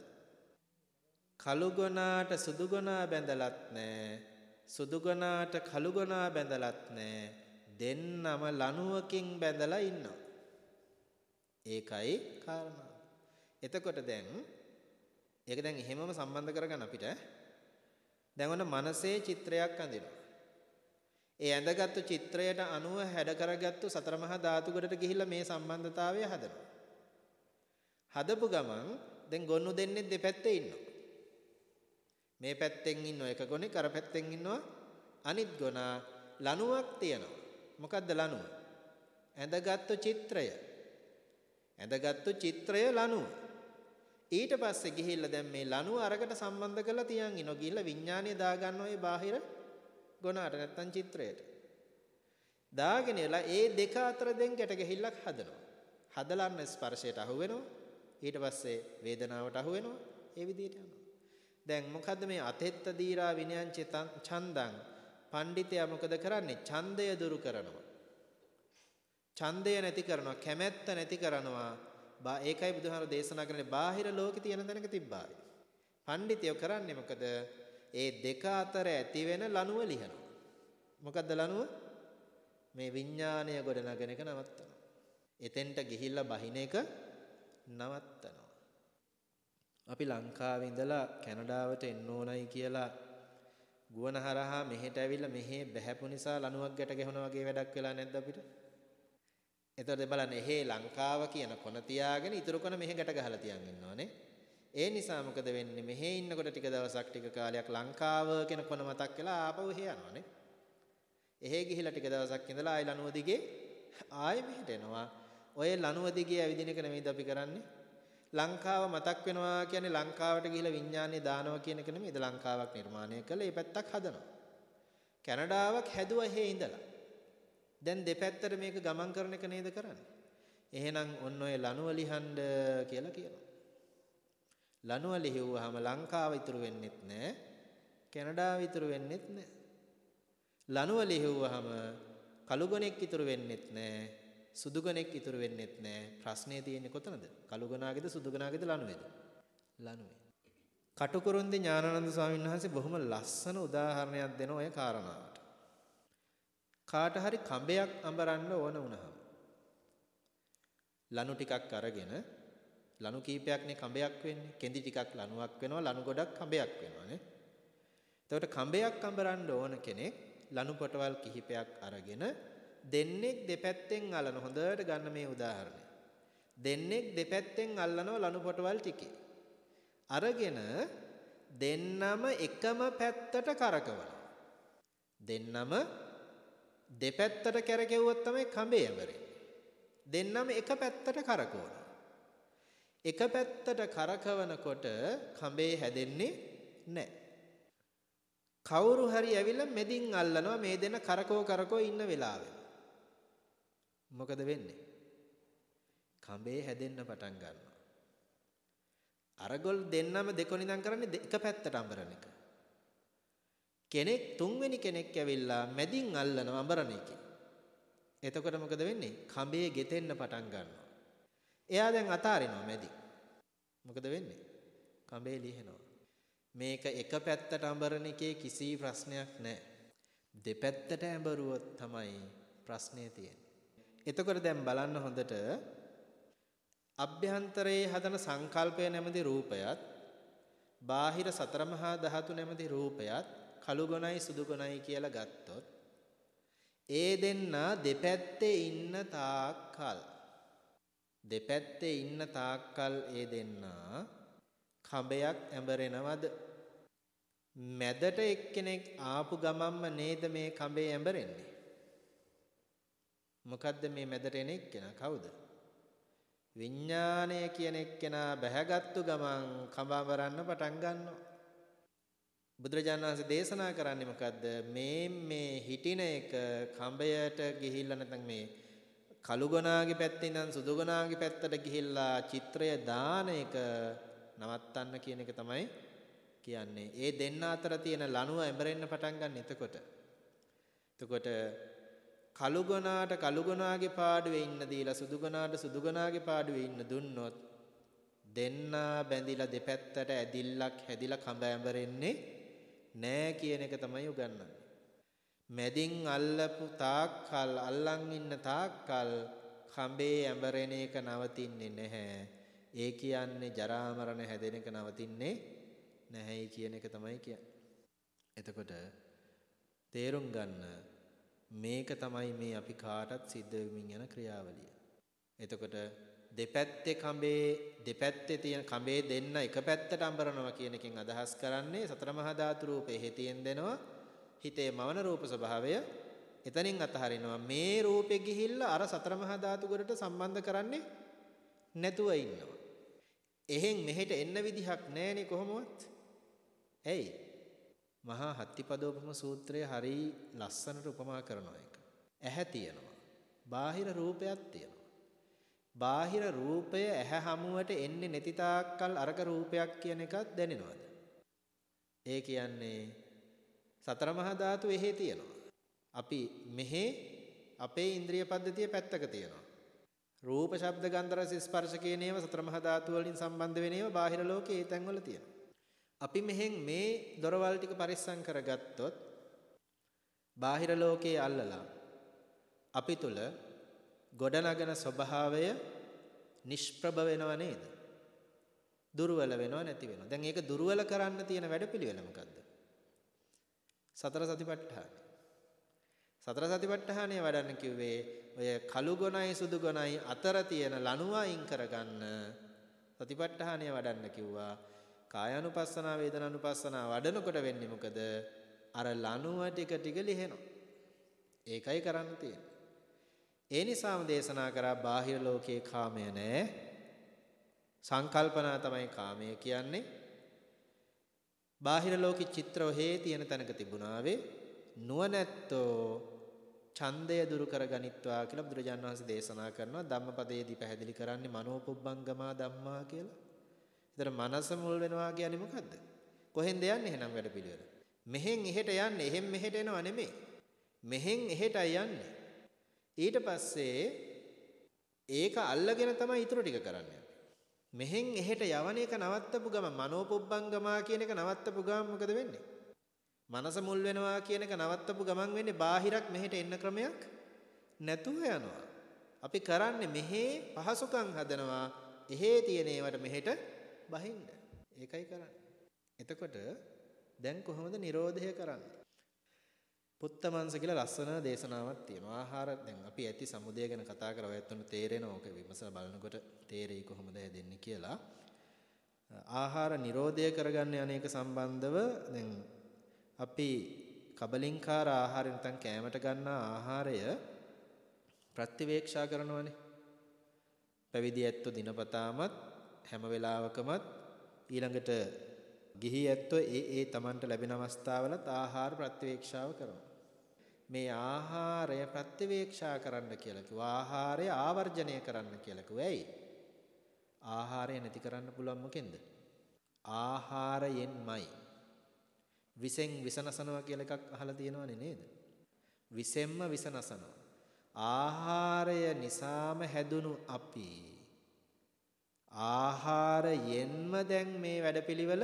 Speaker 1: කළු ගොනාට සුදු ගොනා බැඳලත් නැහැ. සුදු ගොනාට කළු ගොනා බැඳලත් නැහැ. දෙන්නම ලණුවකින් බැඳලා ඉන්නවා. ඒකයි කාරණා. එතකොට දැන් ඒක දැන් එහෙමම සම්බන්ධ කරගන්න අපිට දැන් ඔන්න මනසේ චිත්‍රයක් අඳිනවා. ඒ ඇඳගත්තු චිත්‍රයට අනුව හැඩ කරගත්තු සතර මහා ධාතු කොටට ගිහිල්ලා මේ සම්බන්ධතාවය හදනවා. හදපු ගමන් දැන් ගොන්නු දෙන්නේ දෙපැත්තේ ඉන්නවා. මේ පැත්තෙන් ඉන්න එක ගොනෙක් අර පැත්තෙන් ඉන්නවා අනිත් ගොනා ලණුවක් තියෙනවා. මොකද්ද ලණුව? ඇඳගත්තු චිත්‍රය. ඇඳගත්තු චිත්‍රය ලණුව. ඊට පස්සේ ගිහිල්ලා දැන් මේ ලණුව අරකට සම්බන්ධ කරලා තියන් ඉනෝ ගිහිල්ලා විඥානය දාගන්න ඔය බාහිර ගොනාට නැත්තම් චිත්‍රයට. දාගෙන ඉලා ඒ දෙක අතර දෙන් ගැට ගහිල්ලක් හදනවා. හදලන්න ස්පර්ශයට අහු වෙනවා. ඊට පස්සේ වේදනාවට අහු වෙනවා. ඒ විදිහට යනවා. දැන් මොකද්ද මේ අතෙත්ත දීරා විනයං චන්දං පඬිතයා මොකද කරන්නේ? ඡන්දය දුරු කරනවා. ඡන්දය නැති කරනවා, කැමැත්ත නැති කරනවා. බා ඒකයි බුදුහාම දේශනා කරන්නේ බාහිර ලෝකේ තියෙන තැනක තිබ්බායි. පඬිතියෝ කරන්නේ මොකද? ඒ දෙක අතර ඇති වෙන ලනුව ලිහනවා. මොකද්ද ලනුව? මේ විඥාණය ගොඩනගෙන එක නවත්තනවා. එතෙන්ට ගිහිල්ලා බහින එක නවත්තනවා. අපි ලංකාවේ ඉඳලා කැනඩාවට එන්න ඕනයි කියලා ගුවන් හරහා මෙහෙට ඇවිල්ලා මෙහෙ බැහැපු නිසා ලණුවක් ගැට ගැහුණා වගේ වැඩක් වෙලා නැද්ද අපිට? එතකොට බලන්න එහෙ ලංකාව කියන කොන තියාගෙන ඉතුරු කොන මෙහෙ ගැට ගහලා තියන් ඉන්නවනේ. ඒ නිසා මොකද වෙන්නේ මෙහෙ ඉන්නකොට ටික දවසක් ටික කාලයක් ලංකාව කියන කොන මතක් වෙලා ආපහු එහෙ යනවනේ. එහෙ ගිහිලා ටික දවසක් ඉඳලා ආයි ලනුව දිගේ ආයෙ මෙහෙට එනවා. ඔය ලනුව දිගේ ඇවිදින එක නෙමෙයිද අපි කරන්නේ? ලංකාව මතක් වෙනවා කියන්නේ ලංකාවට ගිහිලා විඥානේ දානවා කියන එක නෙමෙයිද ලංකාවක් නිර්මාණය කළේ ඒ පැත්තක් හදනවා. කැනඩාවක් හැදුවා එහෙ ඉඳලා. දැන් දෙපැත්තට මේක ගමන් කරන එක නේද කරන්නේ. එහෙනම් ඔන්න ඔය ලනුව ලිහඬ කියලා කියනවා. ලනුව ලිහුවාම ලංකාව ඉතුරු වෙන්නෙත් නැහැ. කැනඩාව ඉතුරු වෙන්නෙත් නැහැ. ලනුව ලිහුවාම කළුගොනෙක් ඉතුරු වෙන්නෙත් නැහැ. සුදුගණෙක් ඉතුරු වෙන්නෙත් නෑ. ප්‍රශ්නේ තියෙන්නේ කොතනද? කළුගණාගේද සුදුගණාගේද ලණුවේද? ලණුවේ. කටුකුරුන්දි ඥානানন্দ ස්වාමීන් වහන්සේ බොහොම ලස්සන උදාහරණයක් දෙන ඔය කාරණාවට. කාට හරි කඹයක් අඹරන්න ඕන වුණාම ලනු ටිකක් අරගෙන ලනු කීපයක්නේ කඹයක් වෙන්නේ. කෙඳි ටිකක් ලනුවක් වෙනවා, ලනු ගොඩක් කඹයක් වෙනවානේ. එතකොට කඹයක් අඹරන්න ඕන කෙනෙක් ලනු පොටවල් කිහිපයක් අරගෙන දෙන්නෙක් දෙපැත්තෙන් අල්ලන හොඳට ගන්න මේ උදාහරණය. දෙන්නෙක් දෙපැත්තෙන් අල්ලනවා ලනු පොටවල් ටිකේ. අරගෙන දෙන්නම එකම පැත්තට කරකවනවා. දෙන්නම දෙපැත්තට කැරකෙව්වොත් තමයි කඹේ ඇඹරෙන්නේ. දෙන්නම එක පැත්තට කරකවනවා. එක පැත්තට කරකවනකොට කඹේ හැදෙන්නේ නැහැ. කවුරු හරි ඇවිල්ලා මෙදින් අල්ලනවා මේ දෙන කරකෝ කරකෝ ඉන්න වෙලාවෙ. මොකද වෙන්නේ? කඹේ හැදෙන්න පටන් ගන්නවා. අරගොල් දෙන්නම දෙකොනින්දන් කරන්නේ එක පැත්තට අඹරන එක. කෙනෙක් තුන්වෙනි කෙනෙක් ඇවිල්ලා මැදින් අල්ලනවා අඹරන එකේ. එතකොට මොකද වෙන්නේ? කඹේ ගෙතෙන්න පටන් ගන්නවා. එයා දැන් අතාරිනවා මැදි. මොකද වෙන්නේ? කඹේ ලිහෙනවා. මේක එක පැත්තට අඹරන එකේ කිසි ප්‍රශ්නයක් නැහැ. දෙපැත්තට ඇඹරුවොත් තමයි ප්‍රශ්නේ තියෙන්නේ. එතකොට දැන් බලන්න හොඳට. අභ්‍යන්තරයේ හදන සංකල්පය නැමැති රූපයත් බාහිර සතර මහා ධාතු නැමැති රූපයත් කළු ගොනයි සුදු ගොනයි කියලා ගත්තොත් ඒ දෙන්න දෙපැත්තේ ඉන්න තාක්කල් දෙපැත්තේ ඉන්න තාක්කල් ඒ දෙන්නා කඹයක් ඇඹරෙනවද? මැදට එක්කෙනෙක් ආපු ගමම්ම නේද මේ කඹේ ඇඹරෙන්නේ? මොකද්ද මේ මැදට එන එක්කෙනා කවුද විඥාණය කියන එක්කෙනා බැහැගත්තු ගමන් කඹ අඹරන්න පටන් ගන්නවා බුදුරජාණන් වහන්සේ දේශනා කරන්නේ මොකද්ද මේ මේ හිටින එක කඹයට ගිහිල්ලා නැත්නම් මේ කළුගොනාගේ පැත්තේ ඉඳන් සුදුගොනාගේ පැත්තට ගිහිල්ලා චිත්‍රය දාන එක නවත්තන්න කියන එක තමයි කියන්නේ. ඒ දෙන්න අතර තියෙන ලණුව ඇඹරෙන්න පටන් ගන්න එතකොට. එතකොට කළුගොනාට කළුගොනාගේ පාඩුවේ ඉන්න දීලා සුදුගොනාට සුදුගොනාගේ පාඩුවේ ඉන්න දුන්නොත් දෙන්නා බැඳිලා දෙපැත්තට ඇදිල්ලක් හැදිලා කඹ ඇඹරෙන්නේ නෑ කියන එක තමයි උගන්වන්නේ. මැදින් අල්ලපු තාක්කල් අල්ලන් ඉන්න තාක්කල් කඹේ ඇඹරෙන එක නවතින්නේ නැහැ. ඒ කියන්නේ ජරා මරණ හැදෙන එක නවතින්නේ නැහැයි කියන එක තමයි කියන්නේ. එතකොට තේරුම් ගන්න මේක තමයි මේ අපි කාටත් සිද්ධ වෙමින් යන ක්‍රියාවලිය. එතකොට දෙපැත්තේ කඹේ දෙපැත්තේ තියෙන කඹේ දෙන්න එක පැත්තට අඹරනවා කියන එකෙන් අදහස් කරන්නේ සතර මහා ධාතු රූපේ හේතියෙන් දෙනවා හිතේ මවන රූප ස්වභාවය එතනින් අතහරිනවා මේ රූපෙ ගිහිල්ලා අර සතර මහා ධාතු වලට සම්බන්ධ කරන්නේ නැතුව ඉන්නවා එහෙන් මෙහෙට එන්න විදිහක් නැහැනේ කොහොමවත්. ඇයි? මහා හත්තිපදෝපම සූත්‍රය හරි ලස්සනට උපමා කරනවා ඒක. ඇහැ තියෙනවා. බාහිර රූපයක් තියෙනවා. බාහිර රූපය ඇහැ හමුවට එන්නේ නැති තාක්කල් අරක රූපයක් කියන එකක් දැනෙනවද? ඒ කියන්නේ සතර මහා ධාතු එහෙ තියෙනවා. අපි මෙහෙ අපේ ඉන්ද්‍රිය පද්ධතිය පැත්තක තියෙනවා. රූප ශබ්ද ගන්ධ රස ස්පර්ශ කියන ඒවා සතර මහා ධාතු වලින් සම්බන්ධ වෙන ඒවා බාහිර ලෝකේ ඒ තැන්වල තියෙනවා. අපි මෙහෙන් මේ දොරවල් ටික පරිස්සම් කරගත්තොත් බාහිර ලෝකයේ අල්ලලා අපි තුල ගොඩනගන ස්වභාවය නිෂ්ප්‍රභ වෙනව නේද? දුර්වල වෙනව නැති වෙනව. දැන් ඒක දුර්වල කරන්න තියෙන වැඩපිළිවෙල මොකද්ද? සතර සතිපට්ඨාන. සතර සතිපට්ඨානය වඩන්න කිව්වේ ඔය කළු ගොනයි සුදු ගොනයි අතර තියෙන ලණුව අයින් කරගන්න සතිපට්ඨානය වඩන්න කිව්වා. කායानुපස්සනා වේදනානුපස්සනා වඩනකොට වෙන්නේ මොකද? අර ලණුව ටික ටික ලිහෙනවා. ඒකයි කරන්න තියෙන්නේ. ඒ නිසාම දේශනා කරා බාහිර ලෝකයේ කාමය නෑ. සංකල්පනා තමයි කාමය කියන්නේ. බාහිර ලෝකෙ චිත්‍ර ඔහේ තියෙන තැනක තිබුණාවේ නුවණැත්තෝ ඡන්දය දුරු කරගනිත්වා කියලා බුදුරජාණන් වහන්සේ දේශනා කරනවා ධම්මපදයේදී පැහැදිලි කරන්නේ මනෝපුබ්බංගමා ධම්මා කියලා. ඒතර මනස මුල් වෙනවා කියන්නේ මොකද්ද? කොහෙන්ද යන්නේ එහෙනම් වැඩපිළිවෙල? මෙහෙන් එහෙට යන්නේ. එහෙන් මෙහෙට එනව නෙමෙයි. මෙහෙන් එහෙටයි යන්නේ. ඊට පස්සේ ඒක අල්ලගෙන තමයි ඊටු ටික කරන්නේ. මෙහෙන් එහෙට යවන එක නවත්තපු ගම මනෝපුබ්බංගමා කියන එක නවත්තපු ගම මොකද වෙන්නේ? මනස මුල් වෙනවා කියන එක නවත්තපු ගමන් වෙන්නේ බාහිරක් මෙහෙට එන්න ක්‍රමයක් නැතුව යනවා. අපි කරන්නේ මෙහි පහසුකම් හදනවා එහෙ තියෙන ඒවට මෙහෙට බහින්න. ඒකයි කරන්නේ. එතකොට දැන් කොහොමද Nirodhaය කරන්නේ? පුත්තමංශ කියලා ලස්සන දේශනාවක් තියෙනවා. ආහාර දැන් අපි ඇති සමුදය ගැන කතා කරා ඔයත් උන තේරෙනවා. ඕක විමසලා බලනකොට තේරෙයි කොහොමද හැදෙන්නේ කියලා. ආහාර Nirodhaය කරගන්න යන්නේක සම්බන්ධව දැන් අපි කබලින්කාර ආහාරය නැත්නම් කෑමට ගන්න ආහාරය ප්‍රතිවේක්ෂා කරනවනේ. පැවිදි ඇත්තෝ දිනපතාමත් හැම වෙලාවකමත් ඊළඟට ගිහි ඇත්තෝ ඒ ඒ Tamanට ලැබෙන අවස්ථාවලත් ආහාර ප්‍රතිවේක්ෂාව කරනවා. මේ ආහාරය ප්‍රතිවේක්ෂා කරන්න කියලා කිව්වා. ආහාරය ආවර්ජනය කරන්න කියලා කිව්වා. ඇයි? ආහාරය නැති කරන්න පුළුවන් මොකෙන්ද? ආහාරයෙන්මයි. විසෙන් විසනසනවා කියලා එකක් අහලා තියෙනවනේ නේද? විසෙන්ම විසනසනවා. ආහාරය නිසාම හැදුණු අපි ආහාරයෙන්ම දැන් මේ වැඩපිළිවෙල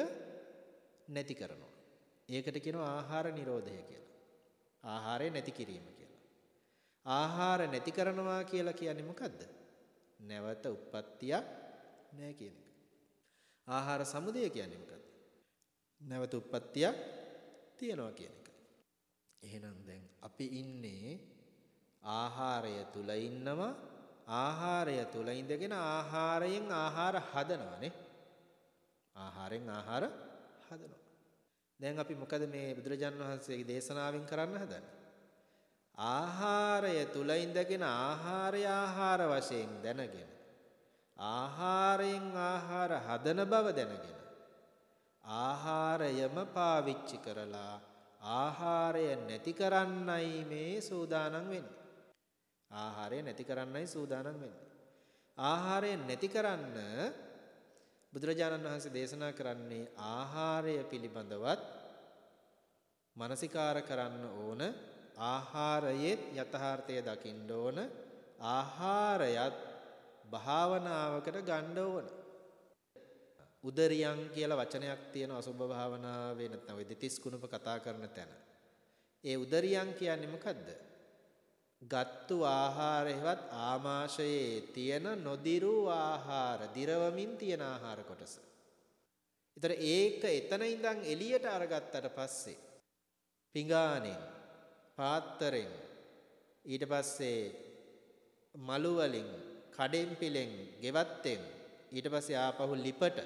Speaker 1: නැති කරනවා. ඒකට කියනවා ආහාර නිරෝධය කියලා. ආහාරය නැති කිරීම කියලා. ආහාර නැති කරනවා කියලා කියන්නේ මොකද්ද? නැවත උප්පත්තියක් නැහැ කියන එක. ආහාර සමුදය කියන්නේ මොකද්ද? නැවත උප්පත්තියක් තියනවා කියන එක. එහෙනම් දැන් අපි ඉන්නේ ආහාරය තුල ඉන්නවා ආහාරය තුල ඉඳගෙන ආහාරයෙන් ආහාර හදනවානේ. ආහාරයෙන් ආහාර හදනවා. දැන් අපි මොකද මේ බුදුරජාන් වහන්සේගේ දේශනාවෙන් කරන්න හදන්නේ? ආහාරය තුල ඉඳගෙන ආහාරය ආහාර වශයෙන් දැනගෙන ආහාරයෙන් ආහාර හදන බව දැනගෙන ආහාරයම පාවිච්චි කරලා ආහාරය නැති කරන්නයි මේ සූදානම් වෙන්නේ. ආහාරය නැති කරන්නයි සූදානම් වෙන්නේ. ආහාරය නැති කරන්න බුදුරජාණන් වහන්සේ දේශනා කරන්නේ ආහාරය පිළිබඳවත් මානසිකාර කරන්න ඕන ආහාරයේ යථාර්ථය දකින්න ඕන ආහාරයත් භාවනාවකට ගන්න ඕන. උදරියන් කියලා වචනයක් තියෙන අසුභ භාවනාවේ නැත්නම් ඔය දෙතිස් කුණප කතා කරන තැන. ඒ උදරියන් කියන්නේ මොකද්ද? ගත්තු ආහාරෙහිවත් ආමාශයේ තියෙන නොදිරු ආහාර, දිරවමින් තියෙන ආහාර කොටස. ඒතර ඒක එතන ඉඳන් එළියට අරගත්තට පස්සේ පිඟානෙන්, පාත්තරෙන් ඊට පස්සේ මලු වලින්, කඩෙන් පිලෙන්, ගෙවත්තෙන් ඊට පස්සේ ආපහු ලිපට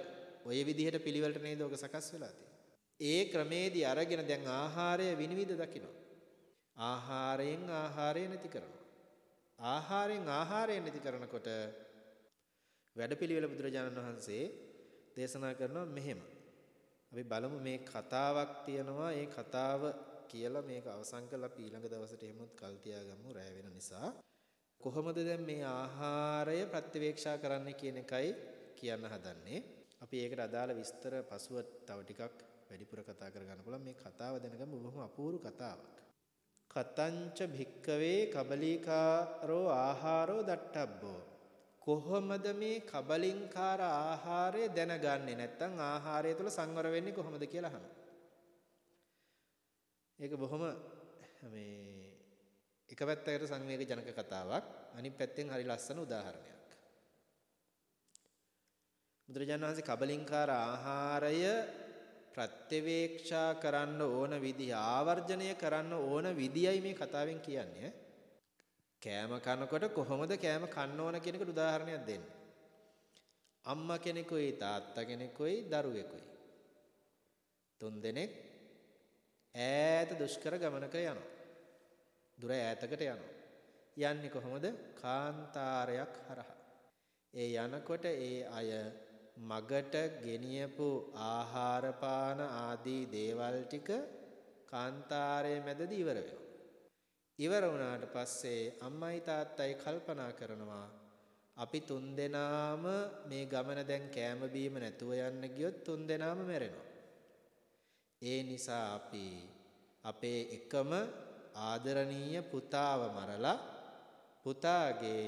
Speaker 1: ඔය විදිහට පිළිවෙලට නේද ඔක සකස් වෙලා ඒ ක්‍රමේදී අරගෙන දැන් ආහාරය විනිවිද දකිනවා. ආහාරයෙන් ආහාරය නැති කරනවා. ආහාරයෙන් ආහාරය නැති කරනකොට වැඩපිළිවෙල බුදුරජාණන් වහන්සේ දේශනා කරනවා මෙහෙම. අපි බලමු මේ කතාවක් තියෙනවා. ඒ කතාව කියලා මේක අවසන් කරලා අපි ඊළඟ දවසට එහෙමත් කල් තියාගමු රැ වෙන නිසා. කොහොමද දැන් මේ ආහාරය ප්‍රතිවේක්ෂා කරන්න කියන එකයි කියන්න හදන්නේ. අපි ඒකට අදාළ විස්තර පසුව තව ටිකක් වැඩිපුර කතා කරගන්න පුළුවන්. මේ කතාව දැනගමු බොහොම අපූර්ව කතාවක්. කතංච භික්කවේ කබලීකාරෝ ආහාරෝ දට්ටබ්බෝ කොහොමද මේ කබලින්කාර ආහාරය දැනගන්නේ නැත්නම් ආහාරය තුල සංවර වෙන්නේ කොහොමද කියලා අහනවා. ඒක බොහොම මේ එක පැත්තකට සංවේග ජනක කතාවක් අනිත් පැත්තෙන් හරි ලස්සන උදාහරණයක්. බුදුරජාණන් වහන්සේ කබලින්කාර ආහාරය ප්‍රත්‍යවේක්ෂා කරන්න ඕන විදිහ ආවර්ජනය කරන්න ඕන විදියයි මේ කතාවෙන් කියන්නේ. කෑම කනකොට කොහොමද කෑම කන්න ඕන කියන එකට උදාහරණයක් දෙන්න. අම්මා කෙනෙකුයි තාත්තා කෙනෙකුයි දරුවෙකුයි. තුන් දෙනෙක් ඈත දුෂ්කර ගමනක යනවා. දුර ඈතකට යනවා. යන්නේ කොහොමද? කාන්තාරයක් හරහා. ඒ යනකොට ඒ අය මගට ගෙනියපු ආහාර පාන ආදී දේවල් ටික කාන්තාරයේ මැදදී ඉවර වෙනවා. ඉවර වුණාට පස්සේ අම්මයි තාත්තයි කල්පනා කරනවා අපි තුන්දෙනාම මේ ගමන දැන් කෑම බීම නැතුව යන්න ගියොත් තුන්දෙනාම මැරෙනවා. ඒ නිසා අපි අපේ එකම ආදරණීය පුතාව මරලා පුතාගේ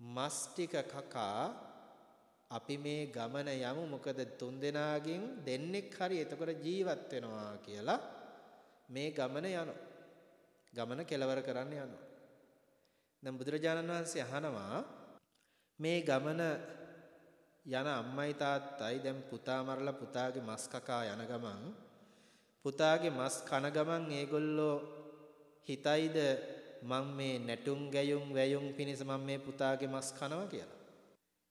Speaker 1: මස් ටික කකා අපි මේ ගමන යමු මොකද තුන්දෙනාගෙන් දෙන්නෙක් හරි එතකොට ජීවත් වෙනවා කියලා මේ ගමන යනවා. ගමන කෙලවර කරන්න යනවා. දැන් බුදුරජාණන් වහන්සේ අහනවා මේ ගමන යන අම්මයි තාත්තයි දැන් පුතා මරලා පුතාගේ මස් කකා යන ගමන් පුතාගේ මස් කන ගමන් ඒගොල්ලෝ හිතයිද මම මේ නැටුම් ගැයුම් වැයුම් පිණිස මම මේ පුතාගේ මස් කනවා කියලා.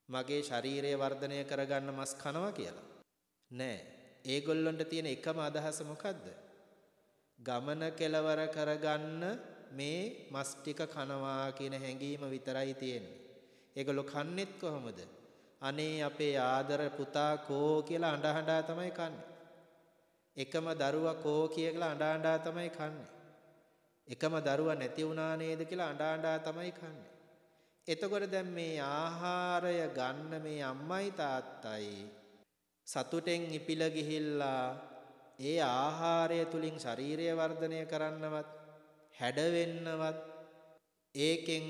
Speaker 1: මගේ ශරීරය වර්ධනය කරගන්න මස් කනවා කියලා. නෑ. ඒගොල්ලන්ට තියෙන එකම අදහස මොකද්ද? ගමන කෙලවර කරගන්න මේ මස් ටික කනවා කියන හැඟීම විතරයි තියෙන්නේ. ඒගොල්ලෝ කන්නේත් කොහොමද? අනේ අපේ ආදර පුතා කෝ කියලා අඬ අඬා තමයි කන්නේ. එකම දරුවා කෝ කියලා අඬ අඬා තමයි කන්නේ. එකම දරුවා නැති වුණා නේද කියලා අඬ අඬා තමයි කන්නේ. එතකොට දැන් මේ ආහාරය ගන්න මේ අම්මයි තාත්තයි සතුටෙන් ඉපිල ගිහිල්ලා ඒ ආහාරය තුලින් ශරීරය වර්ධනය කරන්නවත් හැඩවෙන්නවත් ඒකෙන්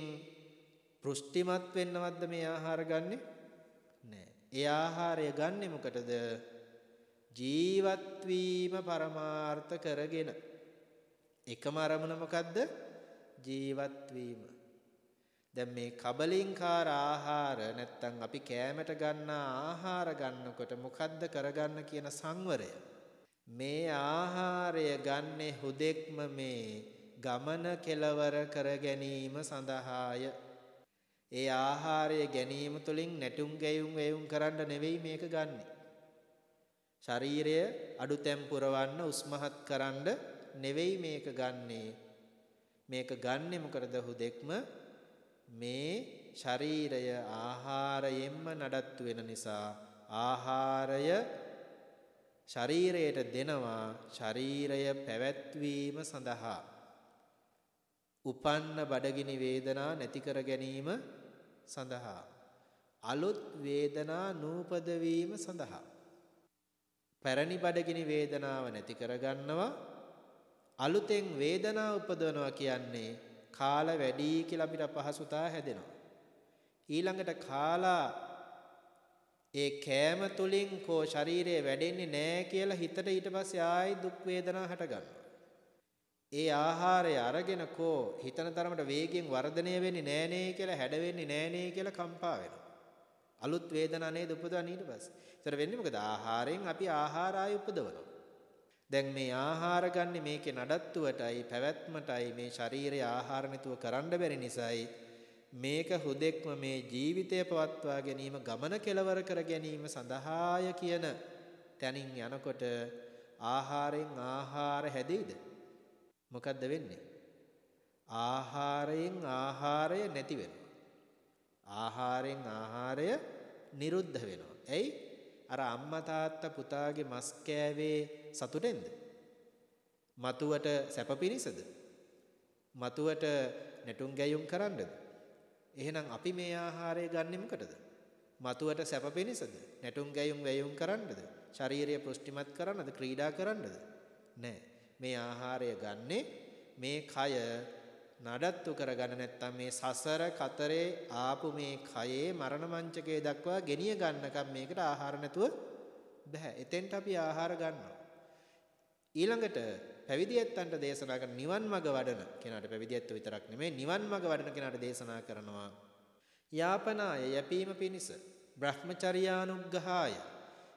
Speaker 1: පෘෂ්ටිමත් වෙන්නවත්ද මේ ආහාර ගන්නෙ නෑ. ඒ ආහාරය ගන්නෙ මොකටද? ජීවත් වීම පරමාර්ථ කරගෙන. එකම අරමුණ මොකද්ද? ජීවත් වීම. දැන් මේ කබලින්කාර ආහාර නැත්තම් අපි කෑමට ගන්න ආහාර ගන්නකොට මොකද්ද කරගන්න කියන සංවරය මේ ආහාරය ගන්නේ හුදෙක්ම මේ ගමන කෙලවර කර ගැනීම සඳහාය ඒ ආහාරය ගැනීම තුළින් නැටුම් ගැයුම් වේයුම් කරන්න නෙවෙයි මේක ගන්නෙ. ශරීරය අඩුතැම් පුරවන්න උස්මහත් කරන්න නෙවෙයි මේක ගන්නෙ. මේක ගන්නෙ මොකටද හුදෙක්ම මේ ශරීරය ආහාරයෙන්ම නඩත්තු වෙන නිසා ආහාරය ශරීරයට දෙනවා ශරීරය පැවැත්වීම සඳහා. උපන්න බඩගිනි වේදනා නැති කර ගැනීම සඳහා. අලුත් වේදනා නූපද වීම සඳහා. පැරණි බඩගිනි වේදනාව නැති කරගන්නවා අලුතෙන් වේදනා උපදවනවා කියන්නේ කාල වැඩි කියලා අපිට අපහසුතා හැදෙනවා ඊළඟට කාලා ඒ කෑම තුලින් කෝ ශරීරය වැඩෙන්නේ නැහැ කියලා හිතට ඊට පස්සේ ආයි දුක් වේදනා හට ගන්නවා ඒ ආහාරය අරගෙන කෝ හිතන තරමට වේගෙන් වර්ධනය වෙන්නේ නෑනේ කියලා හැඩ වෙන්නේ නෑනේ කියලා කම්පා වෙනවා. අලුත් වේදනා නේද උපදවන්නේ ඊට පස්සේ. ඒතර වෙන්නේ මොකද? ආහාරයෙන් අපි ආහාර ආයි උපදවනවා. දැන් මේ ආහාර ගන්න මේකේ නඩත්තුවටයි පැවැත්මටයි මේ ශරීරය ආහාර නැතුව කරන්න බැරි නිසායි මේක හුදෙක්ම මේ ජීවිතය පවත්වා ගැනීම ගමන කෙලවර කර ගැනීම සඳහාය කියන තැනින් යනකොට ආහාරයෙන් ආහාර හැදෙයිද? මොකද්ද වෙන්නේ? ආහාරයෙන් ආහාරය නැති වෙනවා. ආහාරයෙන් ආහාරය නිරුද්ධ වෙනවා. ඇයි? අර අම්මා තාත්තා පුතාගේ මස් කෑවේ සතුටෙන්ද? මතුවට සැප පිණිසද? මතුවට නැටුම් ගැයුම් කරන්නද? එහෙනම් අපි මේ ආහාරය ගන්නෙ මොකටද? මතුවට සැප පිණිසද? නැටුම් ගැයුම් වැයුම් කරන්නද? ශාරීරිය පුෂ්ටිමත් කරන්නද? ක්‍රීඩා කරන්නද? නැහැ. මේ ආහාරය ගන්නෙ මේ කය නඩත්තු කරගන්න නැත්නම් මේ සසර කතරේ ආපු මේ කයේ මරණ මංචකයේ දක්වා ගෙනිය ගන්නකම් මේකට ආහාර නැතුව බෑ. එතෙන්ට අපි ආහාර ගන්නවා. ඊළඟට පැවිදි ඇත්තන්ට දේශනා කරන නිවන් මඟ වඩන කෙනාට පැවිදි ඇත්ත විතරක් නෙමෙයි නිවන් මඟ වඩන කෙනාට දේශනා කරනවා. යාපනාය යැපීම පිණිස බ්‍රහ්මචර්යානුග්‍රහාය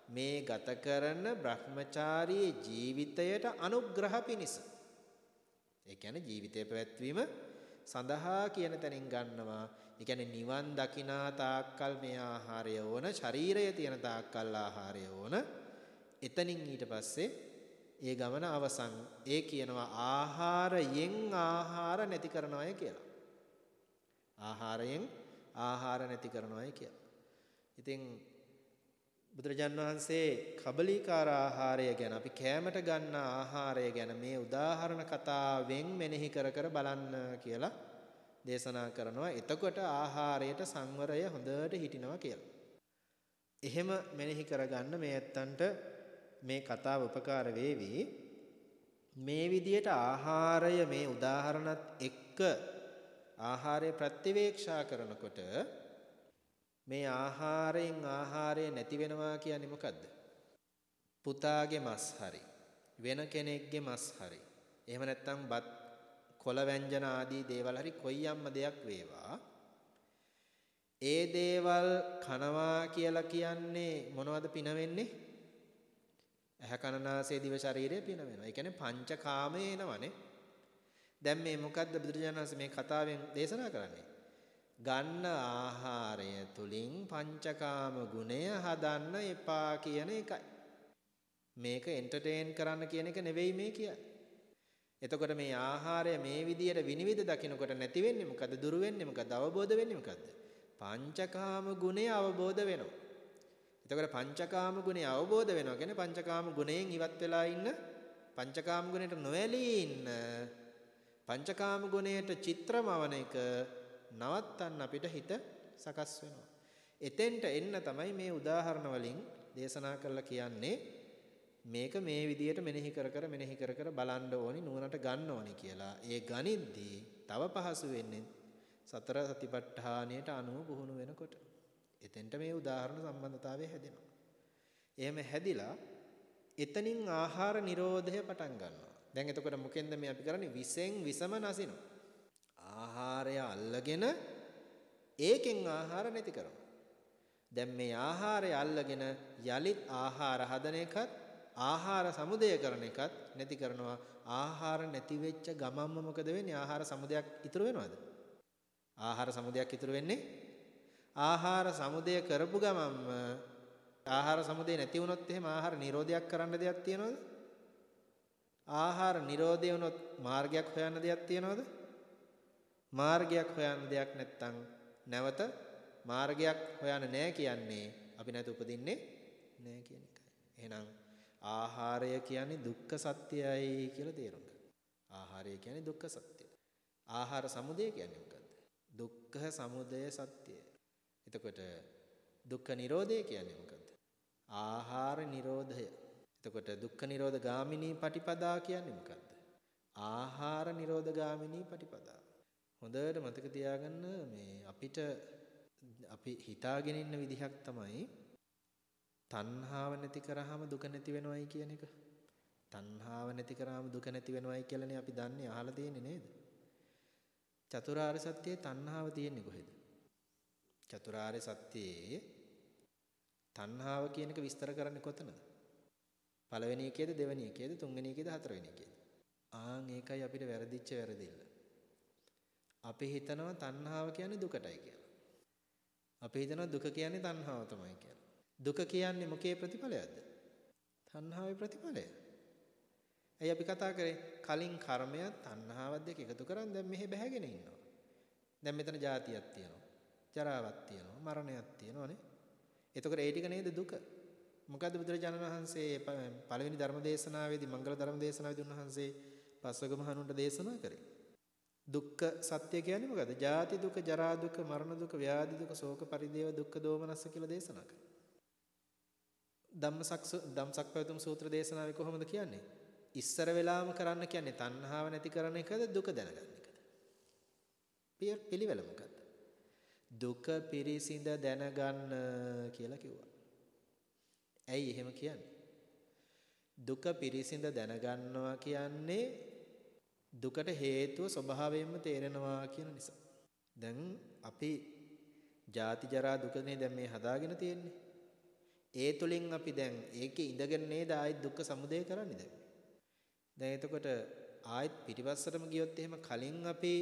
Speaker 1: මේ ගත කරන Brahmachari ජීවිතයට අනුග්‍රහ පිණිස. ඒ කියන්නේ ජීවිතය පැවැත්වීම සඳහා කියන තැනින් ගන්නවා. ඒ කියන්නේ නිවන් දකිනා තාක්කල් මේ ආහාරය ඕන, ශරීරය තියෙන තාක්කල් ආහාරය ඕන. එතනින් ඊට පස්සේ ඒ ගමන අවසන්. ඒ කියනවා ආහාරයෙන් ආහාර නැති කරනවාය කියලා. ආහාරයෙන් ආහාර නැති කරනවාය කියලා. ඉතින් බුදුරජාන් වහන්සේ කබලීකාර ආහාරය ගැන අපි කෑමට ගන්න ආහාරය ගැන මේ උදාහරණ කතාවෙන් මෙනෙහි කර කර බලන්න කියලා දේශනා කරනවා. එතකොට ආහාරයට සංවරය හොඳට හිටිනවා කියලා. එහෙම මෙනෙහි කරගන්න මේ ඇත්තන්ට මේ කතාව උපකාර වේවි. මේ විදියට ආහාරය මේ උදාහරණත් එක්ක ආහාරය ප්‍රතිවේක්ෂා කරනකොට මේ ආහාරයෙන් ආහාරය නැති වෙනවා කියන්නේ මොකද්ද? පුතාගේ මස් හරි වෙන කෙනෙක්ගේ මස් හරි එහෙම නැත්නම් බත් කොළ ව්‍යංජන ආදී දේවල් හරි කොයියම්ම දෙයක් වේවා ඒ දේවල් කනවා කියලා කියන්නේ මොනවද පින වෙන්නේ? ඇහැ කන නාසය දිව ශරීරය පින වෙනවා. ඒ කියන්නේ පංචකාමයේ එනවනේ. දැන් මේ මොකද්ද බුදුරජාණන් වහන්සේ මේ කතාවෙන් දේශනා කරන්නේ? ගන්න ආහාරය තුලින් පංචකාම ගුණය හදන්න එපා කියන එකයි. මේක එන්ටර්ටේන් කරන්න කියන එක නෙවෙයි මේ කියන්නේ. එතකොට මේ ආහාරය මේ විදියට විනිවිද දකිනකොට නැති වෙන්නේ මොකද? දුරු වෙන්නේ මොකද? අවබෝධ වෙන්නේ මොකද? පංචකාම ගුණය අවබෝධ වෙනවා. එතකොට පංචකාම ගුණය අවබෝධ වෙනවා කියන්නේ පංචකාම ගුණයෙන් ඉවත් වෙලා ඉන්න පංචකාම ගුණයට නොඇලී ඉන්න පංචකාම ගුණයට චිත්‍රමවන එක නවත්තන්න අපිට හිත සකස් වෙනවා. එතෙන්ට එන්න තමයි මේ උදාහරණ වලින් දේශනා කරලා කියන්නේ මේක මේ විදියට මෙනෙහි කර කර මෙනෙහි කර කර බලන්න ඕනි නුවණට ගන්න ඕනි කියලා. ඒ ගනිද්දී තව පහසු වෙන්නේ සතර සතිපට්ඨානයට අනුව පුහුණු වෙනකොට. එතෙන්ට මේ උදාහරණ සම්බන්ධතාවය හැදෙනවා. එහෙම හැදිලා එතනින් ආහාර නිරෝධය පටන් ගන්නවා. දැන් එතකොට මොකෙන්ද මේ අපි කරන්නේ විසෙන් විසම නසිනවා. ආහාරය අල්ලගෙන ඒකෙන් ආහාර නැති කරනවා. දැන් මේ ආහාරය අල්ලගෙන යලිත් ආහාර හදන එකත් ආහාර සමුදය කරන එකත් නැති කරනවා. ආහාර නැති වෙච්ච ගමම්ම මොකද වෙන්නේ? ආහාර සමුදයක් ඉතුරු වෙනවද? ආහාර සමුදයක් ඉතුරු වෙන්නේ ආහාර සමුදය කරපු ගමන්ම ආහාර සමුදය නැති වුණොත් එහෙම ආහාර නිරෝධයක් කරන්න දෙයක් තියනවද? ආහාර නිරෝධය වුණොත් මාර්ගයක් හොයන්න දෙයක් තියනවද? මාර්ගයක් හොයන්න දෙයක් නැත්තම් නැවත මාර්ගයක් හොයන්න නැහැ කියන්නේ අපි නැතු උපදින්නේ නැහැ කියන එකයි. එහෙනම් ආහාරය කියන්නේ දුක්ඛ සත්‍යයයි කියලා තේරුම් ගන්න. ආහාරය කියන්නේ දුක්ඛ සත්‍යය. ආහාර සමුදය කියන්නේ මොකද්ද? දුක්ඛ සමුදය සත්‍යය. එතකොට දුක්ඛ නිරෝධය කියන්නේ මොකද්ද? ආහාර නිරෝධය. එතකොට දුක්ඛ නිරෝධ ගාමිනී පටිපදා කියන්නේ මොකද්ද? ආහාර නිරෝධ ගාමිනී පටිපදා. හොඳට මතක තියාගන්න මේ අපිට අපි හිතාගෙන ඉන්න විදිහක් තමයි තණ්හාව නැති කරාම දුක නැති වෙනවයි කියන එක. තණ්හාව නැති කරාම දුක නැති වෙනවයි කියලානේ අපි දන්නේ අහලා තියෙන්නේ නේද? චතුරාර්ය සත්‍යයේ තණ්හාව තියෙන්නේ කොහෙද? චතුරාර්ය සත්‍යයේ තණ්හාව කියන එක විස්තර කරන්නේ කොතනද? පළවෙනි එකේද දෙවෙනි එකේද තුන්වෙනි එකේද හතරවෙනි එකේද? ආන් ඒකයි අපිට වැරදිච්ච වැරදිල්ල. අපි හිතනවා තණ්හාව කියන්නේ දුකටයි කියලා. අපි හිතනවා දුක කියන්නේ තණ්හාව තමයි කියලා. දුක කියන්නේ මොකේ ප්‍රතිඵලයක්ද? තණ්හාවේ ප්‍රතිඵලය. ඇයි අපි කතා කරේ කලින් කර්මයක් තණ්හාවක් දෙක එකතු කරන් දැන් මෙහෙ බැහැගෙන ඉන්නවා. දැන් මෙතන જાතියක් තියෙනවා. ජරාවක් තියෙනවා. මරණයක් තියෙනවානේ. එතකොට ඒ ටික නේද දුක? මොකද්ද බුදුරජාණන් වහන්සේ පළවෙනි ධර්ම දේශනාවේදී මංගල ධර්ම දේශනාවේදී උන්වහන්සේ පස්වග මහණුන්ට දේශනා කරේ. දුක්ඛ සත්‍ය කියන්නේ මොකද්ද? ජාති දුක, ජරා දුක, මරණ දුක, ව්‍යාධි දුක, ශෝක පරිදේව දුක්ඛ දෝමනස්ස කියලා දේශනා කරා. ධම්මසක් ධම්සක් පැවතුම් සූත්‍ර දේශනාවේ කොහොමද කියන්නේ? ඉස්සර වෙලාම කරන්න කියන්නේ තණ්හාව නැති කරන එකද දුක දැනගන්න එකද? පිළිවෙල මොකද්ද? දුක පිරිසිඳ දැනගන්න කියලා කිව්වා. ඇයි එහෙම කියන්නේ? දුක පිරිසිඳ දැනගන්නවා කියන්නේ දුකට හේතුව ස්වභාවයෙන්ම තේරෙනවා කියන නිසා. දැන් අපි ජාති ජරා දුකනේ දැන් මේ හදාගෙන තියෙන්නේ. ඒ තුලින් අපි දැන් ඒකේ ඉඳගෙන නේද ආයෙත් දුක්ඛ සමුදය කරන්නේ දැන්. දැන් එතකොට ආයෙත් පිටිපස්සටම ගියොත් එහෙම කලින් අපි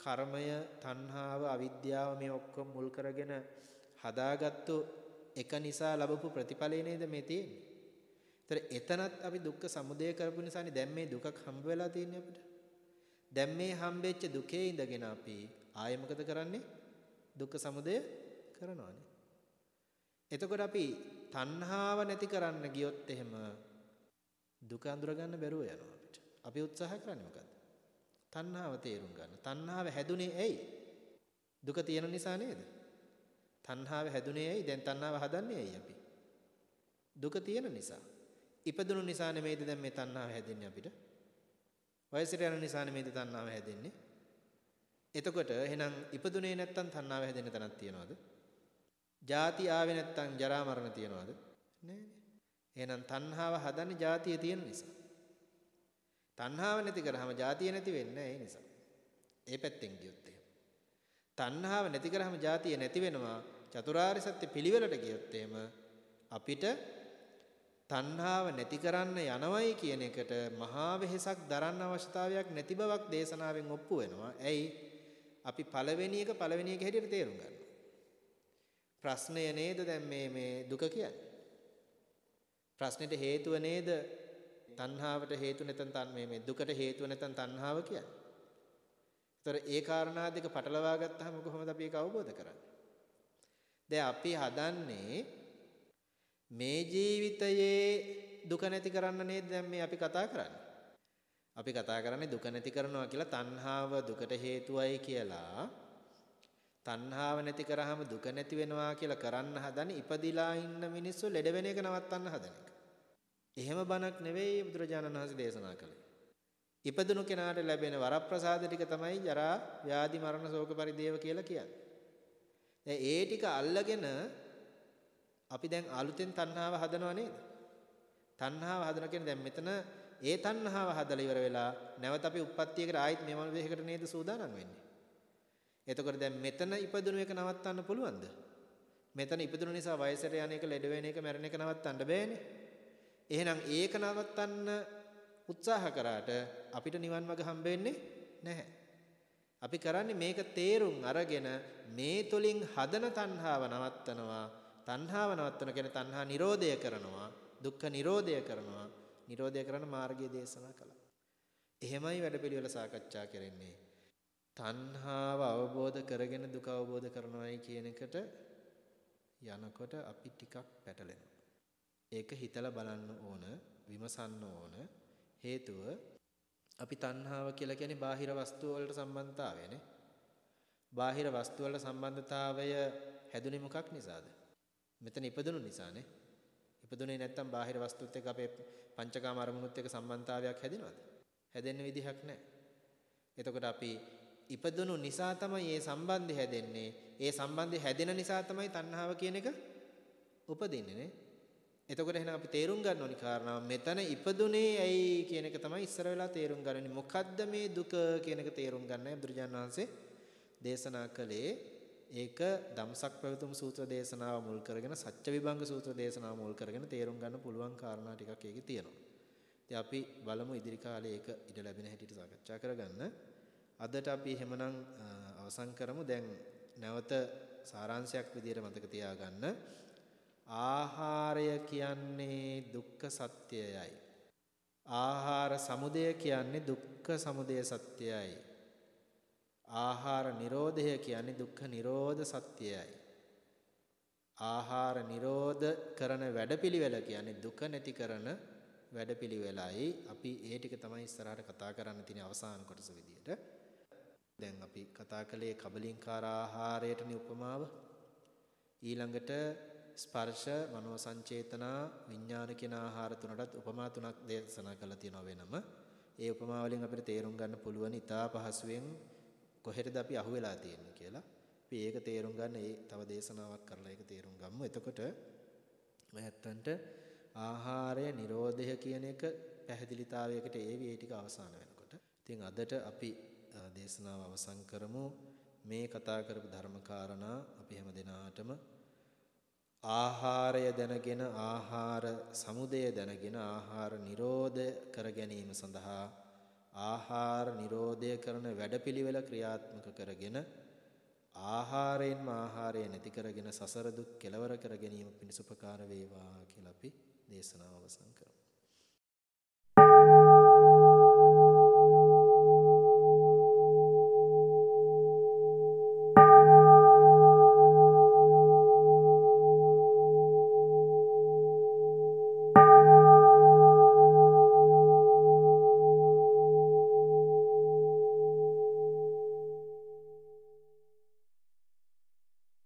Speaker 1: කර්මය, තණ්හාව, අවිද්‍යාව මේ ඔක්කොම මුල් කරගෙන හදාගත්තු එක නිසා ලැබපු ප්‍රතිඵලය නේද මේ තියෙන්නේ. ඒතර එතනත් අපි දුක්ඛ සමුදය කරපු නිසානේ දැන් මේ දුකක් හම්බ වෙලා තියෙන්නේ අපිට. දැන් මේ හම්බෙච්ච දුකේ ඉඳගෙන අපි ආයෙ මොකද කරන්නේ? දුක්ඛ සමුදය කරනවානේ. එතකොට අපි තණ්හාව නැති කරන්න ගියොත් එහෙම දුක අඳුර ගන්න බැරුව යනවා අපිට. අපි උත්සාහ කරන්නේ මොකද්ද? තණ්හාව තේරුම් ගන්න. තණ්හාව හැදුනේ ඇයි? දුක තියෙන නිසා නේද? තණ්හාව හැදුනේ ඇයි? දැන් තණ්හාව හදන්නේ ඇයි අපි? දුක තියෙන නිසා. ඉපදුණු නිසා නෙමෙයිද දැන් මේ තණ්හාව හැදෙන්නේ අපිට? වයසට යන නිසා නෙමෙයිද තණ්හාව හැදෙන්නේ? එතකොට එහෙනම් ඉපදුනේ නැත්තම් තණ්හාව හැදෙන්න තැනක් තියනවද? ජාති ආවේ නැත්තම් ජරා මරණ තියනවද? නෑනේ. එහෙනම් තණ්හාව හදන්නේ ජාතිය තියෙන නිසා. තණ්හාව නැති කරාම ජාතිය නැති වෙන්නේ ඒ නිසා. ඒ පැත්තෙන් ගියොත් එහෙම. තණ්හාව නැති කරාම ජාතිය නැති වෙනවා. චතුරාර්ය සත්‍ය පිළිවෙලට ගියොත් එහෙම අපිට තණ්හාව නැති කරන්න යනවයි කියන එකට මහා වෙහෙසක් දරන්න අවශ්‍යතාවයක් නැති බවක් දේශනාවෙන් ඔප්පු වෙනවා. ඇයි? අපි පළවෙනි එක පළවෙනි එක හැටියට තේරුම් ගන්නවා. ප්‍රශ්නය නේද දැන් මේ මේ දුක කියන්නේ? ප්‍රශ්නෙට හේතුව නේද තණ්හාවට හේතු නැතන් තන් මේ මේ දුකට හේතුව නැතන් තණ්හාව කියන්නේ. ඒතර ඒ කාරණා දෙක පටලවා ගත්තාම කොහොමද අපි ඒක අවබෝධ කරන්නේ? දැන් අපි හදන්නේ මේ ජීවිතයේ දුක නැති කරන්න නේද දැන් මේ අපි කතා කරන්නේ. අපි කතා කරන්නේ දුක නැති කරනවා කියලා තණ්හාව දුකට හේතුවයි කියලා තණ්හාව නැති කරාම දුක නැති වෙනවා කියලා කරන්න හදන ඉපදිලා ඉන්න මිනිස්සු ලෙඩ වෙන එක නවත්තන්න හදන එක. එහෙම බණක් නෙවෙයි බුදුරජාණන් වහන්සේ දේශනා කළේ. ඉපදුණු කෙනාට ලැබෙන වරප්‍රසාද ටික තමයි ජරා ව්‍යාධි මරණ ශෝක පරිදේව කියලා කියන්නේ. දැන් ඒ ටික අල්ලගෙන අපි දැන් අලුතෙන් තණ්හාව හදනව නේද? තණ්හාව හදන කියන්නේ දැන් මෙතන ඒ තණ්හාව හදලා ඉවර වෙලා නැවත අපි උප්පත්තියකට ආයෙත් මේ මොනදේකට නේද සූදානම් වෙන්නේ. එතකොට දැන් මෙතන ඉපදුණු එක නවත්තන්න පුළුවන්ද? මෙතන ඉපදුණු නිසා වයසට යන එක, ලෙඩ වෙන එක, මැරෙන එක නවත්තන්න බෑනේ. එහෙනම් ඒක නවත්තන්න උත්සාහ කරාට අපිට නිවන් මඟ හම්බෙන්නේ නැහැ. අපි කරන්නේ මේක තේරුම් අරගෙන මේ තුලින් හදන තණ්හාව නවත්තනවා. තණ්හාව නවත්තන කියන්නේ තණ්හා නිරෝධය කරනවා. දුක්ඛ නිරෝධය කරනවා. නිරෝධය කරන මාර්ගය දේශනා කළා. එහෙමයි වැඩපිළිවෙල සාකච්ඡා කරන්නේ. තණ්හාව අවබෝධ කරගෙන දුක අවබෝධ කරනවායි කියන එකට යනකොට අපි ටිකක් පැටලෙනවා. ඒක හිතලා බලන්න ඕන, විමසන්න ඕන. හේතුව අපි තණ්හාව කියලා කියන්නේ බාහිර වස්තු වලට සම්බන්ධතාවයනේ. බාහිර වස්තු වලට සම්බන්ධතාවය හැදුනේ මොකක් නිසාද? මෙතන ඉපදුණු නිසානේ. ඉපදුනේ නැත්තම් බාහිර වස්තුත් එක්ක අපේ පංචකාම අරමුණුත් එක්ක සම්බන්ධතාවයක් හැදෙනවද? හැදෙන්න විදිහක් නැහැ. එතකොට අපි ඉපදුණු නිසා තමයි මේ සම්බන්ධය හැදෙන්නේ. ඒ සම්බන්ධය හැදෙන නිසා තමයි තණ්හාව කියන එක උපදින්නේ නේ. එතකොට එහෙනම් අපි තේරුම් ගන්න ඕනි කාරණාව මෙතන ඉපදුනේ ඇයි කියන එක තමයි ඉස්සර වෙලා තේරුම් ගන්න. මොකද්ද මේ දුක කියන එක තේරුම් ගන්නයි බුදුරජාණන් වහන්සේ දේශනා කළේ. ඒක ධම්සක් පැවතුම් සූත්‍ර දේශනාව මුල් කරගෙන සත්‍ය විභංග සූත්‍ර දේශනාව මුල් කරගෙන තේරුම් ගන්න පුළුවන් කාරණා ටිකක් ඒකේ තියෙනවා. ඉතින් අපි බලමු ඉදිරි කාලේ ඒක ඉඩ ලැබෙන හැටියට සාකච්ඡා කරගන්න. අදට අපි එහෙමනම් අවසන් කරමු. දැන් නැවත සාරාංශයක් විදිහට මතක තියාගන්න. ආහාරය කියන්නේ දුක්ඛ සත්‍යයයි. ආහාර සමුදය කියන්නේ දුක්ඛ සමුදය සත්‍යයයි. ආහාර නිරෝධය කියන්නේ දුක්ඛ නිරෝධ සත්‍යයයි. ආහාර නිරෝධ කරන වැඩපිළිවෙල කියන්නේ දුක නැති කරන වැඩපිළිවෙලයි. අපි ඒ ටික තමයි ඉස්සරහට කතා කරන්න තියෙන අවසාන කොටස විදියට. දැන් අපි කතා කළේ කබලින්කාර ආහාරයටනේ උපමාව. ඊළඟට ස්පර්ශ, මනෝ සංචේතනා, විඥාන කියන ආහාර තුනටත් උපමා තුනක් දේශනා කරලා තියෙනවා වෙනම. ඒ උපමා වලින් අපිට තේරුම් ගන්න පුළුවන් ඉතා පහසුවෙන් කොහෙටද අපි අහුවෙලා තියෙන්නේ කියලා. අපි ඒක තේරුම් ගන්න ඒ තව දේශනාවක් කරලා ඒක තේරුම් ගමු. එතකොට මහත්තන්ට ආහාරය නිරෝධය කියන එක පැහැදිලිතාවයකට ඒවි ඒ ටික අවසන් වෙනකොට. ඉතින් අදට අපි දේශනාව අවසන් කරමු. මේ කතා කරපු ධර්මකාරණා අපි හැම දිනාටම ආහාරය දැනගෙන ආහාර සමුදය දැනගෙන ආහාර නිරෝධ කර ගැනීම සඳහා ආහාර නිරෝධය කරන වැඩපිළිවෙල ක්‍රියාත්මක කරගෙන ආහාරයෙන්ම ආහාරය නැති කරගෙන සසර දුක් කෙලවර කර ගැනීම පිණිස උපකාර වේවා කියලා අපි දේශනාව අවසන් කරමු.